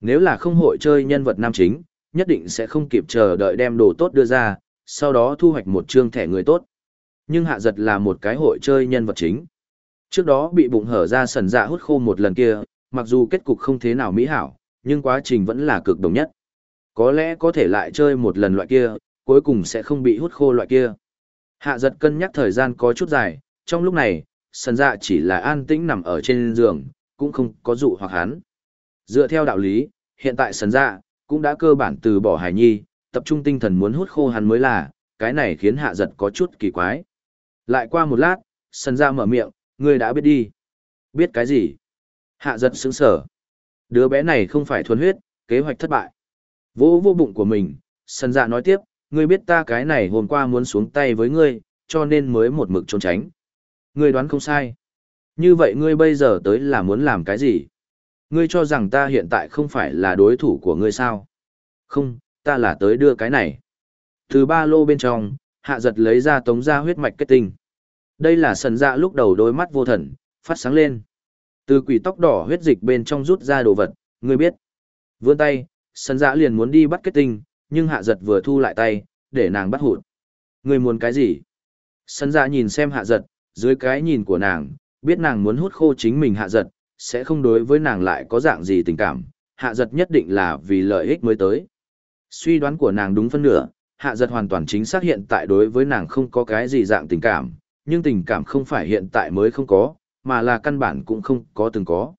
Nếu là không hội chơi nhân vật nam chính, nhất định sẽ không kịp chờ đợi đem đồ tốt đưa ra, sau đó thu hoạch một chương thẻ người tốt. Nhưng hạ giật là một cái hội chơi nhân vật chính. Trước đó bị bụng hở ra sần dạ hút khô một lần kia, mặc dù kết cục không thế nào mỹ hảo, nhưng quá trình vẫn là cực đồng nhất. Có lẽ có thể lại chơi một lần loại kia, cuối cùng sẽ không bị hút khô loại kia. Hạ giật cân nhắc thời gian có chút dài, trong lúc này, sần dạ chỉ là an tĩnh nằm ở trên giường, cũng không có dụ hoặc hắn. Dựa theo đạo lý, hiện tại sần dạ, cũng đã cơ bản từ bỏ hải nhi, tập trung tinh thần muốn hút khô hắn mới là, cái này khiến hạ giật có chút kỳ quái. Lại qua một lát, sần dạ mở miệng, ngươi đã biết đi. Biết cái gì? Hạ giật sững sở. Đứa bé này không phải thuần huyết, kế hoạch thất bại. Vô vô bụng của mình, sần dạ nói tiếp, ngươi biết ta cái này hôm qua muốn xuống tay với ngươi, cho nên mới một mực trốn tránh. Ngươi đoán không sai. Như vậy ngươi bây giờ tới là muốn làm cái gì? Ngươi cho rằng ta hiện tại không phải là đối thủ của ngươi sao? Không, ta là tới đưa cái này. Từ ba lô bên trong, hạ giật lấy ra tống ra huyết mạch kết tinh. Đây là sần dạ lúc đầu đôi mắt vô thần, phát sáng lên. Từ quỷ tóc đỏ huyết dịch bên trong rút ra đồ vật, ngươi biết. Vươn tay, sần dạ liền muốn đi bắt kết tinh, nhưng hạ giật vừa thu lại tay, để nàng bắt hụt. Ngươi muốn cái gì? Sần dạ nhìn xem hạ giật, dưới cái nhìn của nàng, biết nàng muốn hút khô chính mình hạ giật, sẽ không đối với nàng lại có dạng gì tình cảm, hạ giật nhất định là vì lợi ích mới tới. Suy đoán của nàng đúng phân nửa, hạ giật hoàn toàn chính xác hiện tại đối với nàng không có cái gì dạng tình cảm, nhưng tình cảm không phải hiện tại mới không có, mà là căn bản cũng không có từng có.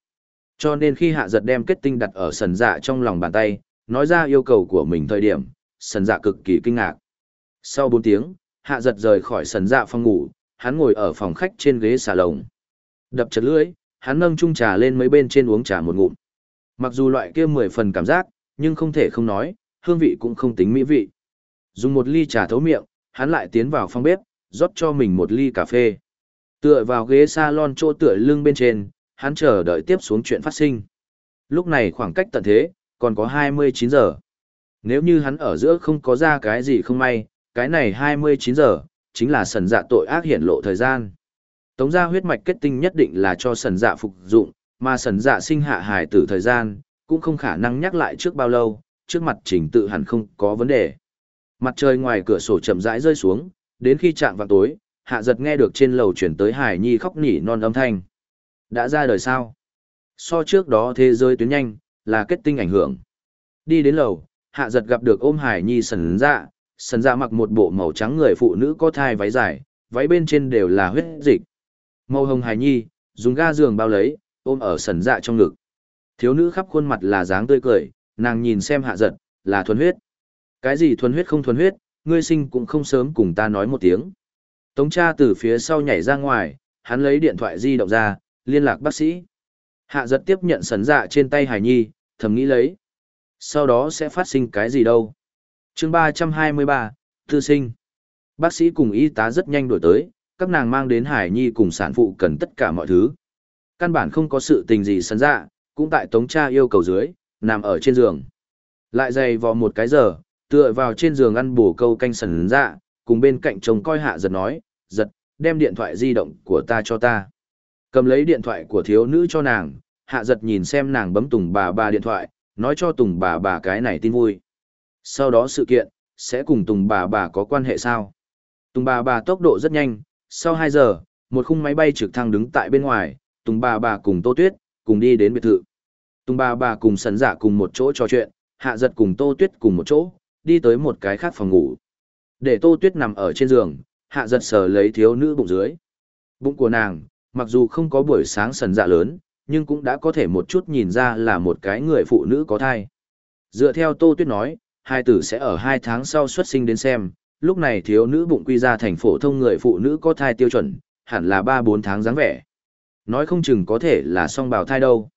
Cho nên khi hạ giật đem kết tinh đặt ở sần dạ trong lòng bàn tay, nói ra yêu cầu của mình thời điểm, sần dạ cực kỳ kinh ngạc. Sau 4 tiếng, hạ giật rời khỏi sần dạ phòng ngủ, hắn ngồi ở phòng khách trên ghế xà lồng. Đập chật lưỡi, hắn nâng chung trà lên mấy bên trên uống trà một ngụm. Mặc dù loại kia mười phần cảm giác, nhưng không thể không nói, hương vị cũng không tính mỹ vị. Dùng một ly trà thấu miệng, hắn lại tiến vào phòng bếp, rót cho mình một ly cà phê. Tựa vào ghế salon chỗ tựa lưng bên trên, hắn chờ đợi tiếp xuống chuyện phát sinh. Lúc này khoảng cách tận thế, còn có 29 giờ. Nếu như hắn ở giữa không có ra cái gì không may, cái này 29 giờ, chính là sần dạ tội ác hiển lộ thời gian. Tống gia huyết mạch kết tinh nhất định là cho sần dạ phục dụng, mà sần dạ sinh hạ hài tử thời gian, cũng không khả năng nhắc lại trước bao lâu, trước mặt trình tự hẳn không có vấn đề. Mặt trời ngoài cửa sổ chậm rãi rơi xuống, đến khi chạm vào tối, hạ giật nghe được trên lầu chuyển tới hải nhi khóc nỉ non âm thanh. Đã ra đời sao? So trước đó thế giới tuyến nhanh, là kết tinh ảnh hưởng. Đi đến lầu, hạ giật gặp được ôm hải nhi sần dạ, sần dạ mặc một bộ màu trắng người phụ nữ có thai váy dài, váy bên trên đều là huyết dịch. Màu hồng hải nhi, dùng ga giường bao lấy, ôm ở sần dạ trong ngực. Thiếu nữ khắp khuôn mặt là dáng tươi cười, nàng nhìn xem hạ giật, là thuần huyết. Cái gì thuần huyết không thuần huyết, ngươi sinh cũng không sớm cùng ta nói một tiếng. Tống cha từ phía sau nhảy ra ngoài, hắn lấy điện thoại di động ra, liên lạc bác sĩ. Hạ giật tiếp nhận sấn dạ trên tay Hải Nhi, thầm nghĩ lấy. Sau đó sẽ phát sinh cái gì đâu. chương 323, Tư sinh. Bác sĩ cùng y tá rất nhanh đổi tới, các nàng mang đến Hải Nhi cùng sản phụ cần tất cả mọi thứ. Căn bản không có sự tình gì sẵn dạ, cũng tại tống cha yêu cầu dưới, nằm ở trên giường. Lại dày vò một cái giờ, tựa vào trên giường ăn bổ câu canh sần dạ, cùng bên cạnh chồng coi hạ giật nói, giật, đem điện thoại di động của ta cho ta. Cầm lấy điện thoại của thiếu nữ cho nàng, hạ giật nhìn xem nàng bấm tùng bà bà điện thoại, nói cho tùng bà bà cái này tin vui. Sau đó sự kiện, sẽ cùng tùng bà bà có quan hệ sao? Tùng bà bà tốc độ rất nhanh, sau 2 giờ, một khung máy bay trực thăng đứng tại bên ngoài, tùng bà bà cùng tô tuyết, cùng đi đến biệt thự. Tùng bà bà cùng sần giả cùng một chỗ trò chuyện, hạ giật cùng tô tuyết cùng một chỗ, đi tới một cái khác phòng ngủ. Để Tô Tuyết nằm ở trên giường, hạ giật sờ lấy thiếu nữ bụng dưới. Bụng của nàng, mặc dù không có buổi sáng sần dạ lớn, nhưng cũng đã có thể một chút nhìn ra là một cái người phụ nữ có thai. Dựa theo Tô Tuyết nói, hai tử sẽ ở hai tháng sau xuất sinh đến xem, lúc này thiếu nữ bụng quy ra thành phổ thông người phụ nữ có thai tiêu chuẩn, hẳn là 3-4 tháng dáng vẻ. Nói không chừng có thể là song bào thai đâu.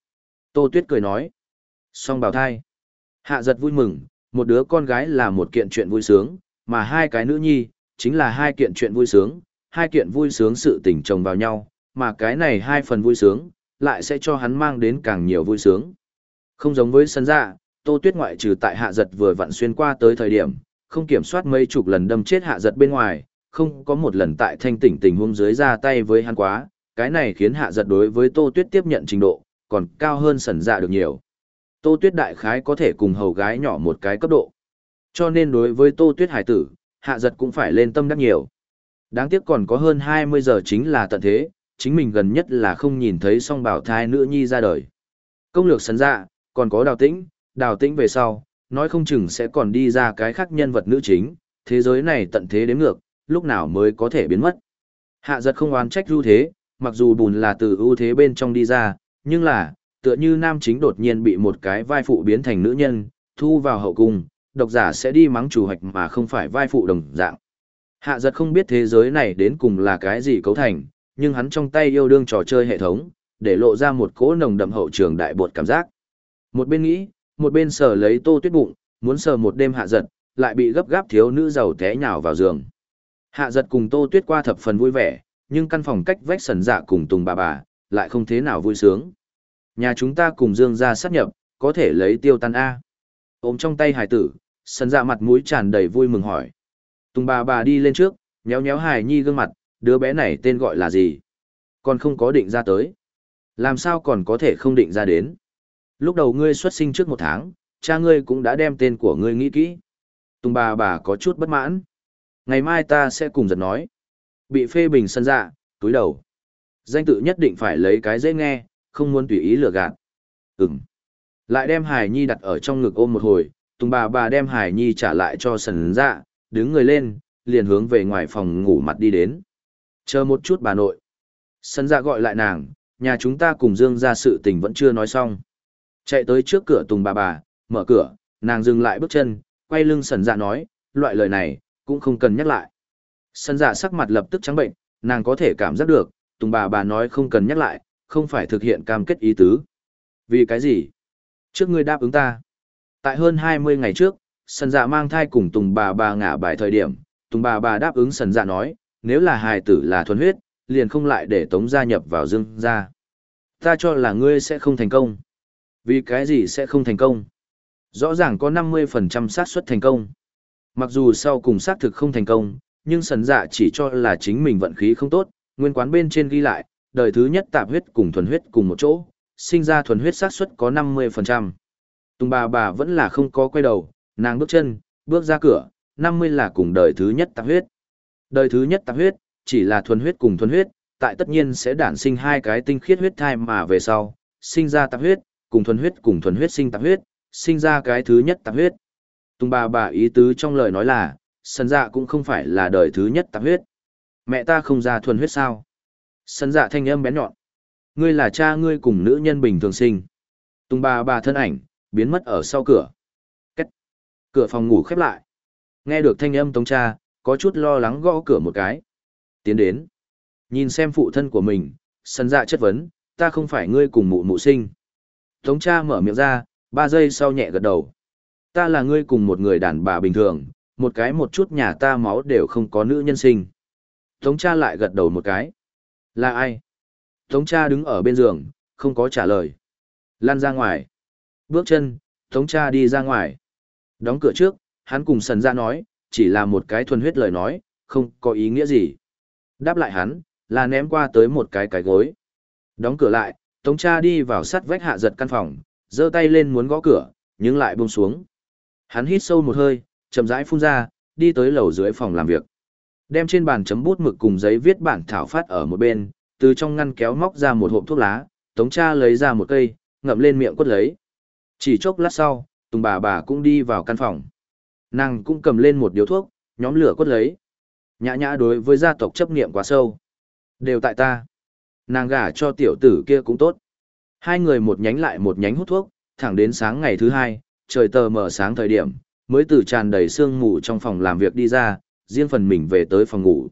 Tô Tuyết cười nói. Song bào thai. Hạ giật vui mừng, một đứa con gái là một kiện chuyện vui sướng, mà hai cái nữ nhi, chính là hai kiện chuyện vui sướng, hai kiện vui sướng sự tình chồng vào nhau, mà cái này hai phần vui sướng, lại sẽ cho hắn mang đến càng nhiều vui sướng. Không giống với sân dạ, tô tuyết ngoại trừ tại hạ giật vừa vặn xuyên qua tới thời điểm, không kiểm soát mấy chục lần đâm chết hạ giật bên ngoài, không có một lần tại thanh tỉnh tình huống dưới ra tay với hắn quá, cái này khiến hạ giật đối với tô tuyết tiếp nhận trình độ, còn cao hơn sần dạ được nhiều. Tô Tuyết đại khái có thể cùng hầu gái nhỏ một cái cấp độ. Cho nên đối với Tô Tuyết hải tử, hạ giật cũng phải lên tâm đắc nhiều. Đáng tiếc còn có hơn 20 giờ chính là tận thế, chính mình gần nhất là không nhìn thấy song bảo thai nữ nhi ra đời. Công lược sấn dạ, còn có đào tĩnh, đào tĩnh về sau, nói không chừng sẽ còn đi ra cái khác nhân vật nữ chính, thế giới này tận thế đến ngược, lúc nào mới có thể biến mất. Hạ giật không oán trách ưu thế, mặc dù bùn là từ ưu thế bên trong đi ra, nhưng là, tựa như nam chính đột nhiên bị một cái vai phụ biến thành nữ nhân, thu vào hậu cung, độc giả sẽ đi mắng chủ hạch mà không phải vai phụ đồng dạng. Hạ giật không biết thế giới này đến cùng là cái gì cấu thành, nhưng hắn trong tay yêu đương trò chơi hệ thống, để lộ ra một cỗ nồng đậm hậu trường đại bột cảm giác. Một bên nghĩ, một bên sờ lấy tô tuyết bụng, muốn sờ một đêm hạ giật, lại bị gấp gáp thiếu nữ giàu té nhào vào giường. Hạ giật cùng tô tuyết qua thập phần vui vẻ, nhưng căn phòng cách vách sần dạ cùng tùng bà bà, lại không thế nào vui sướng. Nhà chúng ta cùng dương ra sát nhập, có thể lấy tiêu tan A. Ôm trong tay hải tử, sần dạ mặt mũi tràn đầy vui mừng hỏi. Tùng bà bà đi lên trước, nhéo nhéo hài nhi gương mặt, đứa bé này tên gọi là gì? Còn không có định ra tới. Làm sao còn có thể không định ra đến? Lúc đầu ngươi xuất sinh trước một tháng, cha ngươi cũng đã đem tên của ngươi nghĩ kỹ. Tùng bà bà có chút bất mãn. Ngày mai ta sẽ cùng giật nói. Bị phê bình sân dạ, túi đầu. Danh tự nhất định phải lấy cái dễ nghe, không muốn tùy ý lừa gạt. Ừm. Lại đem Hải Nhi đặt ở trong ngực ôm một hồi, Tùng bà bà đem Hải Nhi trả lại cho sần dạ, đứng người lên, liền hướng về ngoài phòng ngủ mặt đi đến. Chờ một chút bà nội. Sân dạ gọi lại nàng, nhà chúng ta cùng Dương ra sự tình vẫn chưa nói xong. Chạy tới trước cửa Tùng bà bà, mở cửa, nàng dừng lại bước chân, quay lưng sần dạ nói, loại lời này, cũng không cần nhắc lại. sần dạ sắc mặt lập tức trắng bệnh, nàng có thể cảm giác được, Tùng bà bà nói không cần nhắc lại, không phải thực hiện cam kết ý tứ. Vì cái gì? Trước ngươi đáp ứng ta. Tại hơn 20 ngày trước, sần dạ mang thai cùng Tùng bà bà ngả bài thời điểm, Tùng bà bà đáp ứng sần dạ nói, nếu là hài tử là thuần huyết, liền không lại để tống gia nhập vào dương gia. Ta cho là ngươi sẽ không thành công. Vì cái gì sẽ không thành công? Rõ ràng có 50% xác suất thành công. Mặc dù sau cùng xác thực không thành công, nhưng sần dạ chỉ cho là chính mình vận khí không tốt, nguyên quán bên trên ghi lại, đời thứ nhất tạp huyết cùng thuần huyết cùng một chỗ, sinh ra thuần huyết xác suất có 50%. Tùng bà bà vẫn là không có quay đầu, nàng bước chân, bước ra cửa, 50 là cùng đời thứ nhất tạp huyết. Đời thứ nhất tạp huyết, chỉ là thuần huyết cùng thuần huyết, tại tất nhiên sẽ đản sinh hai cái tinh khiết huyết thai mà về sau, sinh ra tạp huyết, cùng thuần huyết cùng thuần huyết sinh tạp huyết, sinh ra cái thứ nhất tạp huyết. Tùng bà bà ý tứ trong lời nói là, sân dạ cũng không phải là đời thứ nhất tạp huyết. Mẹ ta không ra thuần huyết sao? Sân dạ thanh âm bén nhọn. Ngươi là cha ngươi cùng nữ nhân bình thường sinh. Tùng bà bà thân ảnh, biến mất ở sau cửa. Cách. Cửa phòng ngủ khép lại. Nghe được thanh âm tống cha, có chút lo lắng gõ cửa một cái. Tiến đến. Nhìn xem phụ thân của mình, sân dạ chất vấn, ta không phải ngươi cùng mụ mụ sinh. Tống cha mở miệng ra, ba giây sau nhẹ gật đầu. Ta là ngươi cùng một người đàn bà bình thường, một cái một chút nhà ta máu đều không có nữ nhân sinh. Tống cha lại gật đầu một cái. Là ai? Tống cha đứng ở bên giường, không có trả lời. Lan ra ngoài. Bước chân, Tống cha đi ra ngoài. Đóng cửa trước, hắn cùng sần ra nói, chỉ là một cái thuần huyết lời nói, không có ý nghĩa gì. Đáp lại hắn, là ném qua tới một cái cái gối. Đóng cửa lại, Tống cha đi vào sắt vách hạ giật căn phòng, giơ tay lên muốn gõ cửa, nhưng lại buông xuống. Hắn hít sâu một hơi, chậm rãi phun ra, đi tới lầu dưới phòng làm việc. Đem trên bàn chấm bút mực cùng giấy viết bản thảo phát ở một bên, từ trong ngăn kéo móc ra một hộp thuốc lá, Tống cha lấy ra một cây, ngậm lên miệng quất lấy. Chỉ chốc lát sau, Tùng bà bà cũng đi vào căn phòng. Nàng cũng cầm lên một điếu thuốc, nhóm lửa quất lấy. Nhã nhã đối với gia tộc chấp niệm quá sâu. Đều tại ta. Nàng gả cho tiểu tử kia cũng tốt. Hai người một nhánh lại một nhánh hút thuốc, thẳng đến sáng ngày thứ hai, trời tờ mở sáng thời điểm, mới từ tràn đầy sương mù trong phòng làm việc đi ra, riêng phần mình về tới phòng ngủ.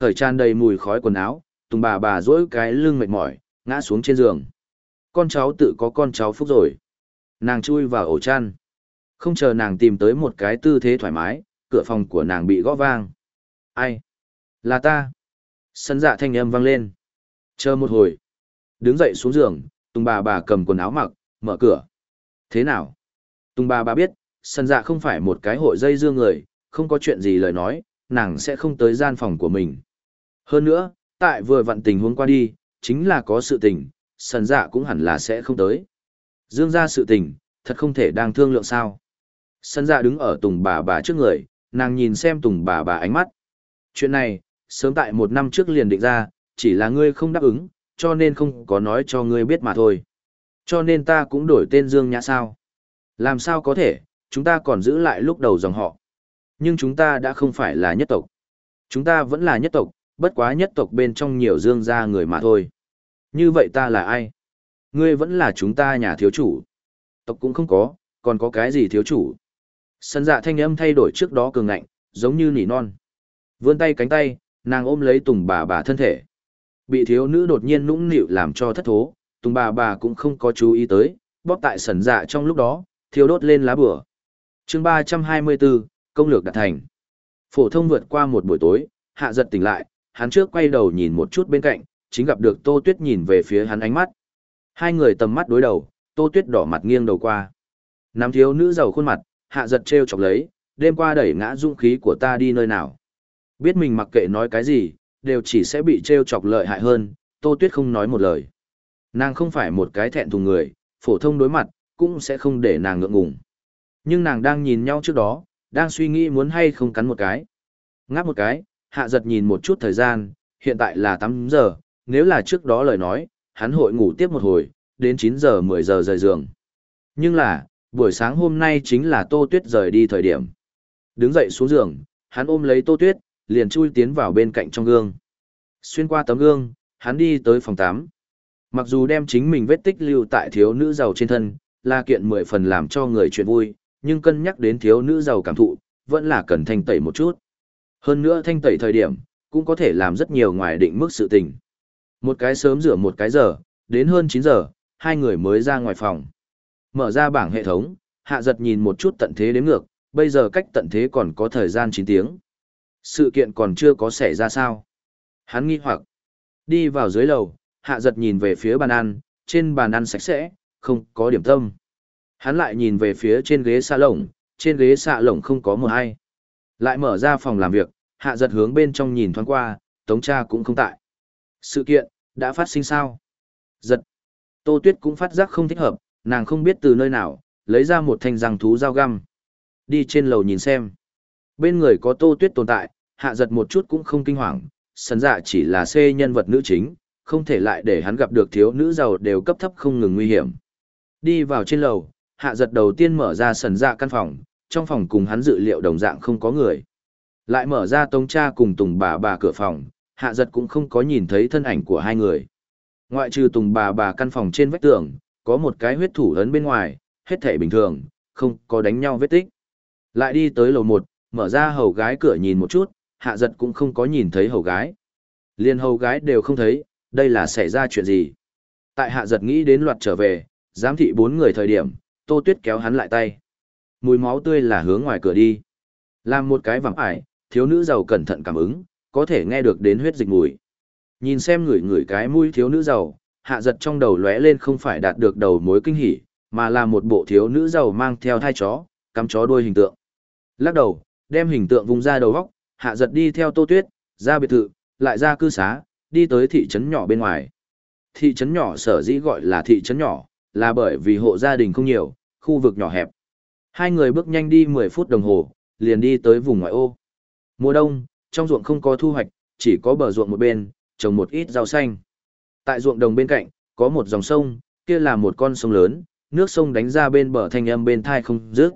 Thời tràn đầy mùi khói quần áo, tùng bà bà dỗi cái lưng mệt mỏi, ngã xuống trên giường. Con cháu tự có con cháu phúc rồi. Nàng chui vào ổ chăn. Không chờ nàng tìm tới một cái tư thế thoải mái, cửa phòng của nàng bị gõ vang. Ai? Là ta. Sân dạ thanh âm vang lên. Chờ một hồi. Đứng dậy xuống giường, Tùng bà bà cầm quần áo mặc, mở cửa. Thế nào? Tùng bà bà biết, sân dạ không phải một cái hội dây dương người, không có chuyện gì lời nói, nàng sẽ không tới gian phòng của mình. Hơn nữa, tại vừa vặn tình huống qua đi, chính là có sự tình, sân dạ cũng hẳn là sẽ không tới. Dương ra sự tình, thật không thể đang thương lượng sao. Sân dạ đứng ở tùng bà bà trước người, nàng nhìn xem tùng bà bà ánh mắt. Chuyện này, sớm tại một năm trước liền định ra, chỉ là ngươi không đáp ứng, cho nên không có nói cho ngươi biết mà thôi. Cho nên ta cũng đổi tên Dương Nhã sao. Làm sao có thể, chúng ta còn giữ lại lúc đầu dòng họ. Nhưng chúng ta đã không phải là nhất tộc. Chúng ta vẫn là nhất tộc, bất quá nhất tộc bên trong nhiều dương gia người mà thôi. Như vậy ta là ai? Ngươi vẫn là chúng ta nhà thiếu chủ. Tộc cũng không có, còn có cái gì thiếu chủ? Sân dạ thanh âm thay đổi trước đó cường ngạnh, giống như nỉ non. Vươn tay cánh tay, nàng ôm lấy tùng bà bà thân thể. Bị thiếu nữ đột nhiên nũng nịu làm cho thất thố, tùng bà bà cũng không có chú ý tới, bóp tại sần dạ trong lúc đó, thiếu đốt lên lá bửa. chương 324, công lược đạt thành. Phổ thông vượt qua một buổi tối, hạ giật tỉnh lại, hắn trước quay đầu nhìn một chút bên cạnh, chính gặp được Tô Tuyết nhìn về phía hắn ánh mắt. Hai người tầm mắt đối đầu, Tô Tuyết đỏ mặt nghiêng đầu qua. Nam thiếu nữ giàu khuôn mặt, hạ giật treo chọc lấy, đêm qua đẩy ngã dung khí của ta đi nơi nào. Biết mình mặc kệ nói cái gì, đều chỉ sẽ bị treo chọc lợi hại hơn, Tô Tuyết không nói một lời. Nàng không phải một cái thẹn thùng người, phổ thông đối mặt, cũng sẽ không để nàng ngượng ngùng. Nhưng nàng đang nhìn nhau trước đó, đang suy nghĩ muốn hay không cắn một cái. Ngáp một cái, hạ giật nhìn một chút thời gian, hiện tại là 8 giờ, nếu là trước đó lời nói, hắn hội ngủ tiếp một hồi, đến 9 giờ 10 giờ rời giường. Nhưng là, buổi sáng hôm nay chính là Tô Tuyết rời đi thời điểm. Đứng dậy xuống giường, hắn ôm lấy Tô Tuyết, liền chui tiến vào bên cạnh trong gương. Xuyên qua tấm gương, hắn đi tới phòng 8. Mặc dù đem chính mình vết tích lưu tại thiếu nữ giàu trên thân, là kiện mười phần làm cho người chuyện vui, nhưng cân nhắc đến thiếu nữ giàu cảm thụ, vẫn là cần thanh tẩy một chút. Hơn nữa thanh tẩy thời điểm, cũng có thể làm rất nhiều ngoài định mức sự tình. Một cái sớm rửa một cái giờ, đến hơn 9 giờ, hai người mới ra ngoài phòng. Mở ra bảng hệ thống, hạ giật nhìn một chút tận thế đến ngược, bây giờ cách tận thế còn có thời gian 9 tiếng. Sự kiện còn chưa có xảy ra sao. Hắn nghi hoặc, đi vào dưới lầu, hạ giật nhìn về phía bàn ăn, trên bàn ăn sạch sẽ, không có điểm tâm. Hắn lại nhìn về phía trên ghế xa lồng, trên ghế xạ lồng không có một ai. Lại mở ra phòng làm việc, hạ giật hướng bên trong nhìn thoáng qua, tống cha cũng không tại. Sự kiện, đã phát sinh sao? Giật. Tô Tuyết cũng phát giác không thích hợp, nàng không biết từ nơi nào, lấy ra một thanh răng thú dao găm. Đi trên lầu nhìn xem. Bên người có Tô Tuyết tồn tại, hạ giật một chút cũng không kinh hoàng, sần dạ chỉ là xê nhân vật nữ chính, không thể lại để hắn gặp được thiếu nữ giàu đều cấp thấp không ngừng nguy hiểm. Đi vào trên lầu, hạ giật đầu tiên mở ra sần dạ căn phòng, trong phòng cùng hắn dự liệu đồng dạng không có người. Lại mở ra tông cha cùng tùng bà bà cửa phòng, hạ giật cũng không có nhìn thấy thân ảnh của hai người. Ngoại trừ tùng bà bà căn phòng trên vách tường, có một cái huyết thủ ấn bên ngoài, hết thể bình thường, không có đánh nhau vết tích. Lại đi tới lầu một, mở ra hầu gái cửa nhìn một chút, hạ giật cũng không có nhìn thấy hầu gái. Liên hầu gái đều không thấy, đây là xảy ra chuyện gì. Tại hạ giật nghĩ đến loạt trở về, giám thị bốn người thời điểm, tô tuyết kéo hắn lại tay. Mùi máu tươi là hướng ngoài cửa đi. Làm một cái vắng ải, thiếu nữ giàu cẩn thận cảm ứng, có thể nghe được đến huyết dịch mùi. Nhìn xem người người cái mũi thiếu nữ giàu, hạ giật trong đầu lóe lên không phải đạt được đầu mối kinh hỉ, mà là một bộ thiếu nữ giàu mang theo thai chó, cắm chó đuôi hình tượng. Lắc đầu, đem hình tượng vùng ra đầu góc, hạ giật đi theo tô tuyết, ra biệt thự, lại ra cư xá, đi tới thị trấn nhỏ bên ngoài. Thị trấn nhỏ sở dĩ gọi là thị trấn nhỏ, là bởi vì hộ gia đình không nhiều, khu vực nhỏ hẹp. Hai người bước nhanh đi 10 phút đồng hồ, liền đi tới vùng ngoại ô. Mùa đông, trong ruộng không có thu hoạch, chỉ có bờ ruộng một bên, trồng một ít rau xanh. Tại ruộng đồng bên cạnh, có một dòng sông, kia là một con sông lớn, nước sông đánh ra bên bờ thanh âm bên thai không dứt.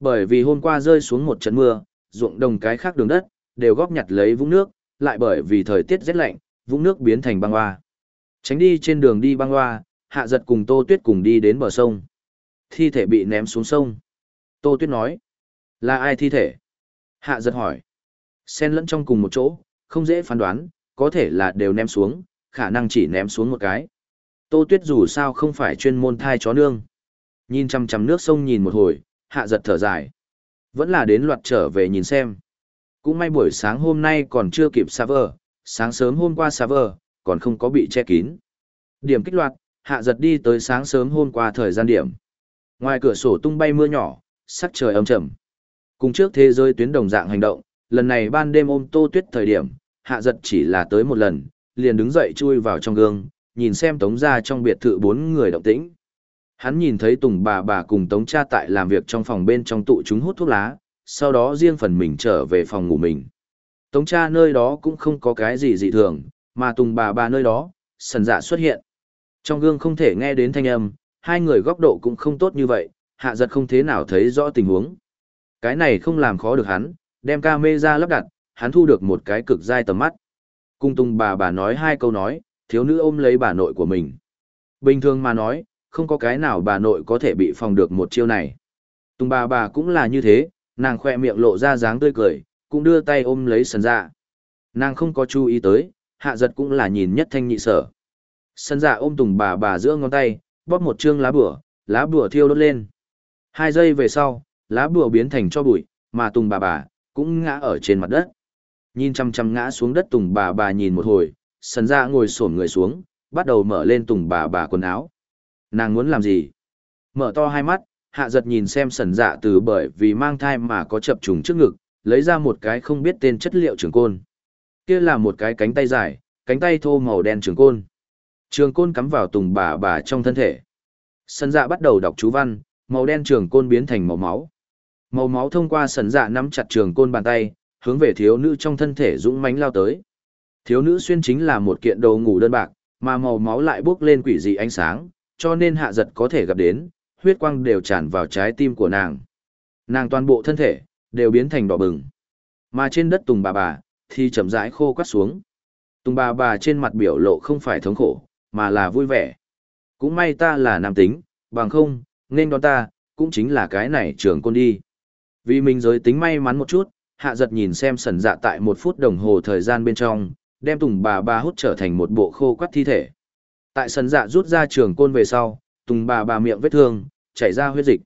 Bởi vì hôm qua rơi xuống một trận mưa, ruộng đồng cái khác đường đất, đều góp nhặt lấy vũng nước, lại bởi vì thời tiết rét lạnh, vũng nước biến thành băng hoa. Tránh đi trên đường đi băng hoa, hạ giật cùng tô tuyết cùng đi đến bờ sông. Thi thể bị ném xuống sông. Tô tuyết nói, là ai thi thể? Hạ giật hỏi. Xen lẫn trong cùng một chỗ, không dễ phán đoán, có thể là đều ném xuống, khả năng chỉ ném xuống một cái. Tô Tuyết dù sao không phải chuyên môn thai chó nương. Nhìn chăm chăm nước sông nhìn một hồi, hạ giật thở dài. Vẫn là đến loạt trở về nhìn xem. Cũng may buổi sáng hôm nay còn chưa kịp server, sáng sớm hôm qua server, còn không có bị che kín. Điểm kích loạt, hạ giật đi tới sáng sớm hôm qua thời gian điểm. Ngoài cửa sổ tung bay mưa nhỏ, sắc trời âm trầm. Cùng trước thế giới tuyến đồng dạng hành động, lần này ban đêm ôm tô tuyết thời điểm, hạ giật chỉ là tới một lần, liền đứng dậy chui vào trong gương, nhìn xem tống ra trong biệt thự bốn người động tĩnh. Hắn nhìn thấy Tùng bà bà cùng Tống cha tại làm việc trong phòng bên trong tụ chúng hút thuốc lá, sau đó riêng phần mình trở về phòng ngủ mình. Tống cha nơi đó cũng không có cái gì dị thường, mà Tùng bà bà nơi đó, sần dạ xuất hiện. Trong gương không thể nghe đến thanh âm, hai người góc độ cũng không tốt như vậy, hạ giật không thế nào thấy rõ tình huống. Cái này không làm khó được hắn, đem ca mê ra lắp đặt, hắn thu được một cái cực dai tầm mắt. Cung Tùng bà bà nói hai câu nói, thiếu nữ ôm lấy bà nội của mình. Bình thường mà nói, không có cái nào bà nội có thể bị phòng được một chiêu này. Tùng bà bà cũng là như thế, nàng khoe miệng lộ ra dáng tươi cười, cũng đưa tay ôm lấy sần dạ. Nàng không có chú ý tới, hạ giật cũng là nhìn nhất thanh nhị sở. Sần dạ ôm tùng bà bà giữa ngón tay, bóp một chương lá bửa, lá bửa thiêu đốt lên. Hai giây về sau, lá bửa biến thành cho bụi, mà tùng bà bà, cũng ngã ở trên mặt đất. Nhìn chăm chăm ngã xuống đất tùng bà bà nhìn một hồi, sần dạ ngồi xổm người xuống, bắt đầu mở lên tùng bà bà quần áo. Nàng muốn làm gì? Mở to hai mắt, hạ giật nhìn xem sần dạ từ bởi vì mang thai mà có chập trùng trước ngực, lấy ra một cái không biết tên chất liệu trường côn. Kia là một cái cánh tay dài, cánh tay thô màu đen trường côn. Trường côn cắm vào tùng bà bà trong thân thể. Sần dạ bắt đầu đọc chú văn, màu đen trường côn biến thành màu máu. Màu máu thông qua sần dạ nắm chặt trường côn bàn tay, hướng về thiếu nữ trong thân thể dũng mãnh lao tới. Thiếu nữ xuyên chính là một kiện đồ ngủ đơn bạc, mà màu máu lại bốc lên quỷ dị ánh sáng, cho nên hạ giật có thể gặp đến, huyết quang đều tràn vào trái tim của nàng. Nàng toàn bộ thân thể, đều biến thành đỏ bừng. Mà trên đất tùng bà bà, thì chậm rãi khô quắt xuống. Tùng bà bà trên mặt biểu lộ không phải thống khổ, mà là vui vẻ. Cũng may ta là nam tính, bằng không, nên đón ta, cũng chính là cái này trường côn đi. Vì mình giới tính may mắn một chút, hạ giật nhìn xem sần dạ tại một phút đồng hồ thời gian bên trong, đem tùng bà bà hút trở thành một bộ khô quắt thi thể. Tại sân dạ rút ra trường côn về sau, tùng bà bà miệng vết thương, chảy ra huyết dịch.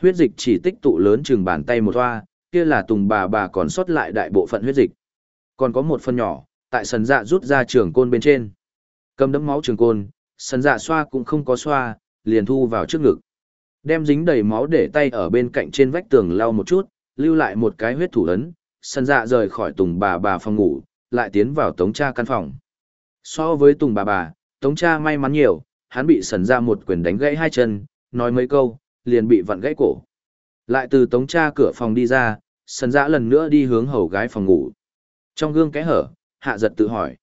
Huyết dịch chỉ tích tụ lớn chừng bàn tay một hoa, kia là tùng bà bà còn sót lại đại bộ phận huyết dịch. Còn có một phần nhỏ, tại sân dạ rút ra trường côn bên trên. Cầm đấm máu trường côn, sân dạ xoa cũng không có xoa, liền thu vào trước ngực. Đem dính đầy máu để tay ở bên cạnh trên vách tường lau một chút, lưu lại một cái huyết thủ ấn, sân dạ rời khỏi tùng bà bà phòng ngủ, lại tiến vào tống cha căn phòng. So với tùng bà bà, Tống cha may mắn nhiều, hắn bị sần ra một quyền đánh gãy hai chân, nói mấy câu, liền bị vặn gãy cổ. Lại từ tống cha cửa phòng đi ra, sần ra lần nữa đi hướng hầu gái phòng ngủ. Trong gương kẽ hở, hạ giật tự hỏi.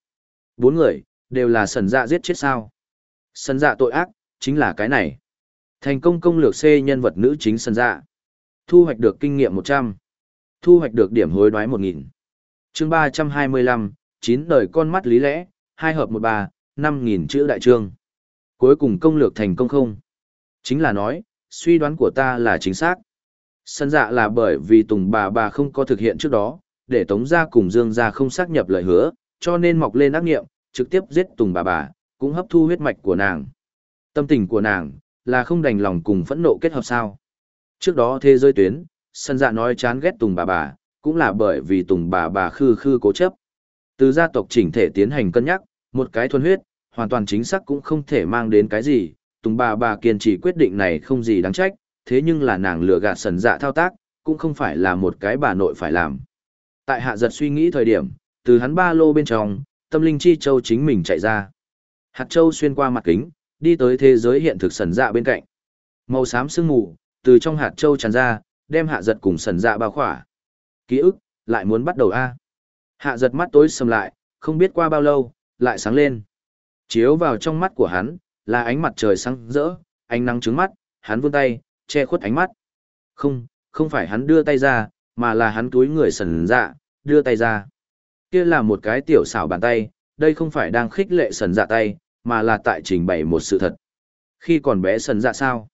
Bốn người, đều là sần ra giết chết sao. Sần ra tội ác, chính là cái này. Thành công công lược C nhân vật nữ chính sần ra. Thu hoạch được kinh nghiệm 100. Thu hoạch được điểm hối đoái 1000. chương 325, 9 đời con mắt lý lẽ, hai hợp 13, năm nghìn chữ đại trương. Cuối cùng công lược thành công không? Chính là nói, suy đoán của ta là chính xác. Sân dạ là bởi vì Tùng bà bà không có thực hiện trước đó, để Tống gia cùng Dương gia không xác nhập lời hứa, cho nên mọc lên ác nghiệm, trực tiếp giết Tùng bà bà, cũng hấp thu huyết mạch của nàng. Tâm tình của nàng, là không đành lòng cùng phẫn nộ kết hợp sao. Trước đó thế giới tuyến, sân dạ nói chán ghét Tùng bà bà, cũng là bởi vì Tùng bà bà khư khư cố chấp. Từ gia tộc chỉnh thể tiến hành cân nhắc, một cái thuần huyết, hoàn toàn chính xác cũng không thể mang đến cái gì, Tùng bà bà kiên trì quyết định này không gì đáng trách, thế nhưng là nàng lừa gạt sần dạ thao tác, cũng không phải là một cái bà nội phải làm. Tại hạ giật suy nghĩ thời điểm, từ hắn ba lô bên trong, tâm linh chi châu chính mình chạy ra. Hạt châu xuyên qua mặt kính, đi tới thế giới hiện thực sần dạ bên cạnh. Màu xám sương mù, từ trong hạt châu tràn ra, đem hạ giật cùng sần dạ bao khỏa. Ký ức, lại muốn bắt đầu a Hạ giật mắt tối sầm lại, không biết qua bao lâu, lại sáng lên. Chiếu vào trong mắt của hắn, là ánh mặt trời sáng rỡ, ánh nắng trứng mắt, hắn vươn tay, che khuất ánh mắt. Không, không phải hắn đưa tay ra, mà là hắn túi người sần dạ, đưa tay ra. Kia là một cái tiểu xảo bàn tay, đây không phải đang khích lệ sần dạ tay, mà là tại trình bày một sự thật. Khi còn bé sần dạ sao?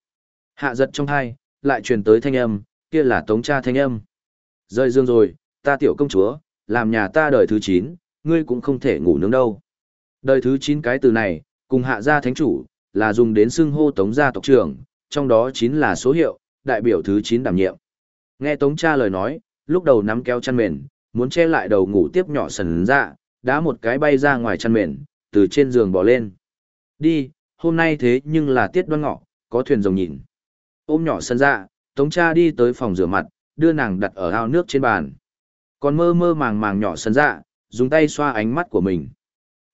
Hạ giật trong thai, lại truyền tới thanh âm, kia là tống cha thanh âm. Rơi dương rồi, ta tiểu công chúa, làm nhà ta đời thứ 9, ngươi cũng không thể ngủ nướng đâu. Đời thứ 9 cái từ này, cùng hạ gia thánh chủ, là dùng đến xưng hô tống gia tộc trưởng, trong đó 9 là số hiệu, đại biểu thứ 9 đảm nhiệm. Nghe tống cha lời nói, lúc đầu nắm kéo chăn mền, muốn che lại đầu ngủ tiếp nhỏ sần ra, đá một cái bay ra ngoài chăn mền, từ trên giường bỏ lên. Đi, hôm nay thế nhưng là tiết đoan ngọ, có thuyền rồng nhìn. Ôm nhỏ sần ra, tống cha đi tới phòng rửa mặt, đưa nàng đặt ở ao nước trên bàn. Còn mơ mơ màng màng nhỏ sần ra, dùng tay xoa ánh mắt của mình.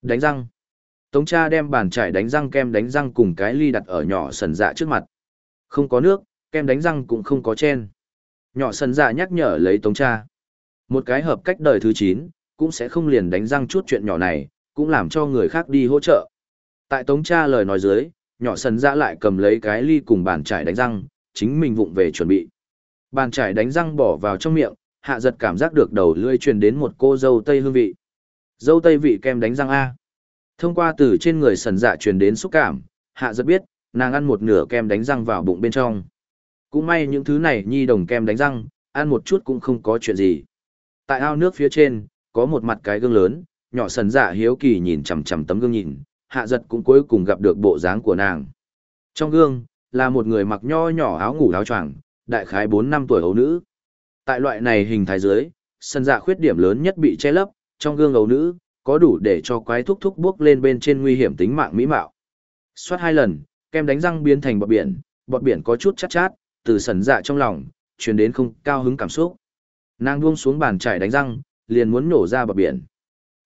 Đánh răng. Tống cha đem bàn chải đánh răng kem đánh răng cùng cái ly đặt ở nhỏ sần dạ trước mặt. Không có nước, kem đánh răng cũng không có chen. Nhỏ sần dạ nhắc nhở lấy tống cha. Một cái hợp cách đời thứ 9, cũng sẽ không liền đánh răng chút chuyện nhỏ này, cũng làm cho người khác đi hỗ trợ. Tại tống cha lời nói dưới, nhỏ sần dạ lại cầm lấy cái ly cùng bàn chải đánh răng, chính mình vụng về chuẩn bị. Bàn chải đánh răng bỏ vào trong miệng, hạ giật cảm giác được đầu lưỡi truyền đến một cô dâu tây hương vị. Dâu tây vị kem đánh răng A. Thông qua từ trên người sần dạ truyền đến xúc cảm, hạ giật biết, nàng ăn một nửa kem đánh răng vào bụng bên trong. Cũng may những thứ này nhi đồng kem đánh răng, ăn một chút cũng không có chuyện gì. Tại ao nước phía trên, có một mặt cái gương lớn, nhỏ sần dạ hiếu kỳ nhìn chằm chằm tấm gương nhìn, hạ giật cũng cuối cùng gặp được bộ dáng của nàng. Trong gương, là một người mặc nho nhỏ áo ngủ áo choàng, đại khái bốn năm tuổi hấu nữ. Tại loại này hình thái dưới, sân dạ khuyết điểm lớn nhất bị che lấp, trong gương ấu nữ, có đủ để cho quái thúc thúc bước lên bên trên nguy hiểm tính mạng mỹ mạo. Xoát hai lần, kem đánh răng biến thành bọt biển, bọt biển có chút chát chát, từ sần dạ trong lòng, truyền đến không cao hứng cảm xúc. Nàng buông xuống bàn chải đánh răng, liền muốn nổ ra bọt biển.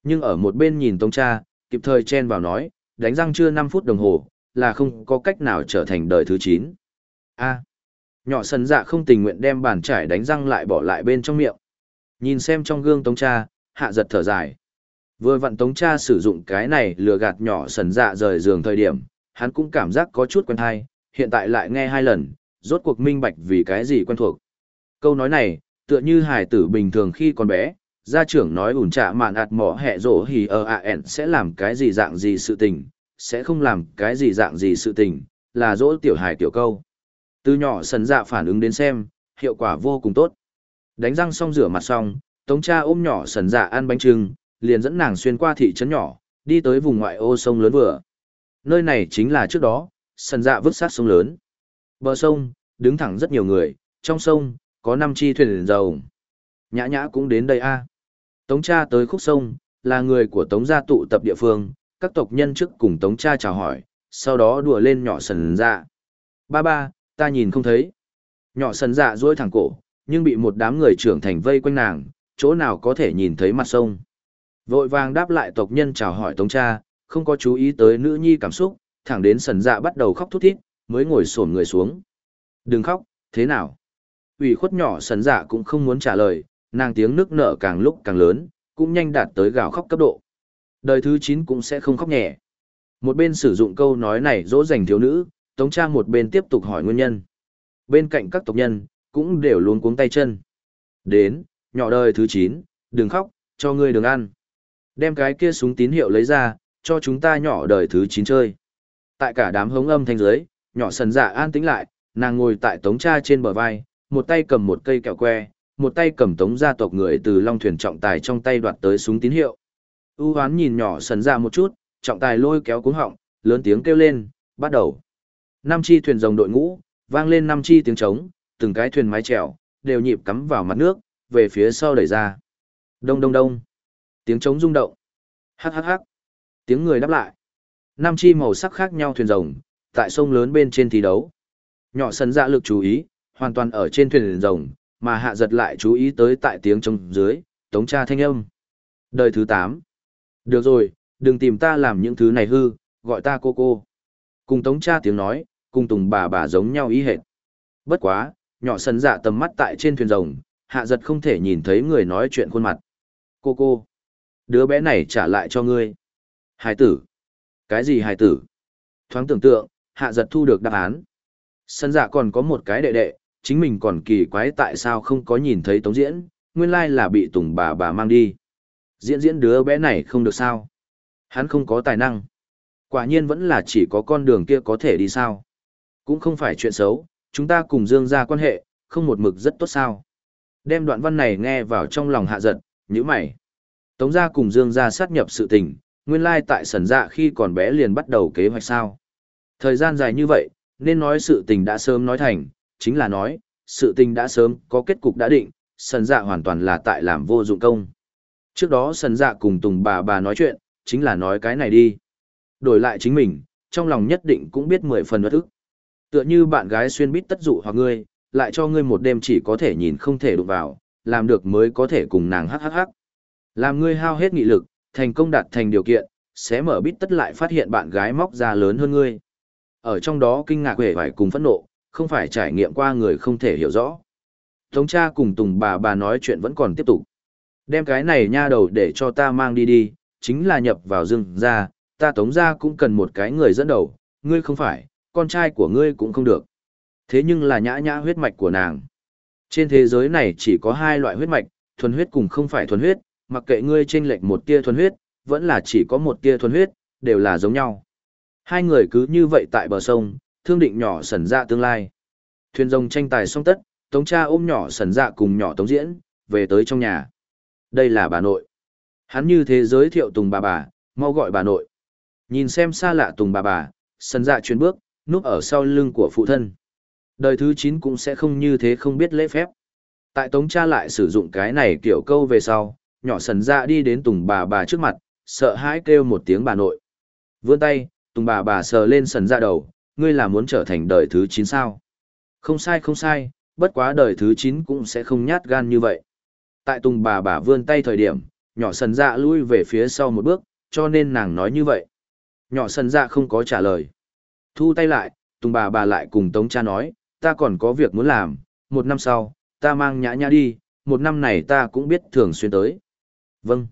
Nhưng ở một bên nhìn Tống cha, kịp thời chen vào nói, đánh răng chưa 5 phút đồng hồ, là không có cách nào trở thành đời thứ 9. A. nhỏ sần dạ không tình nguyện đem bàn chải đánh răng lại bỏ lại bên trong miệng. Nhìn xem trong gương Tống cha, hạ giật thở dài. Vừa vặn Tống cha sử dụng cái này lừa gạt nhỏ sần dạ rời giường thời điểm, hắn cũng cảm giác có chút quen thai, hiện tại lại nghe hai lần, rốt cuộc minh bạch vì cái gì quen thuộc. Câu nói này, tựa như hải tử bình thường khi còn bé, gia trưởng nói ủn trả mạn ạt mỏ hẹ rổ hì ờ ạ ẹn sẽ làm cái gì dạng gì sự tình, sẽ không làm cái gì dạng gì sự tình, là dỗ tiểu hải tiểu câu. Từ nhỏ sần dạ phản ứng đến xem, hiệu quả vô cùng tốt. Đánh răng xong rửa mặt xong, tống cha ôm nhỏ sần dạ ăn bánh trưng, liền dẫn nàng xuyên qua thị trấn nhỏ, đi tới vùng ngoại ô sông lớn vừa. Nơi này chính là trước đó, sần dạ vứt sát sông lớn. Bờ sông, đứng thẳng rất nhiều người, trong sông, có năm chi thuyền dầu. Nhã nhã cũng đến đây a. Tống cha tới khúc sông, là người của tống gia tụ tập địa phương, các tộc nhân trước cùng tống cha chào hỏi, sau đó đùa lên nhỏ sần dạ. Ba ba, ta nhìn không thấy. Nhỏ sần dạ duỗi thẳng cổ, nhưng bị một đám người trưởng thành vây quanh nàng, chỗ nào có thể nhìn thấy mặt sông. Vội vàng đáp lại tộc nhân chào hỏi tống cha, không có chú ý tới nữ nhi cảm xúc, thẳng đến sần dạ bắt đầu khóc thút thít, mới ngồi xổm người xuống. Đừng khóc, thế nào? ủy khuất nhỏ sần dạ cũng không muốn trả lời, nàng tiếng nước nở càng lúc càng lớn, cũng nhanh đạt tới gào khóc cấp độ. Đời thứ 9 cũng sẽ không khóc nhẹ. Một bên sử dụng câu nói này dỗ dành thiếu nữ, Tống Trang một bên tiếp tục hỏi nguyên nhân. Bên cạnh các tộc nhân, cũng đều luôn cuống tay chân. Đến, nhỏ đời thứ 9, đừng khóc, cho ngươi đừng ăn. Đem cái kia súng tín hiệu lấy ra, cho chúng ta nhỏ đời thứ 9 chơi. Tại cả đám hống âm thanh dưới, nhỏ sần dạ an tĩnh lại, nàng ngồi tại tống cha trên bờ vai, một tay cầm một cây kẹo que, một tay cầm tống gia tộc người từ long thuyền trọng tài trong tay đoạt tới súng tín hiệu. U hoán nhìn nhỏ sần dạ một chút, trọng tài lôi kéo cuống họng, lớn tiếng kêu lên, bắt đầu. Năm chi thuyền rồng đội ngũ, vang lên năm chi tiếng trống, từng cái thuyền mái chèo, đều nhịp cắm vào mặt nước, về phía sau đẩy ra. Đông đông đông. Tiếng trống rung động. Hắc hắc hắc. Tiếng người đáp lại. Năm chi màu sắc khác nhau thuyền rồng, tại sông lớn bên trên thi đấu. Nhỏ sân dạ lực chú ý, hoàn toàn ở trên thuyền rồng, mà hạ giật lại chú ý tới tại tiếng trống dưới, tống cha thanh âm. Đời thứ 8. Được rồi, đừng tìm ta làm những thứ này hư, gọi ta cô cô. Cùng tống cha tiếng nói, cùng tùng bà bà giống nhau ý hệt. Bất quá, nhỏ sân dạ tầm mắt tại trên thuyền rồng, hạ giật không thể nhìn thấy người nói chuyện khuôn mặt. Cô cô, đứa bé này trả lại cho ngươi. Hải tử. Cái gì hải tử? Thoáng tưởng tượng, hạ giật thu được đáp án. Sân dạ còn có một cái đệ đệ, chính mình còn kỳ quái tại sao không có nhìn thấy tống diễn, nguyên lai là bị tùng bà bà mang đi. Diễn diễn đứa bé này không được sao. Hắn không có tài năng. Quả nhiên vẫn là chỉ có con đường kia có thể đi sao. Cũng không phải chuyện xấu, chúng ta cùng Dương ra quan hệ, không một mực rất tốt sao. Đem đoạn văn này nghe vào trong lòng hạ giật, như mày. Tống gia cùng Dương gia sát nhập sự tình, nguyên lai tại sần dạ khi còn bé liền bắt đầu kế hoạch sao. Thời gian dài như vậy, nên nói sự tình đã sớm nói thành, chính là nói, sự tình đã sớm có kết cục đã định, sần dạ hoàn toàn là tại làm vô dụng công. Trước đó sần dạ cùng tùng bà bà nói chuyện, chính là nói cái này đi. Đổi lại chính mình, trong lòng nhất định cũng biết mười phần bất ức. Tựa như bạn gái xuyên bít tất dụ hoặc ngươi, lại cho ngươi một đêm chỉ có thể nhìn không thể đụng vào, làm được mới có thể cùng nàng hắc hắc hắc. Làm ngươi hao hết nghị lực, thành công đạt thành điều kiện, sẽ mở bít tất lại phát hiện bạn gái móc ra lớn hơn ngươi. Ở trong đó kinh ngạc vẻ vải cùng phẫn nộ, không phải trải nghiệm qua người không thể hiểu rõ. Tống cha cùng Tùng bà bà nói chuyện vẫn còn tiếp tục. Đem cái này nha đầu để cho ta mang đi đi, chính là nhập vào rừng ra, ta tống ra cũng cần một cái người dẫn đầu, ngươi không phải, con trai của ngươi cũng không được. Thế nhưng là nhã nhã huyết mạch của nàng. Trên thế giới này chỉ có hai loại huyết mạch, thuần huyết cùng không phải thuần huyết, mặc kệ ngươi chênh lệch một tia thuần huyết, vẫn là chỉ có một tia thuần huyết, đều là giống nhau. Hai người cứ như vậy tại bờ sông, thương định nhỏ sẩn dạ tương lai. Thuyền rồng tranh tài xong tất, Tống cha ôm nhỏ sẩn dạ cùng nhỏ Tống diễn, về tới trong nhà. Đây là bà nội. Hắn như thế giới thiệu Tùng bà bà, mau gọi bà nội. Nhìn xem xa lạ Tùng bà bà, sẩn dạ chuyển bước, núp ở sau lưng của phụ thân. Đời thứ 9 cũng sẽ không như thế không biết lễ phép. Tại Tống cha lại sử dụng cái này kiểu câu về sau, nhỏ sần ra đi đến Tùng bà bà trước mặt, sợ hãi kêu một tiếng bà nội. Vươn tay, Tùng bà bà sờ lên sần ra đầu, ngươi là muốn trở thành đời thứ 9 sao? Không sai không sai, bất quá đời thứ 9 cũng sẽ không nhát gan như vậy. Tại Tùng bà bà vươn tay thời điểm, nhỏ sần dạ lui về phía sau một bước, cho nên nàng nói như vậy. Nhỏ sần dạ không có trả lời. Thu tay lại, Tùng bà bà lại cùng Tống cha nói, ta còn có việc muốn làm, một năm sau, ta mang nhã nhã đi, một năm này ta cũng biết thường xuyên tới. Vâng.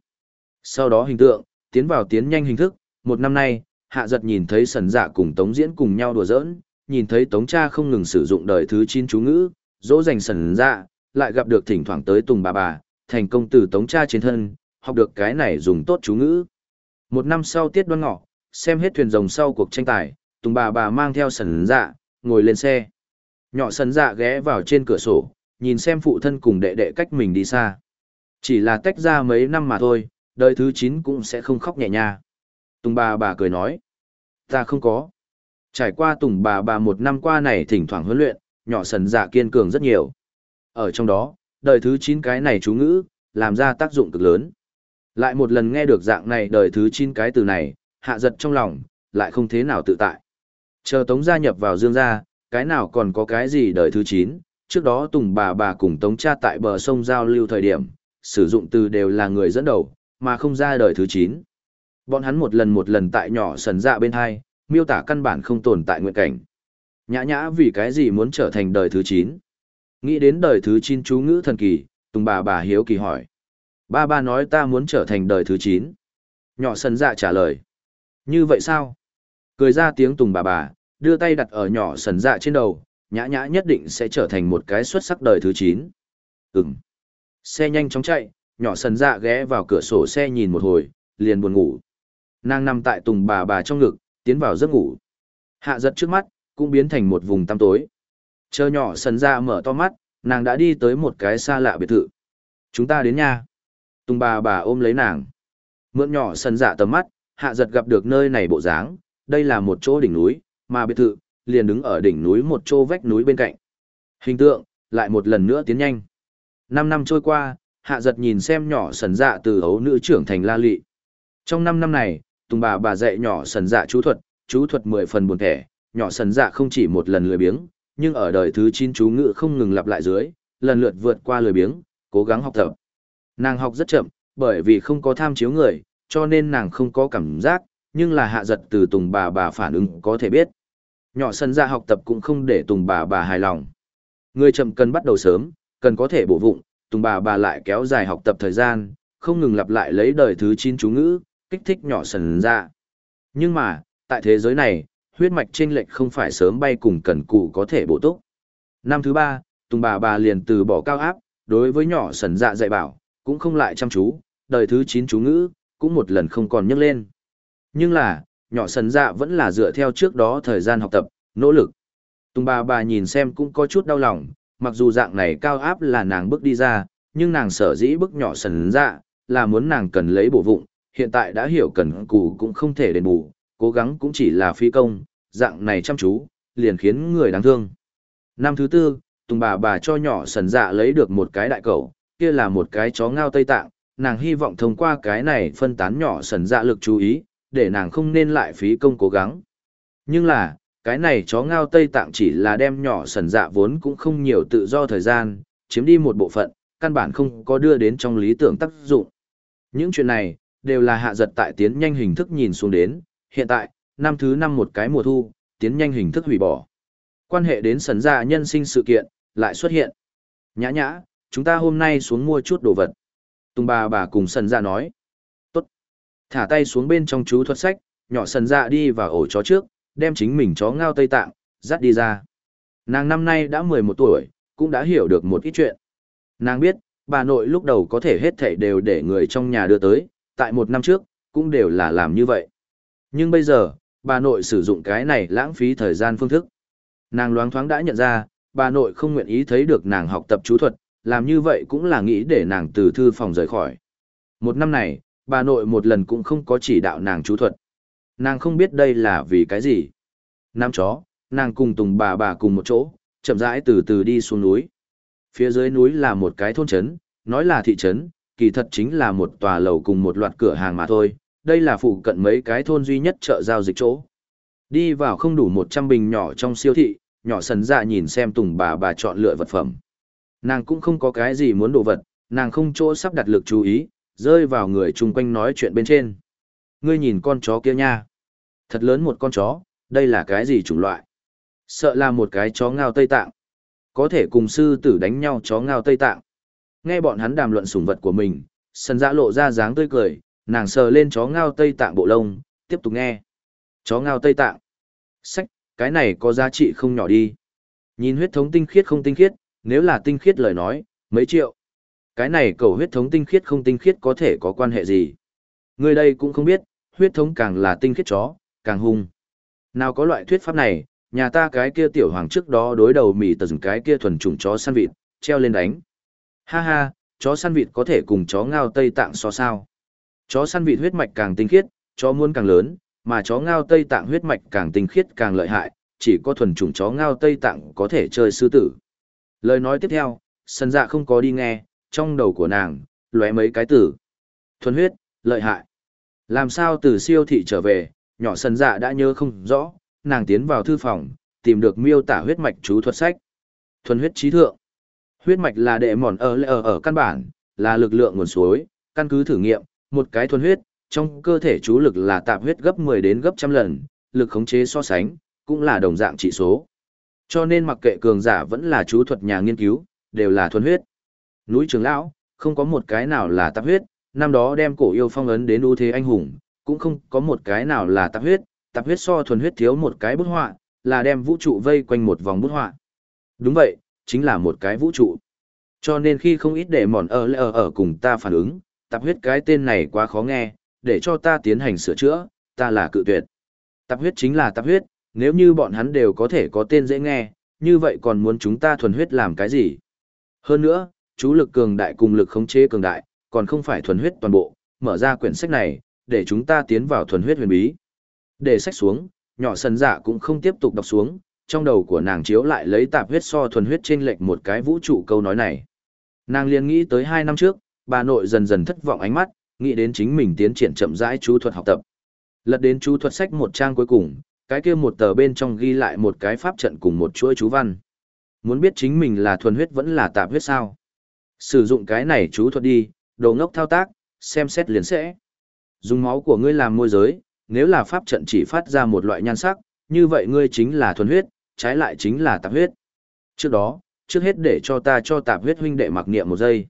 Sau đó hình tượng, tiến vào tiến nhanh hình thức, một năm nay, hạ giật nhìn thấy sần dạ cùng Tống diễn cùng nhau đùa giỡn, nhìn thấy Tống cha không ngừng sử dụng đời thứ chín chú ngữ, dỗ dành sần dạ, lại gặp được thỉnh thoảng tới Tùng bà bà, thành công từ Tống cha trên thân, học được cái này dùng tốt chú ngữ. Một năm sau tiết đoan ngọ, xem hết thuyền rồng sau cuộc tranh tài, Tùng bà bà mang theo sần dạ, ngồi lên xe. Nhỏ sần dạ ghé vào trên cửa sổ, nhìn xem phụ thân cùng đệ đệ cách mình đi xa. Chỉ là tách ra mấy năm mà thôi, đời thứ chín cũng sẽ không khóc nhẹ nha. Tùng bà bà cười nói. Ta không có. Trải qua tùng bà bà một năm qua này thỉnh thoảng huấn luyện, nhỏ sần dạ kiên cường rất nhiều. Ở trong đó, đời thứ chín cái này chú ngữ, làm ra tác dụng cực lớn. Lại một lần nghe được dạng này đời thứ chín cái từ này, hạ giật trong lòng, lại không thế nào tự tại. Chờ Tống gia nhập vào Dương gia, cái nào còn có cái gì đời thứ chín trước đó Tùng bà bà cùng Tống cha tại bờ sông giao lưu thời điểm, sử dụng từ đều là người dẫn đầu, mà không ra đời thứ chín Bọn hắn một lần một lần tại nhỏ sần dạ bên hai, miêu tả căn bản không tồn tại nguyện cảnh. Nhã nhã vì cái gì muốn trở thành đời thứ chín Nghĩ đến đời thứ chín chú ngữ thần kỳ, Tùng bà bà hiếu kỳ hỏi. Ba ba nói ta muốn trở thành đời thứ chín Nhỏ sần dạ trả lời. Như vậy sao? Cười ra tiếng Tùng bà bà, đưa tay đặt ở nhỏ sần dạ trên đầu, nhã nhã nhất định sẽ trở thành một cái xuất sắc đời thứ chín Ừm. Xe nhanh chóng chạy, nhỏ sần dạ ghé vào cửa sổ xe nhìn một hồi, liền buồn ngủ. Nàng nằm tại tùng bà bà trong ngực, tiến vào giấc ngủ. Hạ giật trước mắt, cũng biến thành một vùng tăm tối. Chờ nhỏ sần dạ mở to mắt, nàng đã đi tới một cái xa lạ biệt thự. Chúng ta đến nha. Tùng bà bà ôm lấy nàng. Mượn nhỏ sần dạ tầm mắt, hạ giật gặp được nơi này bộ dáng, đây là một chỗ đỉnh núi, mà biệt thự, liền đứng ở đỉnh núi một chỗ vách núi bên cạnh. Hình tượng, lại một lần nữa tiến nhanh. Năm năm trôi qua, hạ giật nhìn xem nhỏ sần dạ từ ấu nữ trưởng thành la lị. Trong năm năm này, Tùng bà bà dạy nhỏ sần dạ chú thuật, chú thuật mười phần buồn thẻ, nhỏ sần dạ không chỉ một lần lười biếng, nhưng ở đời thứ chín chú ngữ không ngừng lặp lại dưới, lần lượt vượt qua lười biếng, cố gắng học tập. Nàng học rất chậm, bởi vì không có tham chiếu người, cho nên nàng không có cảm giác, nhưng là hạ giật từ Tùng bà bà phản ứng có thể biết. Nhỏ sân ra học tập cũng không để Tùng bà bà hài lòng. Người chậm cần bắt đầu sớm, cần có thể bổ vụng, Tùng bà bà lại kéo dài học tập thời gian, không ngừng lặp lại lấy đời thứ chín chú ngữ, kích thích nhỏ sần ra. Nhưng mà, tại thế giới này, huyết mạch chênh lệch không phải sớm bay cùng cần cù có thể bổ túc. Năm thứ ba, Tùng bà bà liền từ bỏ cao áp, đối với nhỏ sần dạ dạy bảo, cũng không lại chăm chú, đời thứ chín chú ngữ, cũng một lần không còn nhấc lên. Nhưng là, nhỏ sần dạ vẫn là dựa theo trước đó thời gian học tập, nỗ lực. Tùng bà bà nhìn xem cũng có chút đau lòng, mặc dù dạng này cao áp là nàng bước đi ra, nhưng nàng sở dĩ bước nhỏ sần dạ, là muốn nàng cần lấy bổ vụng, hiện tại đã hiểu cần cù cũng không thể đền bù, cố gắng cũng chỉ là phi công, dạng này chăm chú, liền khiến người đáng thương. Năm thứ tư, Tùng bà bà cho nhỏ sần dạ lấy được một cái đại cầu, kia là một cái chó ngao Tây Tạng, nàng hy vọng thông qua cái này phân tán nhỏ sần dạ lực chú ý, để nàng không nên lại phí công cố gắng. Nhưng là, cái này chó ngao Tây Tạng chỉ là đem nhỏ sần dạ vốn cũng không nhiều tự do thời gian, chiếm đi một bộ phận, căn bản không có đưa đến trong lý tưởng tác dụng. Những chuyện này, đều là hạ giật tại tiến nhanh hình thức nhìn xuống đến, hiện tại, năm thứ năm một cái mùa thu, tiến nhanh hình thức hủy bỏ. Quan hệ đến sần dạ nhân sinh sự kiện, lại xuất hiện. Nhã nhã, chúng ta hôm nay xuống mua chút đồ vật. Tùng bà bà cùng sần dạ nói. Thả tay xuống bên trong chú thuật sách, nhỏ sần dạ đi vào ổ chó trước, đem chính mình chó ngao Tây Tạng, dắt đi ra. Nàng năm nay đã 11 tuổi, cũng đã hiểu được một ít chuyện. Nàng biết, bà nội lúc đầu có thể hết thảy đều để người trong nhà đưa tới, tại một năm trước, cũng đều là làm như vậy. Nhưng bây giờ, bà nội sử dụng cái này lãng phí thời gian phương thức. Nàng loáng thoáng đã nhận ra, bà nội không nguyện ý thấy được nàng học tập chú thuật, làm như vậy cũng là nghĩ để nàng từ thư phòng rời khỏi. Một năm này, bà nội một lần cũng không có chỉ đạo nàng chú thuật. Nàng không biết đây là vì cái gì. Nam chó, nàng cùng tùng bà bà cùng một chỗ, chậm rãi từ từ đi xuống núi. Phía dưới núi là một cái thôn trấn, nói là thị trấn, kỳ thật chính là một tòa lầu cùng một loạt cửa hàng mà thôi. Đây là phụ cận mấy cái thôn duy nhất chợ giao dịch chỗ. Đi vào không đủ 100 bình nhỏ trong siêu thị, nhỏ sần dạ nhìn xem tùng bà bà chọn lựa vật phẩm. Nàng cũng không có cái gì muốn đồ vật, nàng không chỗ sắp đặt lực chú ý, rơi vào người chung quanh nói chuyện bên trên. Ngươi nhìn con chó kia nha. Thật lớn một con chó, đây là cái gì chủng loại? Sợ là một cái chó ngao Tây Tạng. Có thể cùng sư tử đánh nhau chó ngao Tây Tạng. Nghe bọn hắn đàm luận sủng vật của mình, sân dã dạ lộ ra dáng tươi cười, nàng sờ lên chó ngao Tây Tạng bộ lông, tiếp tục nghe. Chó ngao Tây Tạng. Sách, cái này có giá trị không nhỏ đi. Nhìn huyết thống tinh khiết không tinh khiết, nếu là tinh khiết lời nói, mấy triệu. Cái này cầu huyết thống tinh khiết không tinh khiết có thể có quan hệ gì. Người đây cũng không biết, huyết thống càng là tinh khiết chó, càng hung. Nào có loại thuyết pháp này, nhà ta cái kia tiểu hoàng trước đó đối đầu mỉ tần cái kia thuần chủng chó săn vịt, treo lên đánh. Ha ha, chó săn vịt có thể cùng chó ngao Tây Tạng so sao. Chó săn vịt huyết mạch càng tinh khiết, chó muôn càng lớn, mà chó ngao Tây Tạng huyết mạch càng tinh khiết càng lợi hại, chỉ có thuần chủng chó ngao Tây Tạng có thể chơi sư tử. Lời nói tiếp theo, sân dạ không có đi nghe, trong đầu của nàng, lóe mấy cái tử. Thuần huyết, lợi hại. Làm sao từ siêu thị trở về, nhỏ sân dạ đã nhớ không rõ, nàng tiến vào thư phòng, tìm được miêu tả huyết mạch chú thuật sách. Thuần huyết trí thượng. Huyết mạch là đệ mòn ở ở ở căn bản, là lực lượng nguồn suối, căn cứ thử nghiệm, một cái thuần huyết, trong cơ thể chú lực là tạp huyết gấp 10 đến gấp trăm lần, lực khống chế so sánh, cũng là đồng dạng trị số. Cho nên mặc kệ cường giả vẫn là chú thuật nhà nghiên cứu, đều là thuần huyết. Núi Trường Lão, không có một cái nào là tạp huyết, năm đó đem cổ yêu phong ấn đến ưu thế anh hùng, cũng không có một cái nào là tạp huyết, tạp huyết so thuần huyết thiếu một cái bút họa, là đem vũ trụ vây quanh một vòng bút họa. Đúng vậy, chính là một cái vũ trụ. Cho nên khi không ít để mòn ở lệ ở cùng ta phản ứng, tạp huyết cái tên này quá khó nghe, để cho ta tiến hành sửa chữa, ta là cự tuyệt. Tạp huyết chính là tạp huyết, nếu như bọn hắn đều có thể có tên dễ nghe, như vậy còn muốn chúng ta thuần huyết làm cái gì? Hơn nữa, chú lực cường đại cùng lực khống chế cường đại, còn không phải thuần huyết toàn bộ, mở ra quyển sách này, để chúng ta tiến vào thuần huyết huyền bí. Để sách xuống, nhỏ sần dạ cũng không tiếp tục đọc xuống, trong đầu của nàng chiếu lại lấy tạp huyết so thuần huyết trên lệch một cái vũ trụ câu nói này. Nàng liền nghĩ tới hai năm trước, bà nội dần dần thất vọng ánh mắt, nghĩ đến chính mình tiến triển chậm rãi chú thuật học tập. Lật đến chú thuật sách một trang cuối cùng, cái kia một tờ bên trong ghi lại một cái pháp trận cùng một chuỗi chú văn. Muốn biết chính mình là thuần huyết vẫn là tạp huyết sao? Sử dụng cái này chú thuật đi, đồ ngốc thao tác, xem xét liền sẽ. Dùng máu của ngươi làm môi giới, nếu là pháp trận chỉ phát ra một loại nhan sắc, như vậy ngươi chính là thuần huyết, trái lại chính là tạp huyết. Trước đó, trước hết để cho ta cho tạp huyết huynh đệ mặc niệm một giây.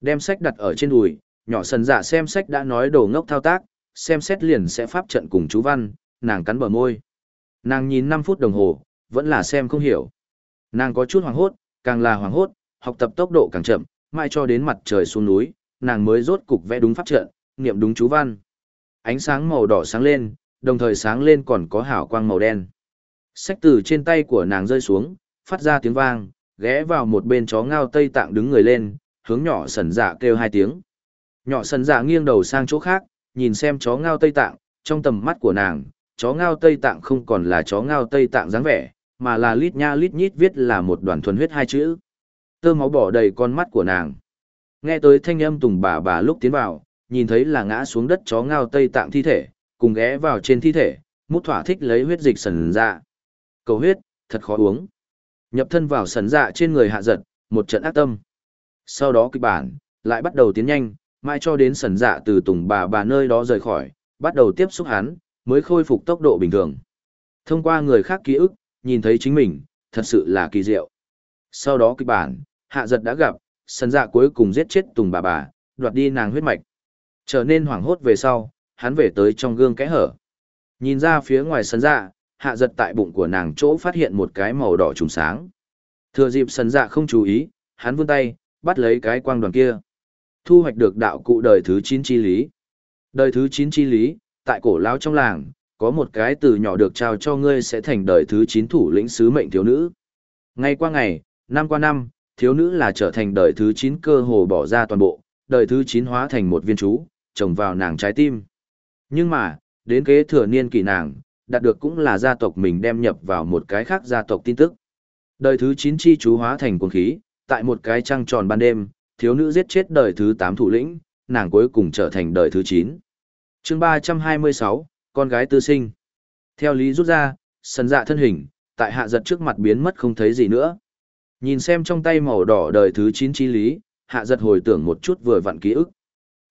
Đem sách đặt ở trên đùi, nhỏ sần dạ xem sách đã nói đồ ngốc thao tác, xem xét liền sẽ pháp trận cùng chú văn, nàng cắn bờ môi. Nàng nhìn 5 phút đồng hồ, vẫn là xem không hiểu. Nàng có chút hoàng hốt, càng là hoàng hốt, học tập tốc độ càng chậm, mai cho đến mặt trời xuống núi, nàng mới rốt cục vẽ đúng pháp trận, niệm đúng chú văn. Ánh sáng màu đỏ sáng lên, đồng thời sáng lên còn có hào quang màu đen. Sách từ trên tay của nàng rơi xuống, phát ra tiếng vang, ghé vào một bên chó ngao tây tạng đứng người lên, hướng nhỏ sần dạ kêu hai tiếng. Nhỏ sần dạ nghiêng đầu sang chỗ khác, nhìn xem chó ngao tây tạng, trong tầm mắt của nàng, chó ngao Tây Tạng không còn là chó ngao Tây Tạng dáng vẻ, mà là lít nha lít nhít viết là một đoàn thuần huyết hai chữ. Tơ máu bỏ đầy con mắt của nàng. Nghe tới thanh âm tùng bà bà lúc tiến vào, nhìn thấy là ngã xuống đất chó ngao Tây Tạng thi thể, cùng ghé vào trên thi thể, mút thỏa thích lấy huyết dịch sần dạ. Cầu huyết, thật khó uống. Nhập thân vào sần dạ trên người hạ giật, một trận ác tâm. Sau đó kịch bản, lại bắt đầu tiến nhanh, mai cho đến sần dạ từ tùng bà bà nơi đó rời khỏi, bắt đầu tiếp xúc hắn, mới khôi phục tốc độ bình thường. Thông qua người khác ký ức, nhìn thấy chính mình, thật sự là kỳ diệu. Sau đó kịch bản, hạ giật đã gặp, sân dạ cuối cùng giết chết tùng bà bà, đoạt đi nàng huyết mạch. Trở nên hoảng hốt về sau, hắn về tới trong gương kẽ hở. Nhìn ra phía ngoài sân dạ, hạ giật tại bụng của nàng chỗ phát hiện một cái màu đỏ trùng sáng. Thừa dịp sân dạ không chú ý, hắn vươn tay, bắt lấy cái quang đoàn kia. Thu hoạch được đạo cụ đời thứ 9 chi lý. Đời thứ 9 chi lý, tại cổ lão trong làng, có một cái từ nhỏ được trao cho ngươi sẽ thành đời thứ 9 thủ lĩnh sứ mệnh thiếu nữ. Ngày qua ngày, năm qua năm, thiếu nữ là trở thành đời thứ 9 cơ hồ bỏ ra toàn bộ, đời thứ 9 hóa thành một viên chú, trồng vào nàng trái tim. Nhưng mà, đến kế thừa niên kỳ nàng, đạt được cũng là gia tộc mình đem nhập vào một cái khác gia tộc tin tức. Đời thứ 9 chi chú hóa thành cuồng khí, tại một cái trăng tròn ban đêm, thiếu nữ giết chết đời thứ 8 thủ lĩnh, nàng cuối cùng trở thành đời thứ 9. chương 326, con gái tư sinh. Theo lý rút ra, sân dạ thân hình, tại hạ giật trước mặt biến mất không thấy gì nữa. Nhìn xem trong tay màu đỏ đời thứ 9 chi lý, hạ giật hồi tưởng một chút vừa vặn ký ức.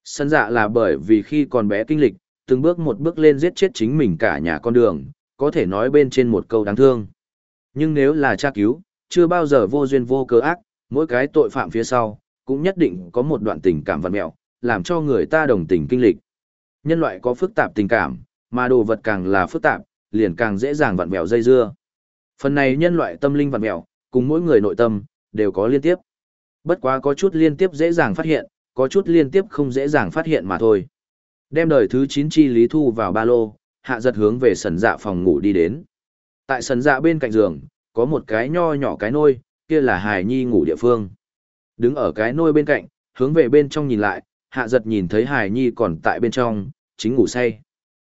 Sân dạ là bởi vì khi còn bé kinh lịch, từng bước một bước lên giết chết chính mình cả nhà con đường, có thể nói bên trên một câu đáng thương. Nhưng nếu là tra cứu, chưa bao giờ vô duyên vô cớ ác, mỗi cái tội phạm phía sau, cũng nhất định có một đoạn tình cảm vật mẹo, làm cho người ta đồng tình kinh lịch. Nhân loại có phức tạp tình cảm, mà đồ vật càng là phức tạp, liền càng dễ dàng vặn vẹo dây dưa. Phần này nhân loại tâm linh vặn vẹo, cùng mỗi người nội tâm, đều có liên tiếp. Bất quá có chút liên tiếp dễ dàng phát hiện, có chút liên tiếp không dễ dàng phát hiện mà thôi. Đem đời thứ 9 chi lý thu vào ba lô, hạ giật hướng về sần dạ phòng ngủ đi đến. Tại sần dạ bên cạnh giường, có một cái nho nhỏ cái nôi, kia là hài nhi ngủ địa phương. Đứng ở cái nôi bên cạnh, hướng về bên trong nhìn lại, hạ giật nhìn thấy hài nhi còn tại bên trong, chính ngủ say.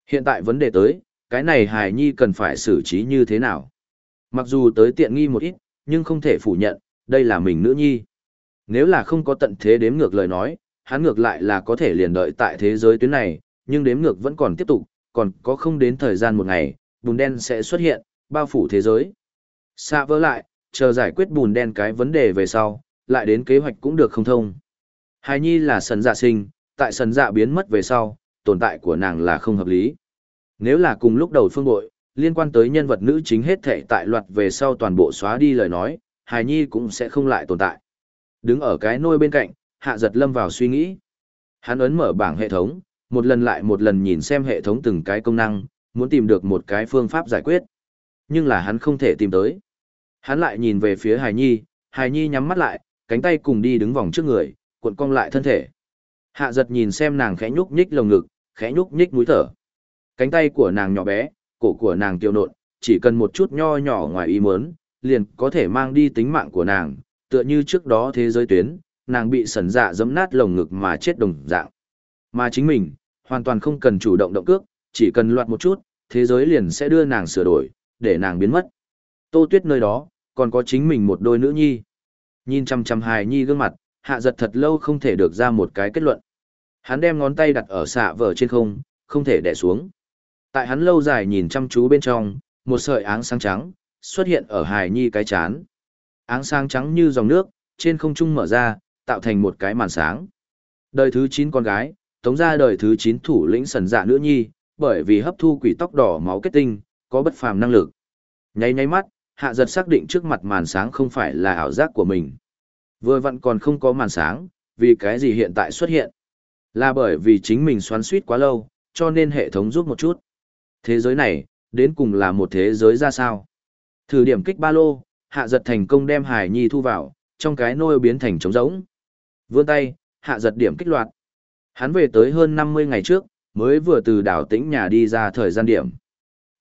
Hiện tại vấn đề tới, cái này hài nhi cần phải xử trí như thế nào? Mặc dù tới tiện nghi một ít, nhưng không thể phủ nhận, đây là mình nữ nhi. Nếu là không có tận thế đếm ngược lời nói, hắn ngược lại là có thể liền đợi tại thế giới tuyến này, nhưng đếm ngược vẫn còn tiếp tục, còn có không đến thời gian một ngày, bùn đen sẽ xuất hiện, bao phủ thế giới. Xa vỡ lại, chờ giải quyết bùn đen cái vấn đề về sau, lại đến kế hoạch cũng được không thông. Hài nhi là sần dạ sinh, tại sần dạ biến mất về sau, tồn tại của nàng là không hợp lý. Nếu là cùng lúc đầu phương bội, liên quan tới nhân vật nữ chính hết thể tại loạt về sau toàn bộ xóa đi lời nói, hài nhi cũng sẽ không lại tồn tại. Đứng ở cái nôi bên cạnh, hạ giật lâm vào suy nghĩ. Hắn ấn mở bảng hệ thống, một lần lại một lần nhìn xem hệ thống từng cái công năng, muốn tìm được một cái phương pháp giải quyết. Nhưng là hắn không thể tìm tới. Hắn lại nhìn về phía Hải Nhi, Hải Nhi nhắm mắt lại, cánh tay cùng đi đứng vòng trước người, cuộn cong lại thân thể. Hạ giật nhìn xem nàng khẽ nhúc nhích lồng ngực, khẽ nhúc nhích mũi thở. Cánh tay của nàng nhỏ bé, cổ của nàng tiêu nộn, chỉ cần một chút nho nhỏ ngoài ý muốn, liền có thể mang đi tính mạng của nàng, tựa như trước đó thế giới tuyến, nàng bị sần dạ giấm nát lồng ngực mà chết đồng dạng. Mà chính mình, hoàn toàn không cần chủ động động cước, chỉ cần loạt một chút, thế giới liền sẽ đưa nàng sửa đổi, để nàng biến mất. Tô tuyết nơi đó, còn có chính mình một đôi nữ nhi. Nhìn chăm chăm hài nhi gương mặt, hạ giật thật lâu không thể được ra một cái kết luận. Hắn đem ngón tay đặt ở xạ vở trên không, không thể đè xuống. Tại hắn lâu dài nhìn chăm chú bên trong, một sợi áng sáng trắng, xuất hiện ở hài nhi cái chán. Áng sáng trắng như dòng nước, trên không trung mở ra, tạo thành một cái màn sáng. Đời thứ 9 con gái, tống ra đời thứ 9 thủ lĩnh sần dạ nữ nhi, bởi vì hấp thu quỷ tóc đỏ máu kết tinh, có bất phàm năng lực. Nháy nháy mắt, hạ giật xác định trước mặt màn sáng không phải là ảo giác của mình. Vừa vặn còn không có màn sáng, vì cái gì hiện tại xuất hiện. Là bởi vì chính mình xoắn suýt quá lâu, cho nên hệ thống giúp một chút. Thế giới này, đến cùng là một thế giới ra sao? Thử điểm kích ba lô, hạ giật thành công đem hải nhi thu vào, trong cái nôi biến thành trống rỗng. Vươn tay, hạ giật điểm kích loạt. Hắn về tới hơn 50 ngày trước, mới vừa từ đảo tĩnh nhà đi ra thời gian điểm.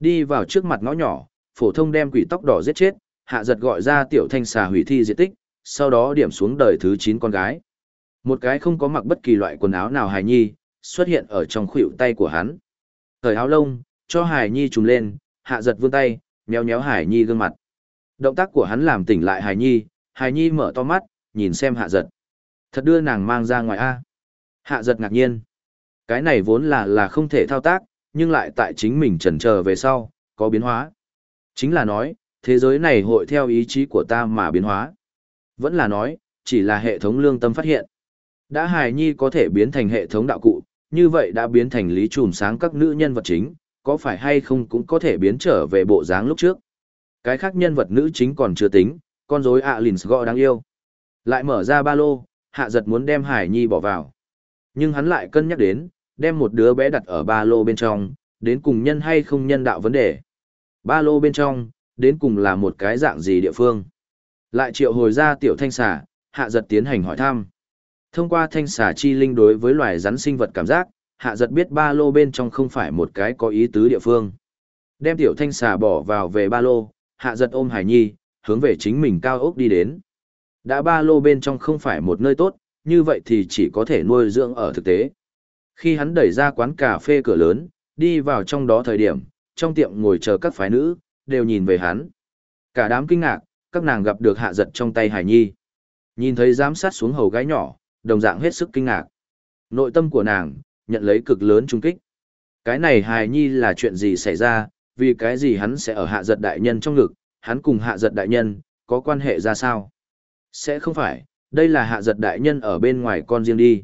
Đi vào trước mặt ngõ nhỏ, phổ thông đem quỷ tóc đỏ giết chết, hạ giật gọi ra tiểu thanh xà hủy thi diệt tích, sau đó điểm xuống đời thứ 9 con gái. Một cái không có mặc bất kỳ loại quần áo nào hài nhi, xuất hiện ở trong khuỷu tay của hắn. Thời áo lông, cho Hải nhi trùm lên, hạ giật vươn tay, méo méo Hải nhi gương mặt. Động tác của hắn làm tỉnh lại Hải nhi, Hải nhi mở to mắt, nhìn xem hạ giật. Thật đưa nàng mang ra ngoài A. Hạ giật ngạc nhiên. Cái này vốn là là không thể thao tác, nhưng lại tại chính mình chần chờ về sau, có biến hóa. Chính là nói, thế giới này hội theo ý chí của ta mà biến hóa. Vẫn là nói, chỉ là hệ thống lương tâm phát hiện. Đã hài nhi có thể biến thành hệ thống đạo cụ, như vậy đã biến thành lý trùm sáng các nữ nhân vật chính, có phải hay không cũng có thể biến trở về bộ dáng lúc trước. Cái khác nhân vật nữ chính còn chưa tính, con rối Alins gọi đáng yêu. Lại mở ra ba lô, hạ giật muốn đem Hải Nhi bỏ vào. Nhưng hắn lại cân nhắc đến, đem một đứa bé đặt ở ba lô bên trong, đến cùng nhân hay không nhân đạo vấn đề. Ba lô bên trong, đến cùng là một cái dạng gì địa phương. Lại triệu hồi ra tiểu thanh xà, hạ giật tiến hành hỏi thăm. Thông qua thanh xà chi linh đối với loài rắn sinh vật cảm giác, hạ giật biết ba lô bên trong không phải một cái có ý tứ địa phương. Đem tiểu thanh xà bỏ vào về ba lô, hạ giật ôm hải nhi, hướng về chính mình cao ốc đi đến. Đã ba lô bên trong không phải một nơi tốt, như vậy thì chỉ có thể nuôi dưỡng ở thực tế. Khi hắn đẩy ra quán cà phê cửa lớn, đi vào trong đó thời điểm, trong tiệm ngồi chờ các phái nữ, đều nhìn về hắn. Cả đám kinh ngạc, các nàng gặp được hạ giật trong tay hải nhi. Nhìn thấy giám sát xuống hầu gái nhỏ, đồng dạng hết sức kinh ngạc. Nội tâm của nàng, nhận lấy cực lớn trung kích. Cái này hài nhi là chuyện gì xảy ra, vì cái gì hắn sẽ ở hạ giật đại nhân trong ngực, hắn cùng hạ giật đại nhân, có quan hệ ra sao? Sẽ không phải, đây là hạ giật đại nhân ở bên ngoài con riêng đi.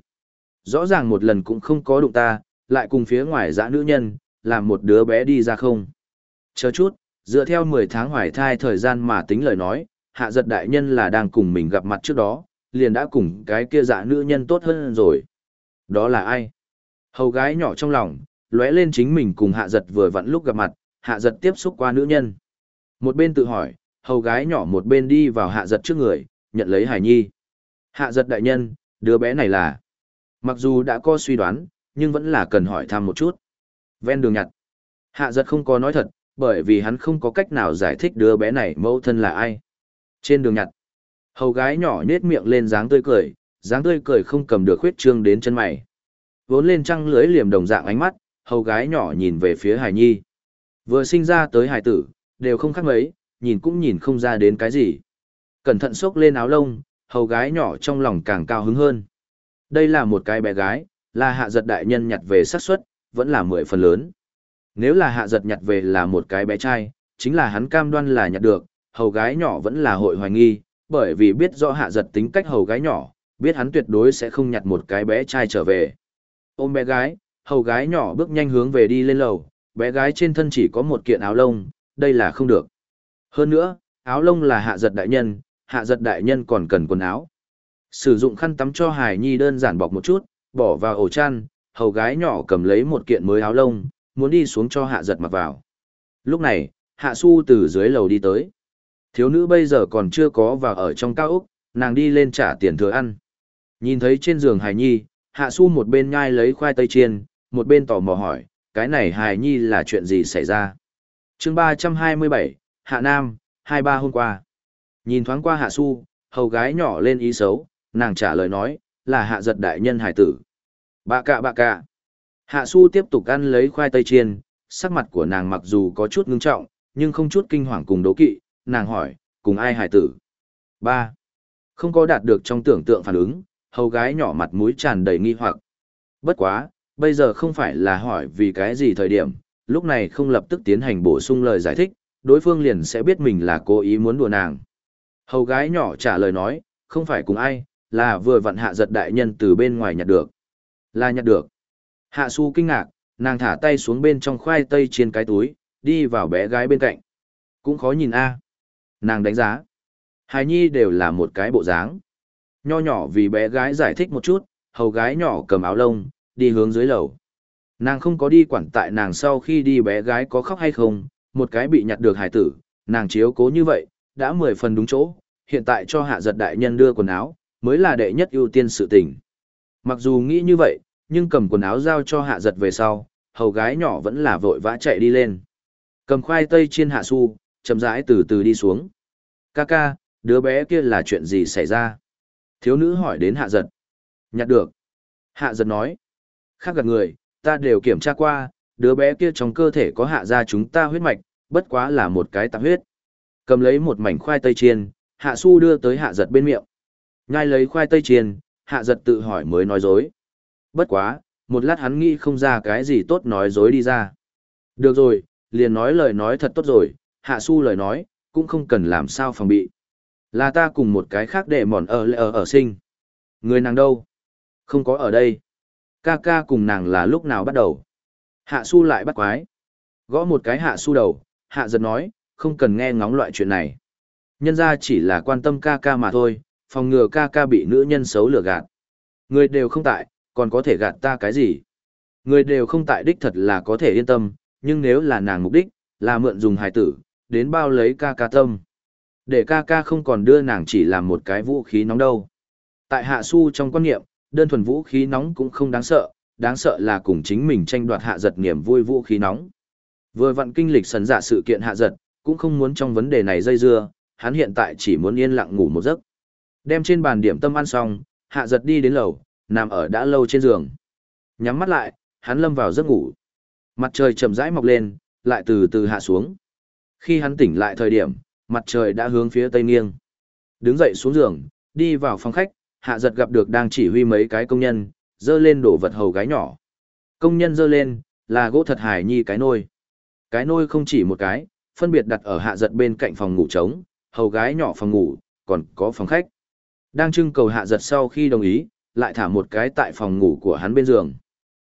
Rõ ràng một lần cũng không có đụng ta, lại cùng phía ngoài dã nữ nhân, làm một đứa bé đi ra không. Chờ chút, dựa theo 10 tháng hoài thai thời gian mà tính lời nói, hạ giật đại nhân là đang cùng mình gặp mặt trước đó, liền đã cùng cái kia dã nữ nhân tốt hơn rồi. Đó là ai? Hầu gái nhỏ trong lòng, lóe lên chính mình cùng hạ giật vừa vặn lúc gặp mặt, hạ giật tiếp xúc qua nữ nhân. Một bên tự hỏi, hầu gái nhỏ một bên đi vào hạ giật trước người, nhận lấy hải nhi. Hạ giật đại nhân, đứa bé này là... Mặc dù đã có suy đoán, nhưng vẫn là cần hỏi thăm một chút. Ven đường nhặt. Hạ giật không có nói thật, bởi vì hắn không có cách nào giải thích đứa bé này mẫu thân là ai. Trên đường nhặt. Hầu gái nhỏ nhết miệng lên dáng tươi cười, dáng tươi cười không cầm được khuyết trương đến chân mày. Vốn lên trăng lưới liềm đồng dạng ánh mắt, hầu gái nhỏ nhìn về phía Hải Nhi. Vừa sinh ra tới hải tử, đều không khác mấy, nhìn cũng nhìn không ra đến cái gì. Cẩn thận xốc lên áo lông, hầu gái nhỏ trong lòng càng cao hứng hơn. Đây là một cái bé gái, là hạ giật đại nhân nhặt về xác suất, vẫn là mười phần lớn. Nếu là hạ giật nhặt về là một cái bé trai, chính là hắn cam đoan là nhặt được, hầu gái nhỏ vẫn là hội hoài nghi, bởi vì biết rõ hạ giật tính cách hầu gái nhỏ, biết hắn tuyệt đối sẽ không nhặt một cái bé trai trở về. Ôm bé gái, hầu gái nhỏ bước nhanh hướng về đi lên lầu, bé gái trên thân chỉ có một kiện áo lông, đây là không được. Hơn nữa, áo lông là hạ giật đại nhân, hạ giật đại nhân còn cần quần áo. Sử dụng khăn tắm cho Hải Nhi đơn giản bọc một chút, bỏ vào ổ chăn, hầu gái nhỏ cầm lấy một kiện mới áo lông, muốn đi xuống cho hạ giật mặc vào. Lúc này, hạ su từ dưới lầu đi tới. Thiếu nữ bây giờ còn chưa có vào ở trong cao ốc, nàng đi lên trả tiền thừa ăn. Nhìn thấy trên giường Hải Nhi, hạ su một bên nhai lấy khoai tây chiên, một bên tò mò hỏi, cái này Hải Nhi là chuyện gì xảy ra? chương ba trăm hai mươi bảy Hạ Nam, hai ba hôm qua. Nhìn thoáng qua hạ su, hầu gái nhỏ lên ý xấu, nàng trả lời nói, là hạ giật đại nhân hải tử. Bạ cạ bạ cạ. Hạ su tiếp tục ăn lấy khoai tây chiên, sắc mặt của nàng mặc dù có chút ngưng trọng, nhưng không chút kinh hoàng cùng đố kỵ, nàng hỏi, cùng ai hải tử? ba Không có đạt được trong tưởng tượng phản ứng, hầu gái nhỏ mặt mũi tràn đầy nghi hoặc. Bất quá, bây giờ không phải là hỏi vì cái gì thời điểm, lúc này không lập tức tiến hành bổ sung lời giải thích, đối phương liền sẽ biết mình là cố ý muốn đùa nàng. Hầu gái nhỏ trả lời nói, không phải cùng ai, là vừa vặn hạ giật đại nhân từ bên ngoài nhặt được. Là nhặt được. Hạ su kinh ngạc, nàng thả tay xuống bên trong khoai tây trên cái túi, đi vào bé gái bên cạnh. Cũng khó nhìn a. Nàng đánh giá. Hài nhi đều là một cái bộ dáng. Nho nhỏ vì bé gái giải thích một chút, hầu gái nhỏ cầm áo lông, đi hướng dưới lầu. Nàng không có đi quản tại nàng sau khi đi bé gái có khóc hay không, một cái bị nhặt được hải tử, nàng chiếu cố như vậy, đã mười phần đúng chỗ, hiện tại cho hạ giật đại nhân đưa quần áo, mới là đệ nhất ưu tiên sự tình. Mặc dù nghĩ như vậy, nhưng cầm quần áo giao cho hạ giật về sau, hầu gái nhỏ vẫn là vội vã chạy đi lên. Cầm khoai tây trên hạ su, chậm rãi từ từ đi xuống. Ca ca, đứa bé kia là chuyện gì xảy ra? Thiếu nữ hỏi đến hạ giật. Nhặt được. Hạ giật nói. Khác gặp người, ta đều kiểm tra qua, đứa bé kia trong cơ thể có hạ ra chúng ta huyết mạch, bất quá là một cái tạp huyết. Cầm lấy một mảnh khoai tây chiên, hạ su đưa tới hạ giật bên miệng. Nhai lấy khoai tây chiên, hạ giật tự hỏi mới nói dối. Bất quá, một lát hắn nghĩ không ra cái gì tốt nói dối đi ra. Được rồi, liền nói lời nói thật tốt rồi, hạ su lời nói, cũng không cần làm sao phòng bị. Là ta cùng một cái khác để mòn ở lệ ở ở sinh. Người nàng đâu? Không có ở đây. Ca ca cùng nàng là lúc nào bắt đầu? Hạ su lại bắt quái. Gõ một cái hạ su đầu, hạ giật nói, không cần nghe ngóng loại chuyện này. Nhân ra chỉ là quan tâm ca ca mà thôi, phòng ngừa ca ca bị nữ nhân xấu lừa gạt. Người đều không tại, còn có thể gạt ta cái gì? Người đều không tại đích thật là có thể yên tâm, nhưng nếu là nàng mục đích, là mượn dùng hài tử, đến bao lấy ca ca tâm. Để ca ca không còn đưa nàng chỉ làm một cái vũ khí nóng đâu. Tại hạ su trong quan niệm, đơn thuần vũ khí nóng cũng không đáng sợ, đáng sợ là cùng chính mình tranh đoạt hạ giật niềm vui vũ khí nóng. Vừa vặn kinh lịch sấn giả sự kiện hạ giật, cũng không muốn trong vấn đề này dây dưa, hắn hiện tại chỉ muốn yên lặng ngủ một giấc. Đem trên bàn điểm tâm ăn xong, hạ giật đi đến lầu, nằm ở đã lâu trên giường. Nhắm mắt lại, hắn lâm vào giấc ngủ. Mặt trời chậm rãi mọc lên, lại từ từ hạ xuống. Khi hắn tỉnh lại thời điểm, mặt trời đã hướng phía tây nghiêng. Đứng dậy xuống giường, đi vào phòng khách, hạ giật gặp được đang chỉ huy mấy cái công nhân, dơ lên đổ vật hầu gái nhỏ. Công nhân dơ lên, là gỗ thật hài nhi cái nôi. Cái nôi không chỉ một cái, phân biệt đặt ở hạ giật bên cạnh phòng ngủ trống, hầu gái nhỏ phòng ngủ, còn có phòng khách. Đang trưng cầu hạ giật sau khi đồng ý, lại thả một cái tại phòng ngủ của hắn bên giường.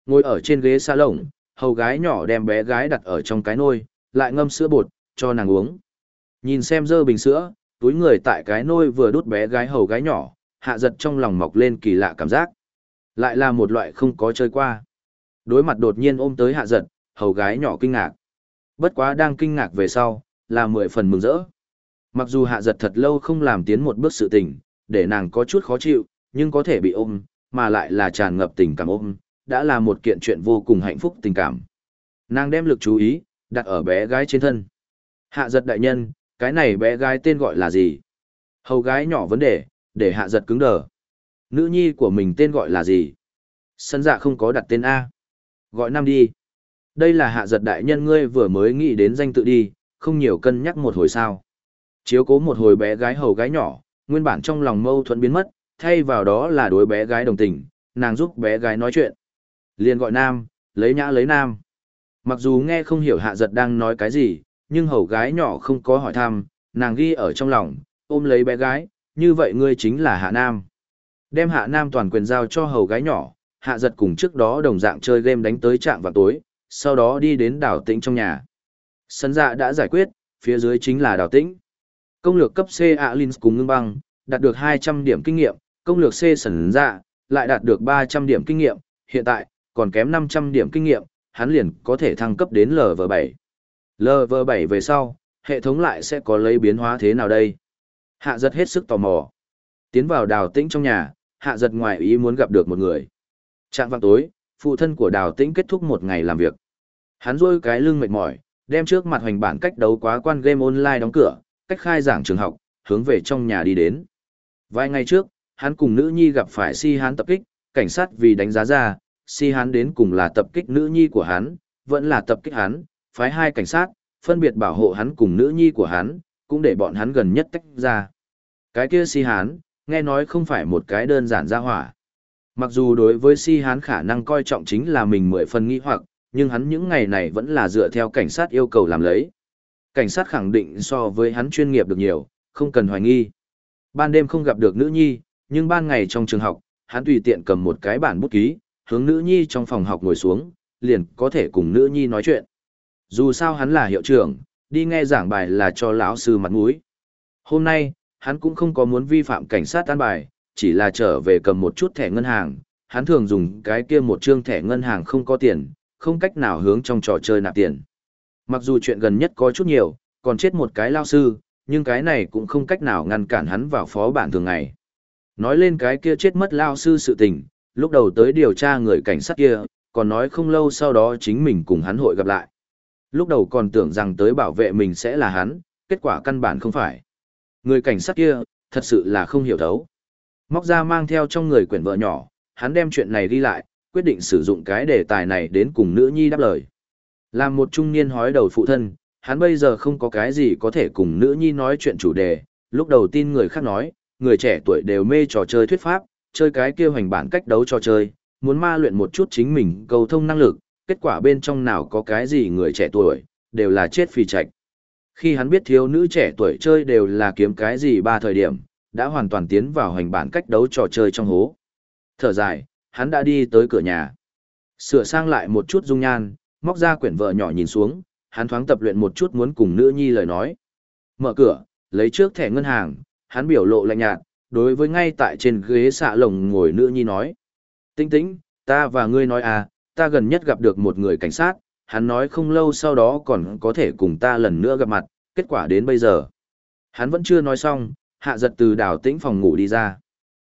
Ngồi ở trên ghế sa lồng, hầu gái nhỏ đem bé gái đặt ở trong cái nôi, lại ngâm sữa bột, cho nàng uống. Nhìn xem dơ bình sữa, túi người tại cái nôi vừa đút bé gái hầu gái nhỏ, hạ giật trong lòng mọc lên kỳ lạ cảm giác. Lại là một loại không có chơi qua. Đối mặt đột nhiên ôm tới hạ giật, hầu gái nhỏ kinh ngạc. Bất quá đang kinh ngạc về sau, là mười phần mừng rỡ. Mặc dù hạ giật thật lâu không làm tiến một bước sự tình, để nàng có chút khó chịu, nhưng có thể bị ôm, mà lại là tràn ngập tình cảm ôm, đã là một kiện chuyện vô cùng hạnh phúc tình cảm. Nàng đem lực chú ý, đặt ở bé gái trên thân. Hạ giật đại nhân, cái này bé gái tên gọi là gì? Hầu gái nhỏ vấn đề, để hạ giật cứng đờ. Nữ nhi của mình tên gọi là gì? Sân dạ không có đặt tên A. Gọi năm đi. Đây là hạ giật đại nhân ngươi vừa mới nghĩ đến danh tự đi, không nhiều cân nhắc một hồi sao. Chiếu cố một hồi bé gái hầu gái nhỏ, nguyên bản trong lòng mâu thuẫn biến mất, thay vào đó là đối bé gái đồng tình, nàng giúp bé gái nói chuyện. Liền gọi nam, lấy nhã lấy nam. Mặc dù nghe không hiểu hạ giật đang nói cái gì, nhưng hầu gái nhỏ không có hỏi thăm, nàng ghi ở trong lòng, ôm lấy bé gái, như vậy ngươi chính là hạ nam. Đem hạ nam toàn quyền giao cho hầu gái nhỏ, hạ giật cùng trước đó đồng dạng chơi game đánh tới trạng vào tối, sau đó đi đến đảo tĩnh trong nhà. Sân dạ đã giải quyết, phía dưới chính là đảo tĩnh. Công lược cấp C Alins cùng ngưng băng, đạt được 200 điểm kinh nghiệm, công lược C sần dạ, lại đạt được 300 điểm kinh nghiệm, hiện tại, còn kém 500 điểm kinh nghiệm, hắn liền có thể thăng cấp đến LV7. LV7 về sau, hệ thống lại sẽ có lấy biến hóa thế nào đây? Hạ giật hết sức tò mò. Tiến vào đào tĩnh trong nhà, hạ giật ngoài ý muốn gặp được một người. Trạng vạng tối, phụ thân của đào tĩnh kết thúc một ngày làm việc. Hắn rôi cái lưng mệt mỏi, đem trước mặt hoành bản cách đấu quá quan game online đóng cửa, cách khai giảng trường học, hướng về trong nhà đi đến. Vài ngày trước, hắn cùng nữ nhi gặp phải si hán tập kích, cảnh sát vì đánh giá ra, si hán đến cùng là tập kích nữ nhi của hắn, vẫn là tập kích hắn, phái hai cảnh sát, phân biệt bảo hộ hắn cùng nữ nhi của hắn, cũng để bọn hắn gần nhất tách ra. Cái kia si hán, nghe nói không phải một cái đơn giản ra hỏa. Mặc dù đối với si hán khả năng coi trọng chính là mình mười phần nghi hoặc, nhưng hắn những ngày này vẫn là dựa theo cảnh sát yêu cầu làm lấy. Cảnh sát khẳng định so với hắn chuyên nghiệp được nhiều, không cần hoài nghi. Ban đêm không gặp được nữ nhi, nhưng ban ngày trong trường học, hắn tùy tiện cầm một cái bản bút ký, hướng nữ nhi trong phòng học ngồi xuống, liền có thể cùng nữ nhi nói chuyện. Dù sao hắn là hiệu trưởng, đi nghe giảng bài là cho lão sư mặt mũi. Hôm nay, hắn cũng không có muốn vi phạm cảnh sát tan bài, chỉ là trở về cầm một chút thẻ ngân hàng. Hắn thường dùng cái kia một trương thẻ ngân hàng không có tiền, không cách nào hướng trong trò chơi nạp tiền. Mặc dù chuyện gần nhất có chút nhiều, còn chết một cái lao sư, nhưng cái này cũng không cách nào ngăn cản hắn vào phó bản thường ngày. Nói lên cái kia chết mất lao sư sự tình, lúc đầu tới điều tra người cảnh sát kia, còn nói không lâu sau đó chính mình cùng hắn hội gặp lại. Lúc đầu còn tưởng rằng tới bảo vệ mình sẽ là hắn, kết quả căn bản không phải. Người cảnh sát kia, thật sự là không hiểu thấu. Móc ra mang theo trong người quyển vợ nhỏ, hắn đem chuyện này đi lại, quyết định sử dụng cái đề tài này đến cùng nữ nhi đáp lời. Làm một trung niên hói đầu phụ thân, hắn bây giờ không có cái gì có thể cùng nữ nhi nói chuyện chủ đề, lúc đầu tin người khác nói, người trẻ tuổi đều mê trò chơi thuyết pháp, chơi cái kia hoành bản cách đấu trò chơi, muốn ma luyện một chút chính mình cầu thông năng lực, kết quả bên trong nào có cái gì người trẻ tuổi, đều là chết phi trạch. Khi hắn biết thiếu nữ trẻ tuổi chơi đều là kiếm cái gì ba thời điểm, đã hoàn toàn tiến vào hành bản cách đấu trò chơi trong hố. Thở dài, hắn đã đi tới cửa nhà. Sửa sang lại một chút dung nhan, móc ra quyển vợ nhỏ nhìn xuống, hắn thoáng tập luyện một chút muốn cùng nữ nhi lời nói. Mở cửa, lấy trước thẻ ngân hàng, hắn biểu lộ lạnh nhạt, đối với ngay tại trên ghế xạ lồng ngồi nữ nhi nói. Tinh tĩnh, ta và ngươi nói à, ta gần nhất gặp được một người cảnh sát, hắn nói không lâu sau đó còn có thể cùng ta lần nữa gặp mặt, kết quả đến bây giờ. Hắn vẫn chưa nói xong, hạ giật từ đào tĩnh phòng ngủ đi ra.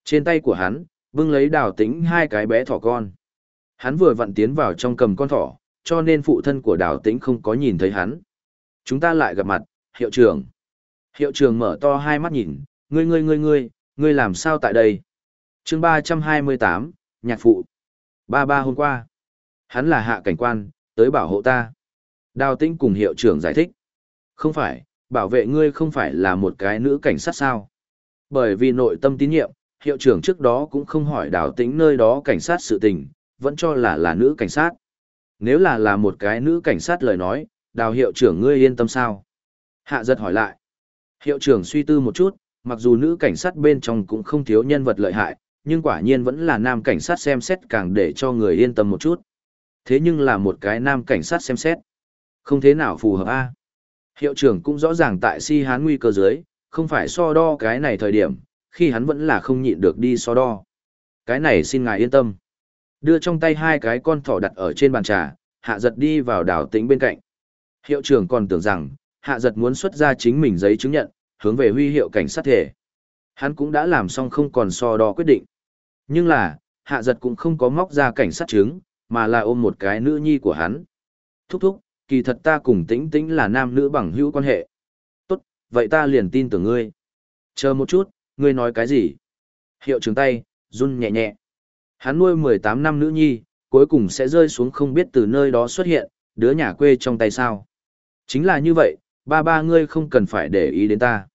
Trên tay của hắn, bưng lấy đào tĩnh hai cái bé thỏ con. Hắn vừa vặn tiến vào trong cầm con thỏ, cho nên phụ thân của đào tĩnh không có nhìn thấy hắn. Chúng ta lại gặp mặt, hiệu trưởng. Hiệu trưởng mở to hai mắt nhìn, ngươi ngươi ngươi ngươi, ngươi làm sao tại đây? chương ba trăm hai mươi tám, nhạc phụ. Ba ba hôm qua. Hắn là hạ cảnh quan, tới bảo hộ ta. Đào tĩnh cùng hiệu trưởng giải thích. Không phải, bảo vệ ngươi không phải là một cái nữ cảnh sát sao? Bởi vì nội tâm tín nhiệm, hiệu trưởng trước đó cũng không hỏi đào tĩnh nơi đó cảnh sát sự tình, vẫn cho là là nữ cảnh sát. Nếu là là một cái nữ cảnh sát lời nói, đào hiệu trưởng ngươi yên tâm sao? Hạ giật hỏi lại. Hiệu trưởng suy tư một chút, mặc dù nữ cảnh sát bên trong cũng không thiếu nhân vật lợi hại, nhưng quả nhiên vẫn là nam cảnh sát xem xét càng để cho người yên tâm một chút. Thế nhưng là một cái nam cảnh sát xem xét. Không thế nào phù hợp a Hiệu trưởng cũng rõ ràng tại si hán nguy cơ dưới, không phải so đo cái này thời điểm, khi hắn vẫn là không nhịn được đi so đo. Cái này xin ngài yên tâm. Đưa trong tay hai cái con thỏ đặt ở trên bàn trà, hạ giật đi vào đảo tĩnh bên cạnh. Hiệu trưởng còn tưởng rằng, hạ giật muốn xuất ra chính mình giấy chứng nhận, hướng về huy hiệu cảnh sát thể. Hắn cũng đã làm xong không còn so đo quyết định. Nhưng là, hạ giật cũng không có móc ra cảnh sát chứng, mà là ôm một cái nữ nhi của hắn. Thúc thúc, kỳ thật ta cùng tĩnh tĩnh là nam nữ bằng hữu quan hệ. Tốt, vậy ta liền tin tưởng ngươi. Chờ một chút, ngươi nói cái gì? Hiệu trưởng tay, run nhẹ nhẹ. Hắn nuôi 18 năm nữ nhi, cuối cùng sẽ rơi xuống không biết từ nơi đó xuất hiện, đứa nhà quê trong tay sao. Chính là như vậy, ba ba ngươi không cần phải để ý đến ta.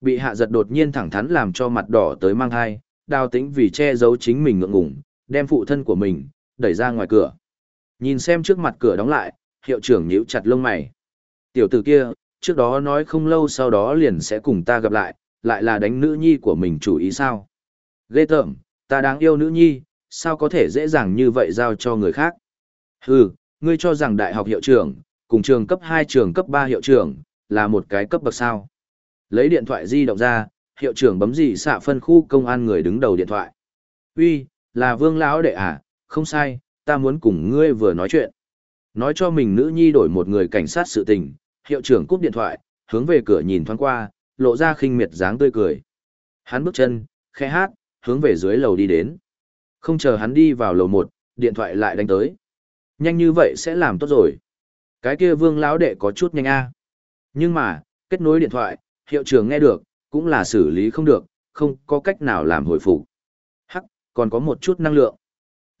Bị hạ giật đột nhiên thẳng thắn làm cho mặt đỏ tới mang thai, đào tĩnh vì che giấu chính mình ngượng ngủng, đem phụ thân của mình, đẩy ra ngoài cửa. Nhìn xem trước mặt cửa đóng lại, hiệu trưởng nhíu chặt lông mày. Tiểu tử kia, trước đó nói không lâu sau đó liền sẽ cùng ta gặp lại, lại là đánh nữ nhi của mình chủ ý sao. Ghê tởm, ta đáng yêu nữ nhi, sao có thể dễ dàng như vậy giao cho người khác. Hừ, ngươi cho rằng đại học hiệu trưởng, cùng trường cấp 2 trường cấp 3 hiệu trưởng, là một cái cấp bậc sao. Lấy điện thoại di động ra, hiệu trưởng bấm gì xạ phân khu công an người đứng đầu điện thoại. Uy, là vương lão đệ à, không sai, ta muốn cùng ngươi vừa nói chuyện. Nói cho mình nữ nhi đổi một người cảnh sát sự tình, hiệu trưởng cúp điện thoại, hướng về cửa nhìn thoáng qua, lộ ra khinh miệt dáng tươi cười. Hắn bước chân, khẽ hát, hướng về dưới lầu đi đến. Không chờ hắn đi vào lầu một, điện thoại lại đánh tới. Nhanh như vậy sẽ làm tốt rồi. Cái kia vương lão đệ có chút nhanh a. Nhưng mà, kết nối điện thoại, hiệu trưởng nghe được, cũng là xử lý không được, không có cách nào làm hồi phục. Hắc, còn có một chút năng lượng.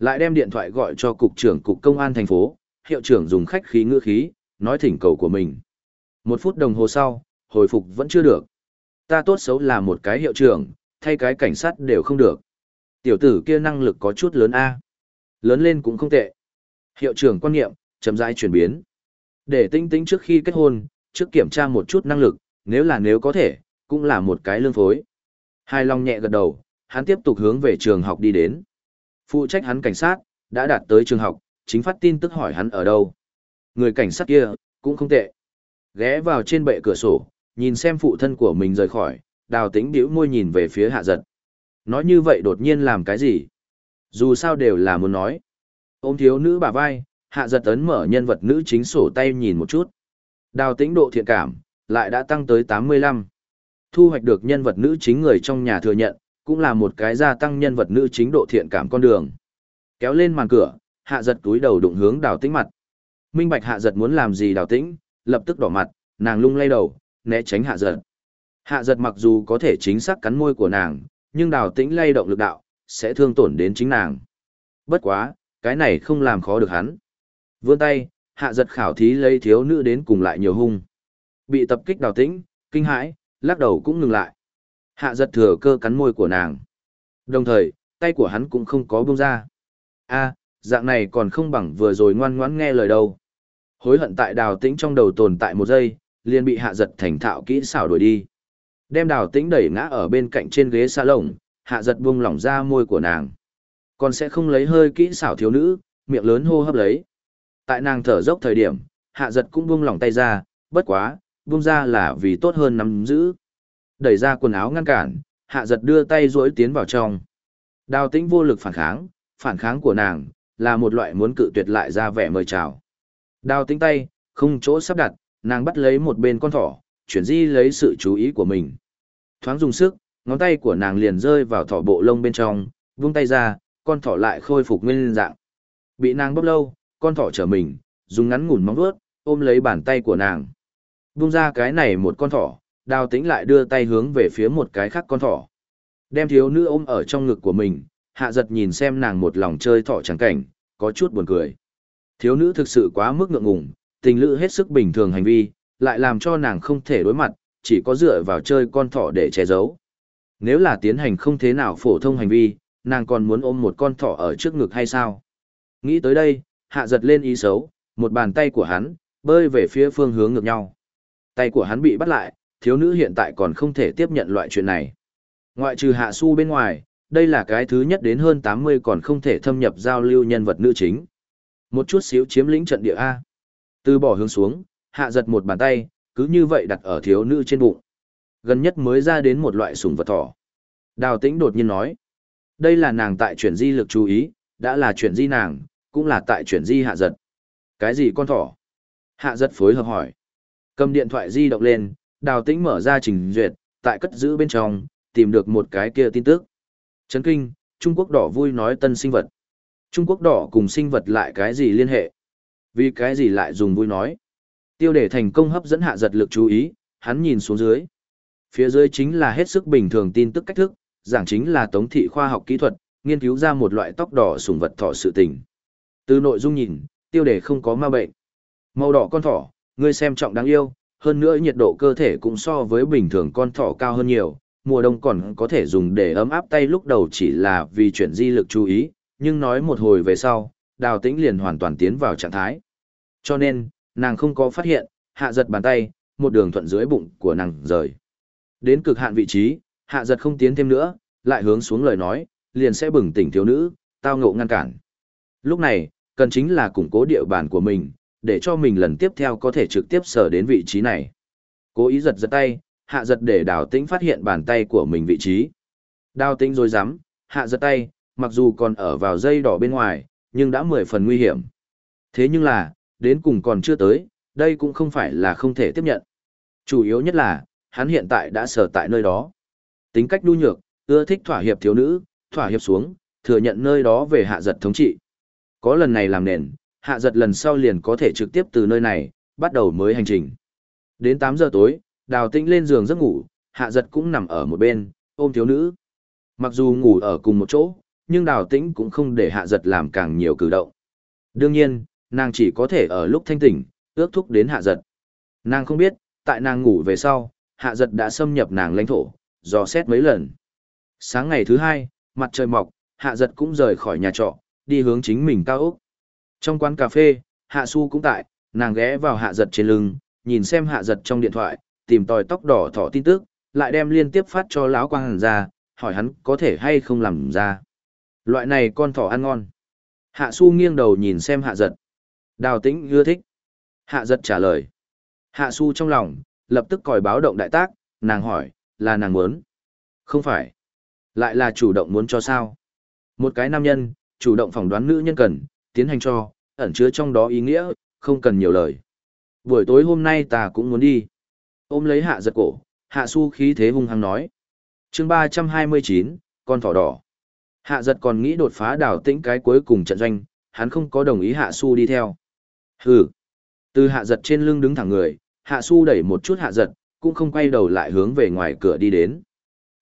Lại đem điện thoại gọi cho cục trưởng cục công an thành phố, hiệu trưởng dùng khách khí ngữ khí, nói thỉnh cầu của mình. Một phút đồng hồ sau, hồi phục vẫn chưa được. Ta tốt xấu là một cái hiệu trưởng, thay cái cảnh sát đều không được. Tiểu tử kia năng lực có chút lớn A. Lớn lên cũng không tệ. Hiệu trưởng quan niệm, chậm rãi chuyển biến. Để tinh tinh trước khi kết hôn, trước kiểm tra một chút năng lực, nếu là nếu có thể, cũng là một cái lương phối. Hai Long nhẹ gật đầu, hắn tiếp tục hướng về trường học đi đến. Phụ trách hắn cảnh sát, đã đạt tới trường học, chính phát tin tức hỏi hắn ở đâu. Người cảnh sát kia, cũng không tệ. Ghé vào trên bệ cửa sổ, nhìn xem phụ thân của mình rời khỏi, đào tĩnh biểu môi nhìn về phía hạ giật. Nói như vậy đột nhiên làm cái gì? Dù sao đều là muốn nói. Ôm thiếu nữ bà vai, hạ giật ấn mở nhân vật nữ chính sổ tay nhìn một chút. Đào tĩnh độ thiện cảm, lại đã tăng tới 85. Thu hoạch được nhân vật nữ chính người trong nhà thừa nhận, cũng là một cái gia tăng nhân vật nữ chính độ thiện cảm con đường. Kéo lên màn cửa, hạ giật túi đầu đụng hướng đào tĩnh mặt. Minh bạch hạ giật muốn làm gì đào tĩnh, lập tức đỏ mặt, nàng lung lay đầu, né tránh hạ giật. Hạ giật mặc dù có thể chính xác cắn môi của nàng, nhưng đào tĩnh lay động lực đạo, sẽ thương tổn đến chính nàng. Bất quá, cái này không làm khó được hắn. Vươn tay, hạ giật khảo thí lấy thiếu nữ đến cùng lại nhiều hung. Bị tập kích đào tĩnh, kinh hãi, lắc đầu cũng ngừng lại. Hạ giật thừa cơ cắn môi của nàng. Đồng thời, tay của hắn cũng không có buông ra. a dạng này còn không bằng vừa rồi ngoan ngoãn nghe lời đâu. Hối hận tại đào tĩnh trong đầu tồn tại một giây, liền bị hạ giật thành thạo kỹ xảo đuổi đi. Đem đào tĩnh đẩy ngã ở bên cạnh trên ghế xa lồng, hạ giật buông lỏng ra môi của nàng. Còn sẽ không lấy hơi kỹ xảo thiếu nữ, miệng lớn hô hấp lấy. Tại nàng thở dốc thời điểm, hạ giật cũng buông lỏng tay ra, bất quá, buông ra là vì tốt hơn nắm giữ. Đẩy ra quần áo ngăn cản, hạ giật đưa tay duỗi tiến vào trong. Đào tĩnh vô lực phản kháng, phản kháng của nàng, là một loại muốn cự tuyệt lại ra vẻ mời chào. Đào tĩnh tay, không chỗ sắp đặt, nàng bắt lấy một bên con thỏ, chuyển di lấy sự chú ý của mình. Thoáng dùng sức, ngón tay của nàng liền rơi vào thỏ bộ lông bên trong, vung tay ra, con thỏ lại khôi phục nguyên dạng. Bị nàng bóp lâu, con thỏ trở mình, dùng ngắn ngủn móng vuốt, ôm lấy bàn tay của nàng. Vung ra cái này một con thỏ, đào tĩnh lại đưa tay hướng về phía một cái khác con thỏ. Đem thiếu nữ ôm ở trong ngực của mình, hạ giật nhìn xem nàng một lòng chơi thỏ trắng cảnh, có chút buồn cười. Thiếu nữ thực sự quá mức ngượng ngùng, tình lữ hết sức bình thường hành vi, lại làm cho nàng không thể đối mặt, chỉ có dựa vào chơi con thỏ để che giấu. Nếu là tiến hành không thế nào phổ thông hành vi, nàng còn muốn ôm một con thỏ ở trước ngực hay sao? Nghĩ tới đây, hạ giật lên ý xấu, một bàn tay của hắn, bơi về phía phương hướng ngược nhau. Tay của hắn bị bắt lại, thiếu nữ hiện tại còn không thể tiếp nhận loại chuyện này. Ngoại trừ hạ su bên ngoài, đây là cái thứ nhất đến hơn 80 còn không thể thâm nhập giao lưu nhân vật nữ chính. Một chút xíu chiếm lĩnh trận địa A. Từ bỏ hướng xuống, hạ giật một bàn tay, cứ như vậy đặt ở thiếu nữ trên bụng. Gần nhất mới ra đến một loại sủng vật thỏ. Đào tĩnh đột nhiên nói. Đây là nàng tại chuyển di lực chú ý, đã là chuyển di nàng, cũng là tại chuyển di hạ giật. Cái gì con thỏ? Hạ giật phối hợp hỏi. Cầm điện thoại di động lên, đào tĩnh mở ra trình duyệt, tại cất giữ bên trong, tìm được một cái kia tin tức. Trấn kinh, Trung Quốc đỏ vui nói tân sinh vật. Trung Quốc đỏ cùng sinh vật lại cái gì liên hệ? Vì cái gì lại dùng vui nói? Tiêu đề thành công hấp dẫn hạ giật lực chú ý, hắn nhìn xuống dưới. Phía dưới chính là hết sức bình thường tin tức cách thức, giảng chính là tống thị khoa học kỹ thuật, nghiên cứu ra một loại tóc đỏ sủng vật thỏ sự tình. Từ nội dung nhìn, tiêu đề không có ma bệnh. Màu đỏ con thỏ, ngươi xem trọng đáng yêu, hơn nữa nhiệt độ cơ thể cũng so với bình thường con thỏ cao hơn nhiều, mùa đông còn có thể dùng để ấm áp tay lúc đầu chỉ là vì chuyển di lực chú ý, nhưng nói một hồi về sau, đào tĩnh liền hoàn toàn tiến vào trạng thái. Cho nên, nàng không có phát hiện, hạ giật bàn tay, một đường thuận dưới bụng của nàng rời. Đến cực hạn vị trí, hạ giật không tiến thêm nữa, lại hướng xuống lời nói, liền sẽ bừng tỉnh thiếu nữ, tao ngộ ngăn cản. Lúc này, cần chính là củng cố địa bàn của mình, để cho mình lần tiếp theo có thể trực tiếp sở đến vị trí này. Cố ý giật giật tay, hạ giật để đào tĩnh phát hiện bàn tay của mình vị trí. Đào tĩnh rồi dám, hạ giật tay, mặc dù còn ở vào dây đỏ bên ngoài, nhưng đã mười phần nguy hiểm. Thế nhưng là, đến cùng còn chưa tới, đây cũng không phải là không thể tiếp nhận. Chủ yếu nhất là, hắn hiện tại đã sở tại nơi đó. Tính cách nhu nhược, ưa thích thỏa hiệp thiếu nữ, thỏa hiệp xuống, thừa nhận nơi đó về hạ giật thống trị. Có lần này làm nền, hạ giật lần sau liền có thể trực tiếp từ nơi này, bắt đầu mới hành trình. Đến 8 giờ tối, đào tĩnh lên giường giấc ngủ, hạ giật cũng nằm ở một bên, ôm thiếu nữ. Mặc dù ngủ ở cùng một chỗ, nhưng đào tĩnh cũng không để hạ giật làm càng nhiều cử động. Đương nhiên, nàng chỉ có thể ở lúc thanh tỉnh, ước thúc đến hạ giật. Nàng không biết, tại nàng ngủ về sau, hạ giật đã xâm nhập nàng lãnh thổ, dò xét mấy lần. Sáng ngày thứ hai, mặt trời mọc, hạ giật cũng rời khỏi nhà trọ, đi hướng chính mình cao ốc. Trong quán cà phê, hạ su cũng tại, nàng ghé vào hạ giật trên lưng, nhìn xem hạ giật trong điện thoại, tìm tòi tóc đỏ thỏ tin tức, lại đem liên tiếp phát cho lão quang hàn ra, hỏi hắn có thể hay không làm ra. Loại này con thỏ ăn ngon. Hạ su nghiêng đầu nhìn xem hạ giật. Đào tĩnh ưa thích. Hạ giật trả lời. Hạ su trong lòng, lập tức còi báo động đại tác, nàng hỏi, là nàng muốn. Không phải. Lại là chủ động muốn cho sao. Một cái nam nhân, chủ động phỏng đoán nữ nhân cần, tiến hành cho, ẩn chứa trong đó ý nghĩa, không cần nhiều lời. Buổi tối hôm nay ta cũng muốn đi. Ôm lấy hạ giật cổ, hạ su khí thế hung hăng nói. chương 329, con thỏ đỏ. Hạ giật còn nghĩ đột phá đảo tĩnh cái cuối cùng trận doanh, hắn không có đồng ý hạ su đi theo. Hừ. Từ hạ giật trên lưng đứng thẳng người, hạ su đẩy một chút hạ giật, cũng không quay đầu lại hướng về ngoài cửa đi đến.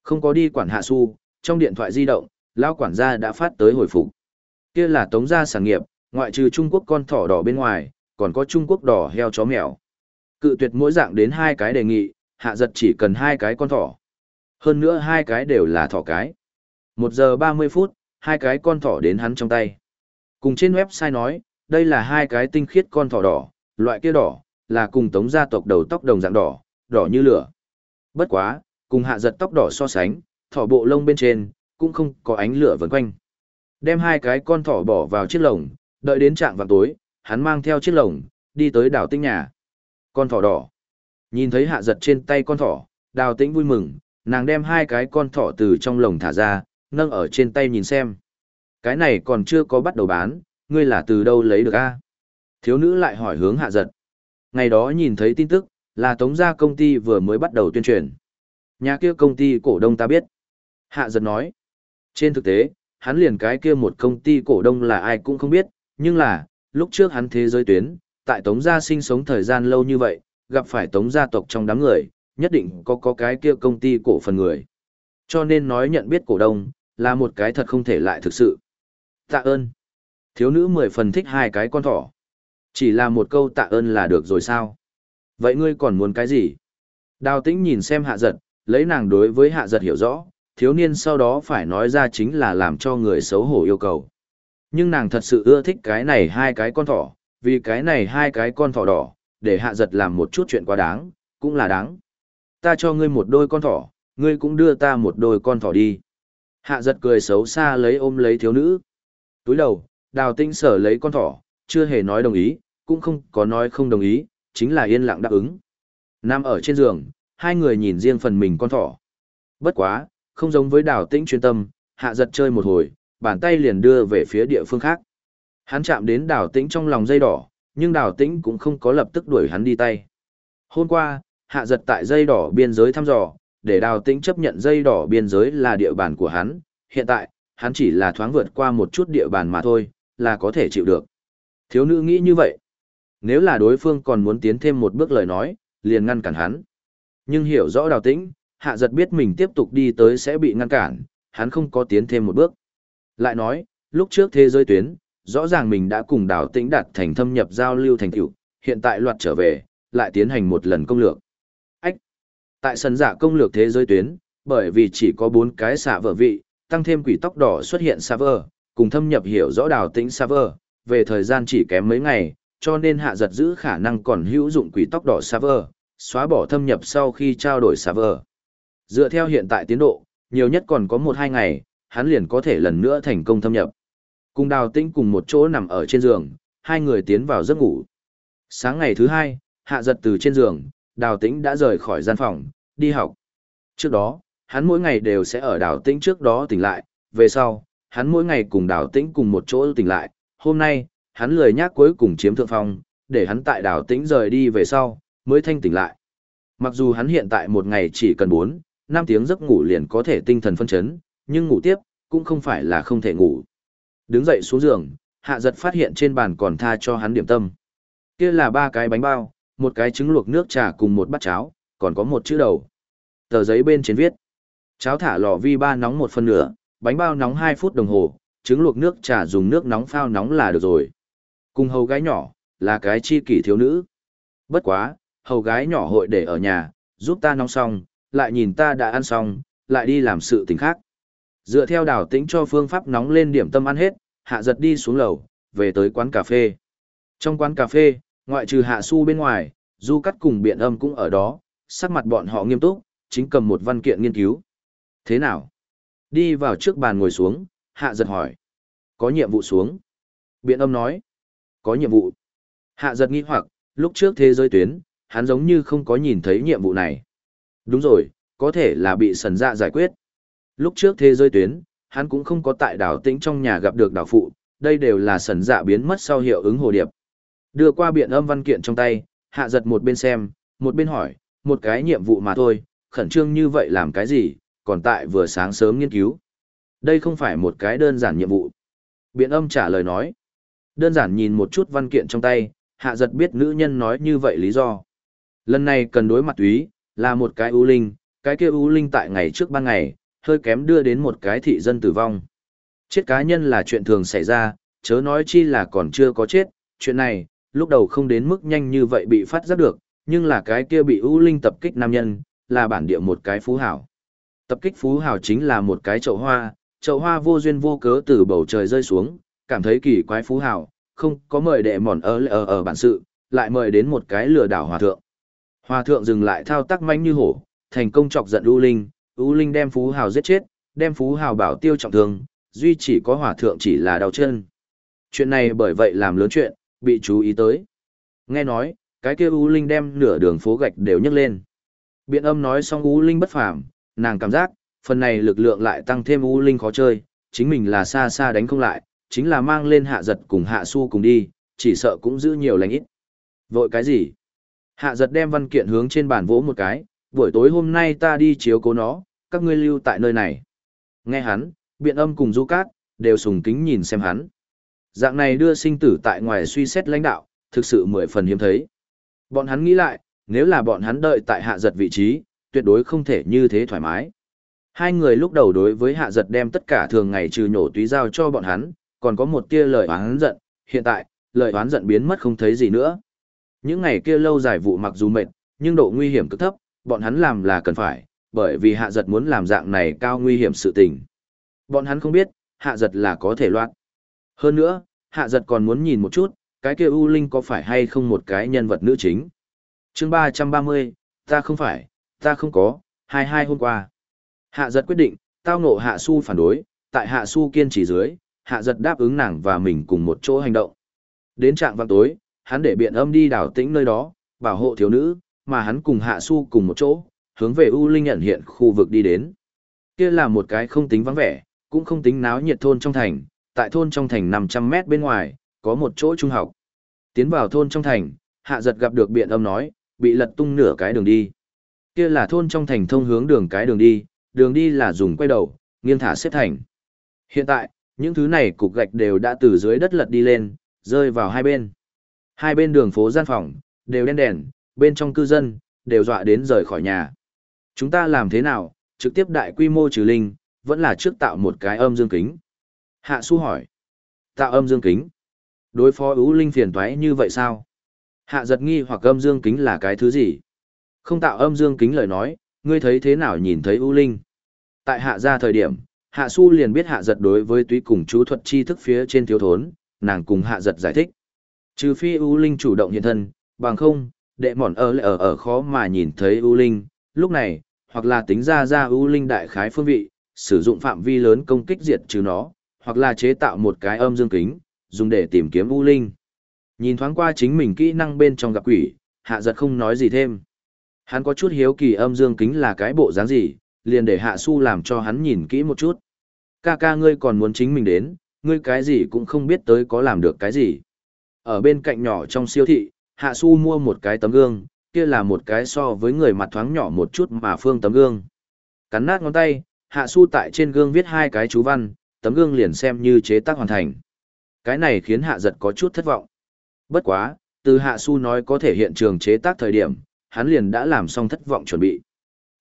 Không có đi quản hạ su, trong điện thoại di động, lao quản gia đã phát tới hồi phục. Kia là tống gia sản nghiệp, ngoại trừ Trung Quốc con thỏ đỏ bên ngoài, còn có Trung Quốc đỏ heo chó mèo. Cự tuyệt mỗi dạng đến hai cái đề nghị, hạ giật chỉ cần hai cái con thỏ. Hơn nữa hai cái đều là thỏ cái. Một giờ ba mươi phút, hai cái con thỏ đến hắn trong tay. Cùng trên website nói, đây là hai cái tinh khiết con thỏ đỏ, loại kia đỏ, là cùng tống gia tộc đầu tóc đồng dạng đỏ, đỏ như lửa. Bất quá, cùng hạ giật tóc đỏ so sánh, thỏ bộ lông bên trên, cũng không có ánh lửa vần quanh. Đem hai cái con thỏ bỏ vào chiếc lồng, đợi đến trạng vào tối, hắn mang theo chiếc lồng, đi tới đào tĩnh nhà. Con thỏ đỏ. Nhìn thấy hạ giật trên tay con thỏ, đào tĩnh vui mừng, nàng đem hai cái con thỏ từ trong lồng thả ra, nâng ở trên tay nhìn xem. Cái này còn chưa có bắt đầu bán, ngươi là từ đâu lấy được a? Thiếu nữ lại hỏi hướng hạ giật. Ngày đó nhìn thấy tin tức, là tống gia công ty vừa mới bắt đầu tuyên truyền. Nhà kia công ty cổ đông ta biết. Hạ giật nói. Trên thực tế, hắn liền cái kia một công ty cổ đông là ai cũng không biết, nhưng là, lúc trước hắn thế giới tuyến, tại tống gia sinh sống thời gian lâu như vậy, gặp phải tống gia tộc trong đám người, nhất định có có cái kia công ty cổ phần người. Cho nên nói nhận biết cổ đông, là một cái thật không thể lại thực sự. Tạ ơn. Thiếu nữ mười phần thích hai cái con thỏ. Chỉ là một câu tạ ơn là được rồi sao? Vậy ngươi còn muốn cái gì? Đào tĩnh nhìn xem hạ giật, lấy nàng đối với hạ giật hiểu rõ, thiếu niên sau đó phải nói ra chính là làm cho người xấu hổ yêu cầu. Nhưng nàng thật sự ưa thích cái này hai cái con thỏ, vì cái này hai cái con thỏ đỏ, để hạ giật làm một chút chuyện quá đáng, cũng là đáng. Ta cho ngươi một đôi con thỏ, ngươi cũng đưa ta một đôi con thỏ đi. Hạ giật cười xấu xa lấy ôm lấy thiếu nữ. Túi đầu, đào tinh sở lấy con thỏ, chưa hề nói đồng ý, cũng không có nói không đồng ý, chính là yên lặng đáp ứng. nam ở trên giường, hai người nhìn riêng phần mình con thỏ. Bất quá, không giống với đào tĩnh chuyên tâm, hạ giật chơi một hồi, bàn tay liền đưa về phía địa phương khác. Hắn chạm đến đào tĩnh trong lòng dây đỏ, nhưng đào tĩnh cũng không có lập tức đuổi hắn đi tay. Hôm qua, hạ giật tại dây đỏ biên giới thăm dò, để đào tĩnh chấp nhận dây đỏ biên giới là địa bàn của hắn, hiện tại, hắn chỉ là thoáng vượt qua một chút địa bàn mà thôi, là có thể chịu được. Thiếu nữ nghĩ như vậy. Nếu là đối phương còn muốn tiến thêm một bước lời nói, liền ngăn cản hắn. Nhưng hiểu rõ đào tĩnh, hạ giật biết mình tiếp tục đi tới sẽ bị ngăn cản, hắn không có tiến thêm một bước. Lại nói, lúc trước thế giới tuyến, rõ ràng mình đã cùng đào tĩnh đạt thành thâm nhập giao lưu thành tựu hiện tại loạt trở về, lại tiến hành một lần công lược. Ách! Tại sân giả công lược thế giới tuyến, bởi vì chỉ có bốn cái xạ vợ vị, tăng thêm quỷ tóc đỏ xuất hiện server, cùng thâm nhập hiểu rõ đào tĩnh server, về thời gian chỉ kém mấy ngày, cho nên hạ giật giữ khả năng còn hữu dụng quỷ tóc đỏ server, xóa bỏ thâm nhập sau khi trao đổi server. Dựa theo hiện tại tiến độ, nhiều nhất còn có một hai ngày, hắn liền có thể lần nữa thành công thâm nhập. Cùng đào tĩnh cùng một chỗ nằm ở trên giường, hai người tiến vào giấc ngủ. Sáng ngày thứ hai, hạ giật từ trên giường, đào tĩnh đã rời khỏi gian phòng, đi học. Trước đó, hắn mỗi ngày đều sẽ ở đào tĩnh trước đó tỉnh lại, về sau, hắn mỗi ngày cùng đào tĩnh cùng một chỗ tỉnh lại, hôm nay, hắn lười nhác cuối cùng chiếm thượng phong, để hắn tại đào tĩnh rời đi về sau, mới thanh tỉnh lại. Mặc dù hắn hiện tại một ngày chỉ cần 4, 5 tiếng giấc ngủ liền có thể tinh thần phân chấn, nhưng ngủ tiếp, cũng không phải là không thể ngủ. Đứng dậy xuống giường, hạ giật phát hiện trên bàn còn tha cho hắn điểm tâm. Kia là ba cái bánh bao, một cái trứng luộc nước trà cùng một bát cháo, còn có một chữ đầu. Tờ giấy bên trên viết. Cháo thả lò vi ba nóng một phần nửa, bánh bao nóng 2 phút đồng hồ, trứng luộc nước trà dùng nước nóng phao nóng là được rồi. Cùng hầu gái nhỏ, là cái chi kỷ thiếu nữ. Bất quá, hầu gái nhỏ hội để ở nhà, giúp ta nóng xong, lại nhìn ta đã ăn xong, lại đi làm sự tình khác. Dựa theo đảo tĩnh cho phương pháp nóng lên điểm tâm ăn hết, hạ giật đi xuống lầu, về tới quán cà phê. Trong quán cà phê, ngoại trừ hạ su bên ngoài, du cắt cùng biện âm cũng ở đó, sắc mặt bọn họ nghiêm túc, chính cầm một văn kiện nghiên cứu. Thế nào? Đi vào trước bàn ngồi xuống, hạ giật hỏi. Có nhiệm vụ xuống. Biện âm nói. Có nhiệm vụ. Hạ giật nghi hoặc, lúc trước thế giới tuyến, hắn giống như không có nhìn thấy nhiệm vụ này. Đúng rồi, có thể là bị sần dạ giải quyết. Lúc trước thế giới tuyến, hắn cũng không có tại đảo tĩnh trong nhà gặp được đảo phụ, đây đều là sần dạ biến mất sau hiệu ứng hồ điệp. Đưa qua biện âm văn kiện trong tay, hạ giật một bên xem, một bên hỏi, một cái nhiệm vụ mà thôi, khẩn trương như vậy làm cái gì, còn tại vừa sáng sớm nghiên cứu. Đây không phải một cái đơn giản nhiệm vụ. Biện âm trả lời nói. Đơn giản nhìn một chút văn kiện trong tay, hạ giật biết nữ nhân nói như vậy lý do. Lần này cần đối mặt túy, là một cái ưu linh, cái kia ưu linh tại ngày trước ban ngày, hơi kém đưa đến một cái thị dân tử vong. Chết cá nhân là chuyện thường xảy ra, chớ nói chi là còn chưa có chết, chuyện này, lúc đầu không đến mức nhanh như vậy bị phát giác được, nhưng là cái kia bị ưu linh tập kích nam nhân, là bản địa một cái phú hảo. Tập kích phú hảo chính là một cái chậu hoa, chậu hoa vô duyên vô cớ từ bầu trời rơi xuống, cảm thấy kỳ quái phú hảo, không có mời đệ mòn ở ở ở bản sự, lại mời đến một cái lừa đảo hòa thượng. Hòa thượng dừng lại thao tác manh như hổ, thành công chọc giận U Linh, U Linh đem phú hào giết chết, đem phú hào bảo tiêu trọng thương, duy chỉ có hòa thượng chỉ là đau chân. Chuyện này bởi vậy làm lớn chuyện, bị chú ý tới. Nghe nói, cái kia U Linh đem nửa đường phố gạch đều nhấc lên. Biện âm nói xong U Linh bất phàm, nàng cảm giác, phần này lực lượng lại tăng thêm U Linh khó chơi, chính mình là xa xa đánh không lại, chính là mang lên hạ giật cùng hạ su cùng đi, chỉ sợ cũng giữ nhiều lành ít. Vội cái gì? Hạ giật đem văn kiện hướng trên bàn vỗ một cái, buổi tối hôm nay ta đi chiếu cố nó, các ngươi lưu tại nơi này. Nghe hắn, biện âm cùng du cát, đều sùng kính nhìn xem hắn. Dạng này đưa sinh tử tại ngoài suy xét lãnh đạo, thực sự mười phần hiếm thấy. Bọn hắn nghĩ lại, nếu là bọn hắn đợi tại hạ giật vị trí, tuyệt đối không thể như thế thoải mái. Hai người lúc đầu đối với hạ giật đem tất cả thường ngày trừ nhổ túy giao cho bọn hắn, còn có một tia lời oán giận, hiện tại, lời oán giận biến mất không thấy gì nữa. Những ngày kia lâu dài vụ mặc dù mệt, nhưng độ nguy hiểm cực thấp, bọn hắn làm là cần phải, bởi vì hạ giật muốn làm dạng này cao nguy hiểm sự tình. Bọn hắn không biết, hạ giật là có thể loạn. Hơn nữa, hạ giật còn muốn nhìn một chút, cái kia U Linh có phải hay không một cái nhân vật nữ chính. chương ba trăm ba mươi ta không phải, ta không có, hai hai hôm qua. Hạ giật quyết định, tao nộ hạ su phản đối, tại hạ su kiên trì dưới, hạ giật đáp ứng nàng và mình cùng một chỗ hành động. Đến trạng vào tối, hắn để biện âm đi đảo tĩnh nơi đó, bảo hộ thiếu nữ, mà hắn cùng hạ su cùng một chỗ, hướng về U Linh nhận hiện khu vực đi đến. Kia là một cái không tính vắng vẻ, cũng không tính náo nhiệt thôn trong thành, tại thôn trong thành 500 mét bên ngoài, có một chỗ trung học. Tiến vào thôn trong thành, hạ giật gặp được biện âm nói, bị lật tung nửa cái đường đi. Kia là thôn trong thành thông hướng đường cái đường đi, đường đi là dùng quay đầu, nghiêng thả xếp thành. Hiện tại, những thứ này cục gạch đều đã từ dưới đất lật đi lên, rơi vào hai bên. Hai bên đường phố gian phòng, đều đen đèn, bên trong cư dân, đều dọa đến rời khỏi nhà. Chúng ta làm thế nào, trực tiếp đại quy mô trừ linh, vẫn là trước tạo một cái âm dương kính. Hạ su hỏi. Tạo âm dương kính. Đối phó ưu linh phiền toái như vậy sao? Hạ giật nghi hoặc âm dương kính là cái thứ gì? Không tạo âm dương kính lời nói, ngươi thấy thế nào nhìn thấy ưu linh? Tại hạ ra thời điểm, hạ su liền biết hạ giật đối với túy cùng chú thuật chi thức phía trên thiếu thốn, nàng cùng hạ giật giải thích. Trừ phi ưu linh chủ động hiện thân, bằng không, đệ mòn ở lại ở ở khó mà nhìn thấy ưu linh, lúc này, hoặc là tính ra ra ưu linh đại khái phương vị, sử dụng phạm vi lớn công kích diệt trừ nó, hoặc là chế tạo một cái âm dương kính, dùng để tìm kiếm ưu linh. Nhìn thoáng qua chính mình kỹ năng bên trong gặp quỷ, hạ giật không nói gì thêm. Hắn có chút hiếu kỳ âm dương kính là cái bộ dáng gì, liền để hạ su làm cho hắn nhìn kỹ một chút. Ca ca ngươi còn muốn chính mình đến, ngươi cái gì cũng không biết tới có làm được cái gì. Ở bên cạnh nhỏ trong siêu thị, hạ su mua một cái tấm gương, kia là một cái so với người mặt thoáng nhỏ một chút mà phương tấm gương. Cắn nát ngón tay, hạ su tại trên gương viết hai cái chú văn, tấm gương liền xem như chế tác hoàn thành. Cái này khiến hạ giật có chút thất vọng. Bất quá, từ hạ su nói có thể hiện trường chế tác thời điểm, hắn liền đã làm xong thất vọng chuẩn bị.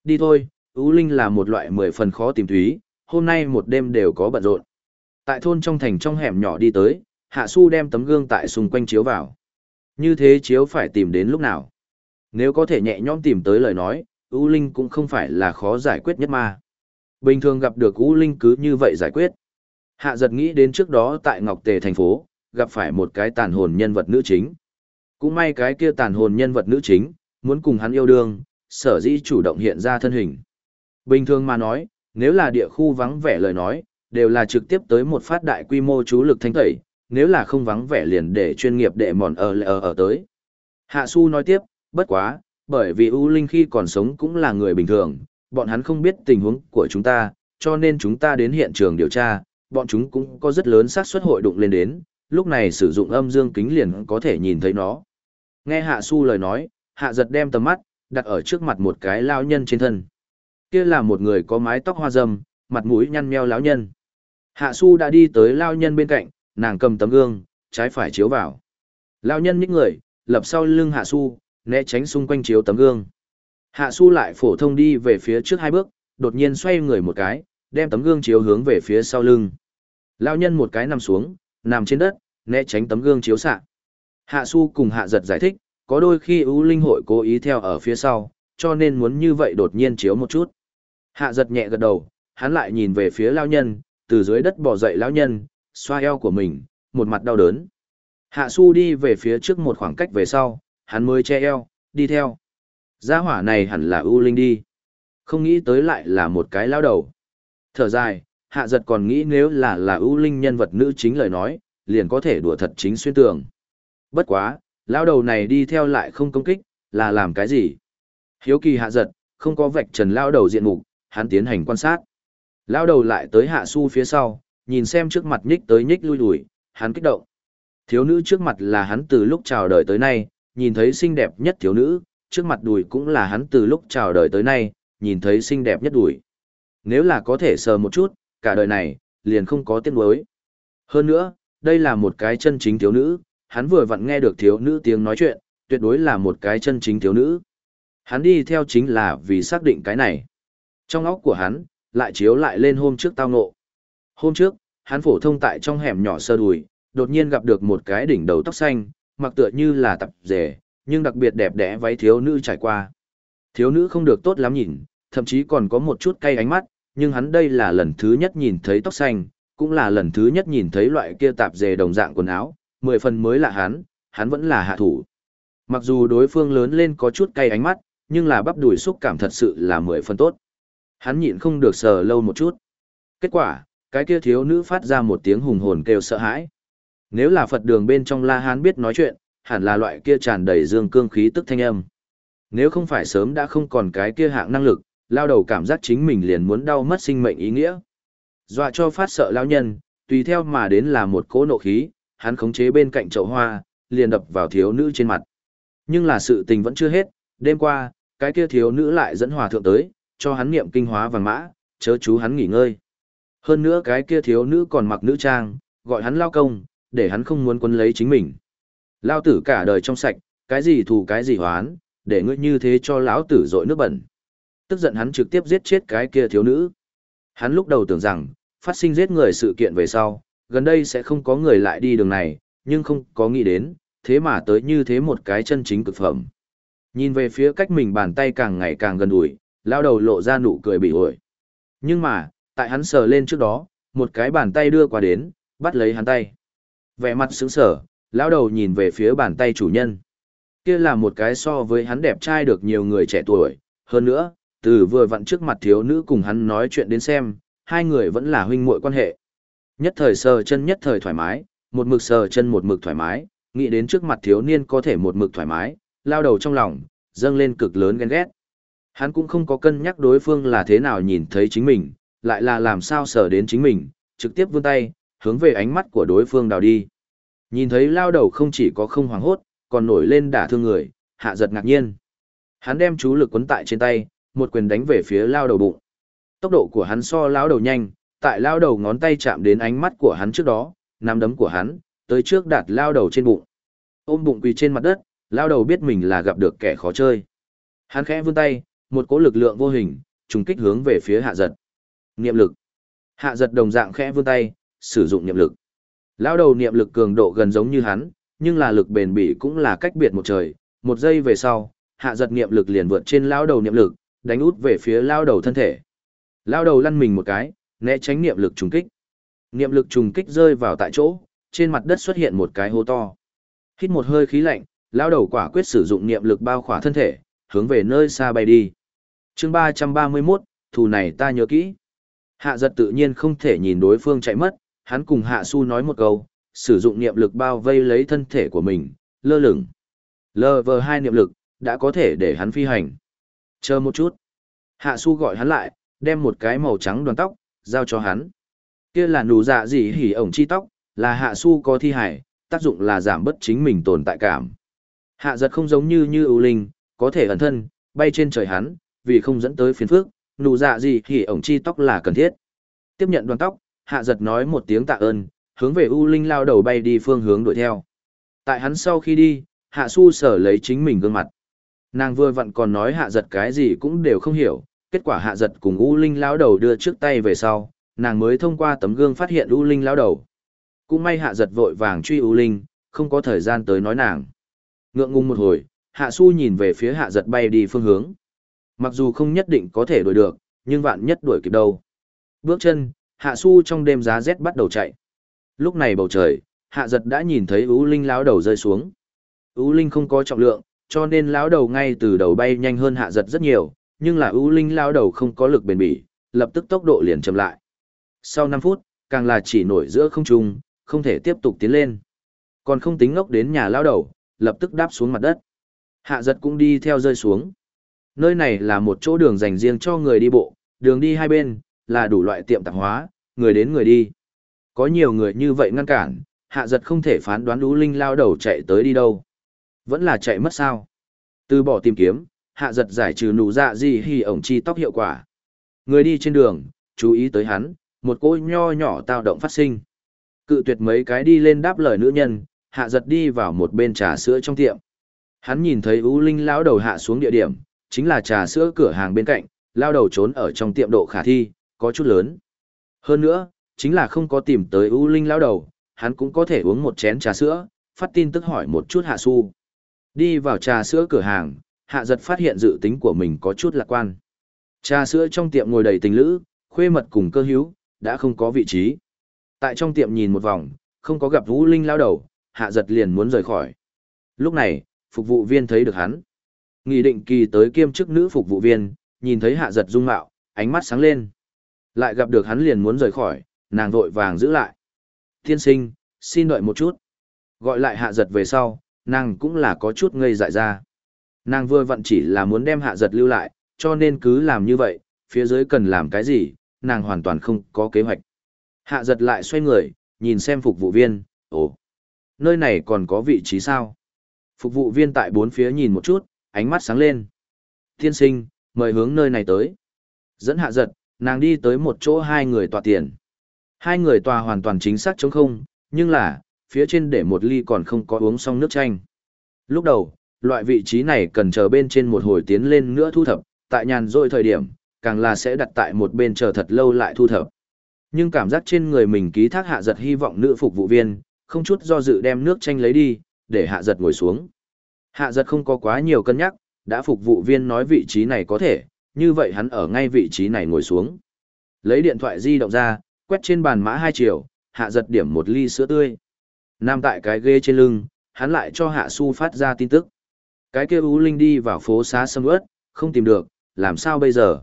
Đi thôi, Ú linh là một loại mười phần khó tìm thúy, hôm nay một đêm đều có bận rộn. Tại thôn trong thành trong hẻm nhỏ đi tới, hạ su đem tấm gương tại xung quanh chiếu vào. Như thế chiếu phải tìm đến lúc nào? Nếu có thể nhẹ nhõm tìm tới lời nói, ưu linh cũng không phải là khó giải quyết nhất mà. Bình thường gặp được ưu linh cứ như vậy giải quyết. Hạ giật nghĩ đến trước đó tại Ngọc Tề thành phố, gặp phải một cái tàn hồn nhân vật nữ chính. Cũng may cái kia tàn hồn nhân vật nữ chính, muốn cùng hắn yêu đương, sở dĩ chủ động hiện ra thân hình. Bình thường mà nói, nếu là địa khu vắng vẻ lời nói, đều là trực tiếp tới một phát đại quy mô chú lực thanh tẩy, nếu là không vắng vẻ liền để chuyên nghiệp đệ mòn ở ở ở tới. Hạ Su nói tiếp, bất quá, bởi vì U Linh khi còn sống cũng là người bình thường, bọn hắn không biết tình huống của chúng ta, cho nên chúng ta đến hiện trường điều tra, bọn chúng cũng có rất lớn xác suất hội đụng lên đến, lúc này sử dụng âm dương kính liền có thể nhìn thấy nó. Nghe Hạ Su lời nói, Hạ giật đem tầm mắt, đặt ở trước mặt một cái lao nhân trên thân. Kia là một người có mái tóc hoa râm, mặt mũi nhăn meo lão nhân. Hạ Su đã đi tới lao nhân bên cạnh, nàng cầm tấm gương, trái phải chiếu vào. Lao nhân những người, lập sau lưng Hạ Su, né tránh xung quanh chiếu tấm gương. Hạ Su lại phổ thông đi về phía trước hai bước, đột nhiên xoay người một cái, đem tấm gương chiếu hướng về phía sau lưng. Lao nhân một cái nằm xuống, nằm trên đất, né tránh tấm gương chiếu xạ. Hạ Su cùng Hạ Giật giải thích, có đôi khi ưu linh hội cố ý theo ở phía sau, cho nên muốn như vậy đột nhiên chiếu một chút. Hạ Giật nhẹ gật đầu, hắn lại nhìn về phía lao nhân, từ dưới đất bò dậy lão nhân, xoa eo của mình, một mặt đau đớn. Hạ Su đi về phía trước một khoảng cách về sau, hắn mới che eo, đi theo. Gia hỏa này hẳn là U linh đi. Không nghĩ tới lại là một cái lao đầu. Thở dài, hạ giật còn nghĩ nếu là là U linh nhân vật nữ chính lời nói, liền có thể đùa thật chính xuyên tường. Bất quá, Lao đầu này đi theo lại không công kích, là làm cái gì? Hiếu kỳ hạ giật, không có vạch trần lao đầu diện mục, hắn tiến hành quan sát. Lao đầu lại tới hạ su phía sau, nhìn xem trước mặt nhích tới nhích lui đuổi, hắn kích động. Thiếu nữ trước mặt là hắn từ lúc chào đời tới nay, nhìn thấy xinh đẹp nhất thiếu nữ, trước mặt đùi cũng là hắn từ lúc chào đời tới nay, nhìn thấy xinh đẹp nhất đùi. Nếu là có thể sờ một chút, cả đời này, liền không có tiếc đối. Hơn nữa, đây là một cái chân chính thiếu nữ, hắn vừa vặn nghe được thiếu nữ tiếng nói chuyện, tuyệt đối là một cái chân chính thiếu nữ. Hắn đi theo chính là vì xác định cái này. Trong óc của hắn, lại chiếu lại lên hôm trước tao ngộ. Hôm trước, hắn phổ thông tại trong hẻm nhỏ sơ đùi, đột nhiên gặp được một cái đỉnh đầu tóc xanh, mặc tựa như là tập rể, nhưng đặc biệt đẹp đẽ váy thiếu nữ trải qua. Thiếu nữ không được tốt lắm nhìn, thậm chí còn có một chút cay ánh mắt, nhưng hắn đây là lần thứ nhất nhìn thấy tóc xanh, cũng là lần thứ nhất nhìn thấy loại kia tạp dề đồng dạng quần áo, mười phần mới là hắn, hắn vẫn là hạ thủ. Mặc dù đối phương lớn lên có chút cay ánh mắt, nhưng là bắp đùi xúc cảm thật sự là mười phần tốt. Hắn nhịn không được sờ lâu một chút. Kết quả, cái kia thiếu nữ phát ra một tiếng hùng hồn kêu sợ hãi. Nếu là Phật đường bên trong La Hán biết nói chuyện, hẳn là loại kia tràn đầy dương cương khí tức thanh âm. Nếu không phải sớm đã không còn cái kia hạng năng lực, lao đầu cảm giác chính mình liền muốn đau mất sinh mệnh ý nghĩa. Dọa cho phát sợ lao nhân, tùy theo mà đến là một cỗ nộ khí, hắn khống chế bên cạnh chậu hoa, liền đập vào thiếu nữ trên mặt. Nhưng là sự tình vẫn chưa hết, đêm qua, cái kia thiếu nữ lại dẫn hòa thượng tới, cho hắn niệm kinh hóa vàng mã, chớ chú hắn nghỉ ngơi. Hơn nữa cái kia thiếu nữ còn mặc nữ trang, gọi hắn lao công, để hắn không muốn quân lấy chính mình. Lao tử cả đời trong sạch, cái gì thù cái gì hoán, để ngươi như thế cho lão tử dội nước bẩn. Tức giận hắn trực tiếp giết chết cái kia thiếu nữ. Hắn lúc đầu tưởng rằng, phát sinh giết người sự kiện về sau, gần đây sẽ không có người lại đi đường này, nhưng không có nghĩ đến, thế mà tới như thế một cái chân chính cực phẩm. Nhìn về phía cách mình bàn tay càng ngày càng gần ủi, lao đầu lộ ra nụ cười bị ổi. Nhưng mà, tại hắn sờ lên trước đó, một cái bàn tay đưa qua đến, bắt lấy hắn tay. Vẻ mặt sững sở, lão đầu nhìn về phía bàn tay chủ nhân. Kia là một cái so với hắn đẹp trai được nhiều người trẻ tuổi, hơn nữa, từ vừa vặn trước mặt thiếu nữ cùng hắn nói chuyện đến xem, hai người vẫn là huynh muội quan hệ. Nhất thời sờ chân nhất thời thoải mái, một mực sờ chân một mực thoải mái, nghĩ đến trước mặt thiếu niên có thể một mực thoải mái, lao đầu trong lòng, dâng lên cực lớn ghen ghét. Hắn cũng không có cân nhắc đối phương là thế nào nhìn thấy chính mình, lại là làm sao sở đến chính mình, trực tiếp vươn tay, hướng về ánh mắt của đối phương đào đi. Nhìn thấy lao đầu không chỉ có không hoảng hốt, còn nổi lên đả thương người, hạ giật ngạc nhiên. Hắn đem chú lực quấn tại trên tay, một quyền đánh về phía lao đầu bụng. Tốc độ của hắn so lao đầu nhanh, tại lao đầu ngón tay chạm đến ánh mắt của hắn trước đó, nắm đấm của hắn, tới trước đạt lao đầu trên bụng. Ôm bụng quỳ trên mặt đất, lao đầu biết mình là gặp được kẻ khó chơi. Hắn khẽ vươn tay, một cỗ lực lượng vô hình, trùng kích hướng về phía hạ giật. Niệm lực. Hạ giật đồng dạng khẽ vươn tay, sử dụng niệm lực. Lao đầu niệm lực cường độ gần giống như hắn, nhưng là lực bền bỉ cũng là cách biệt một trời. Một giây về sau, hạ giật niệm lực liền vượt trên lao đầu niệm lực, đánh út về phía lao đầu thân thể. Lao đầu lăn mình một cái, né tránh niệm lực trùng kích. Niệm lực trùng kích rơi vào tại chỗ, trên mặt đất xuất hiện một cái hố to. Hít một hơi khí lạnh, lao đầu quả quyết sử dụng niệm lực bao khỏa thân thể, hướng về nơi xa bay đi. chương 331, thù này ta nhớ kỹ. Hạ giật tự nhiên không thể nhìn đối phương chạy mất, hắn cùng Hạ Su nói một câu, sử dụng niệm lực bao vây lấy thân thể của mình, lơ lửng. lơ vờ hai niệm lực, đã có thể để hắn phi hành. Chờ một chút. Hạ Su gọi hắn lại, đem một cái màu trắng đoàn tóc, giao cho hắn. Kia là nụ dạ gì hỉ ổng chi tóc, là Hạ Su có thi hải, tác dụng là giảm bất chính mình tồn tại cảm. Hạ giật không giống như như ưu linh, có thể ẩn thân, bay trên trời hắn, vì không dẫn tới phiền phước, nụ dạ gì thì ổng chi tóc là cần thiết. Tiếp nhận đoàn tóc, hạ giật nói một tiếng tạ ơn, hướng về U Linh lao đầu bay đi phương hướng đuổi theo. Tại hắn sau khi đi, hạ su sở lấy chính mình gương mặt. Nàng vừa vặn còn nói hạ giật cái gì cũng đều không hiểu, kết quả hạ giật cùng U Linh lao đầu đưa trước tay về sau, nàng mới thông qua tấm gương phát hiện U Linh lao đầu. Cũng may hạ giật vội vàng truy U Linh, không có thời gian tới nói nàng. Ngượng ngùng một hồi, hạ su nhìn về phía hạ giật bay đi phương hướng. Mặc dù không nhất định có thể đuổi được, nhưng vạn nhất đuổi kịp đâu. Bước chân, hạ su trong đêm giá rét bắt đầu chạy. Lúc này bầu trời, hạ giật đã nhìn thấy ú linh lão đầu rơi xuống. ú linh không có trọng lượng, cho nên lão đầu ngay từ đầu bay nhanh hơn hạ giật rất nhiều, nhưng là ú linh lão đầu không có lực bền bỉ, lập tức tốc độ liền chậm lại. Sau năm phút, càng là chỉ nổi giữa không trung, không thể tiếp tục tiến lên. Còn không tính ngốc đến nhà lão đầu, lập tức đáp xuống mặt đất. Hạ giật cũng đi theo rơi xuống. Nơi này là một chỗ đường dành riêng cho người đi bộ, đường đi hai bên, là đủ loại tiệm tạp hóa, người đến người đi. Có nhiều người như vậy ngăn cản, hạ giật không thể phán đoán Ú Linh lao đầu chạy tới đi đâu. Vẫn là chạy mất sao. Từ bỏ tìm kiếm, hạ giật giải trừ nụ dạ gì hì ổng chi tóc hiệu quả. Người đi trên đường, chú ý tới hắn, một cô nho nhỏ tao động phát sinh. Cự tuyệt mấy cái đi lên đáp lời nữ nhân, hạ giật đi vào một bên trà sữa trong tiệm. Hắn nhìn thấy Ú Linh lão đầu hạ xuống địa điểm, chính là trà sữa cửa hàng bên cạnh, lao đầu trốn ở trong tiệm độ khả thi, có chút lớn. Hơn nữa, chính là không có tìm tới U Linh lao đầu, hắn cũng có thể uống một chén trà sữa, phát tin tức hỏi một chút hạ su. Đi vào trà sữa cửa hàng, hạ giật phát hiện dự tính của mình có chút lạc quan. Trà sữa trong tiệm ngồi đầy tình lữ, khuê mật cùng cơ hữu, đã không có vị trí. Tại trong tiệm nhìn một vòng, không có gặp Vũ Linh lao đầu, hạ giật liền muốn rời khỏi. Lúc này, phục vụ viên thấy được hắn. Nghị định kỳ tới kiêm chức nữ phục vụ viên, nhìn thấy hạ giật dung mạo, ánh mắt sáng lên. Lại gặp được hắn liền muốn rời khỏi, nàng vội vàng giữ lại. Thiên sinh, xin đợi một chút. Gọi lại hạ giật về sau, nàng cũng là có chút ngây dại ra. Nàng vừa vặn chỉ là muốn đem hạ giật lưu lại, cho nên cứ làm như vậy, phía dưới cần làm cái gì, nàng hoàn toàn không có kế hoạch. Hạ giật lại xoay người, nhìn xem phục vụ viên, ồ, nơi này còn có vị trí sao? Phục vụ viên tại bốn phía nhìn một chút, ánh mắt sáng lên. Thiên sinh, mời hướng nơi này tới. Dẫn hạ giật, nàng đi tới một chỗ hai người tòa tiền. Hai người tòa hoàn toàn chính xác chống không, nhưng là, phía trên để một ly còn không có uống xong nước chanh. Lúc đầu, loại vị trí này cần chờ bên trên một hồi tiến lên nữa thu thập, tại nhàn rỗi thời điểm, càng là sẽ đặt tại một bên chờ thật lâu lại thu thập. Nhưng cảm giác trên người mình ký thác hạ giật hy vọng nữ phục vụ viên, không chút do dự đem nước chanh lấy đi, để hạ giật ngồi xuống. Hạ giật không có quá nhiều cân nhắc, đã phục vụ viên nói vị trí này có thể, như vậy hắn ở ngay vị trí này ngồi xuống. Lấy điện thoại di động ra, quét trên bàn mã hai chiều, hạ giật điểm một ly sữa tươi. Nam tại cái ghê trên lưng, hắn lại cho hạ su phát ra tin tức. Cái kia Ú Linh đi vào phố xá sâm ướt, không tìm được, làm sao bây giờ?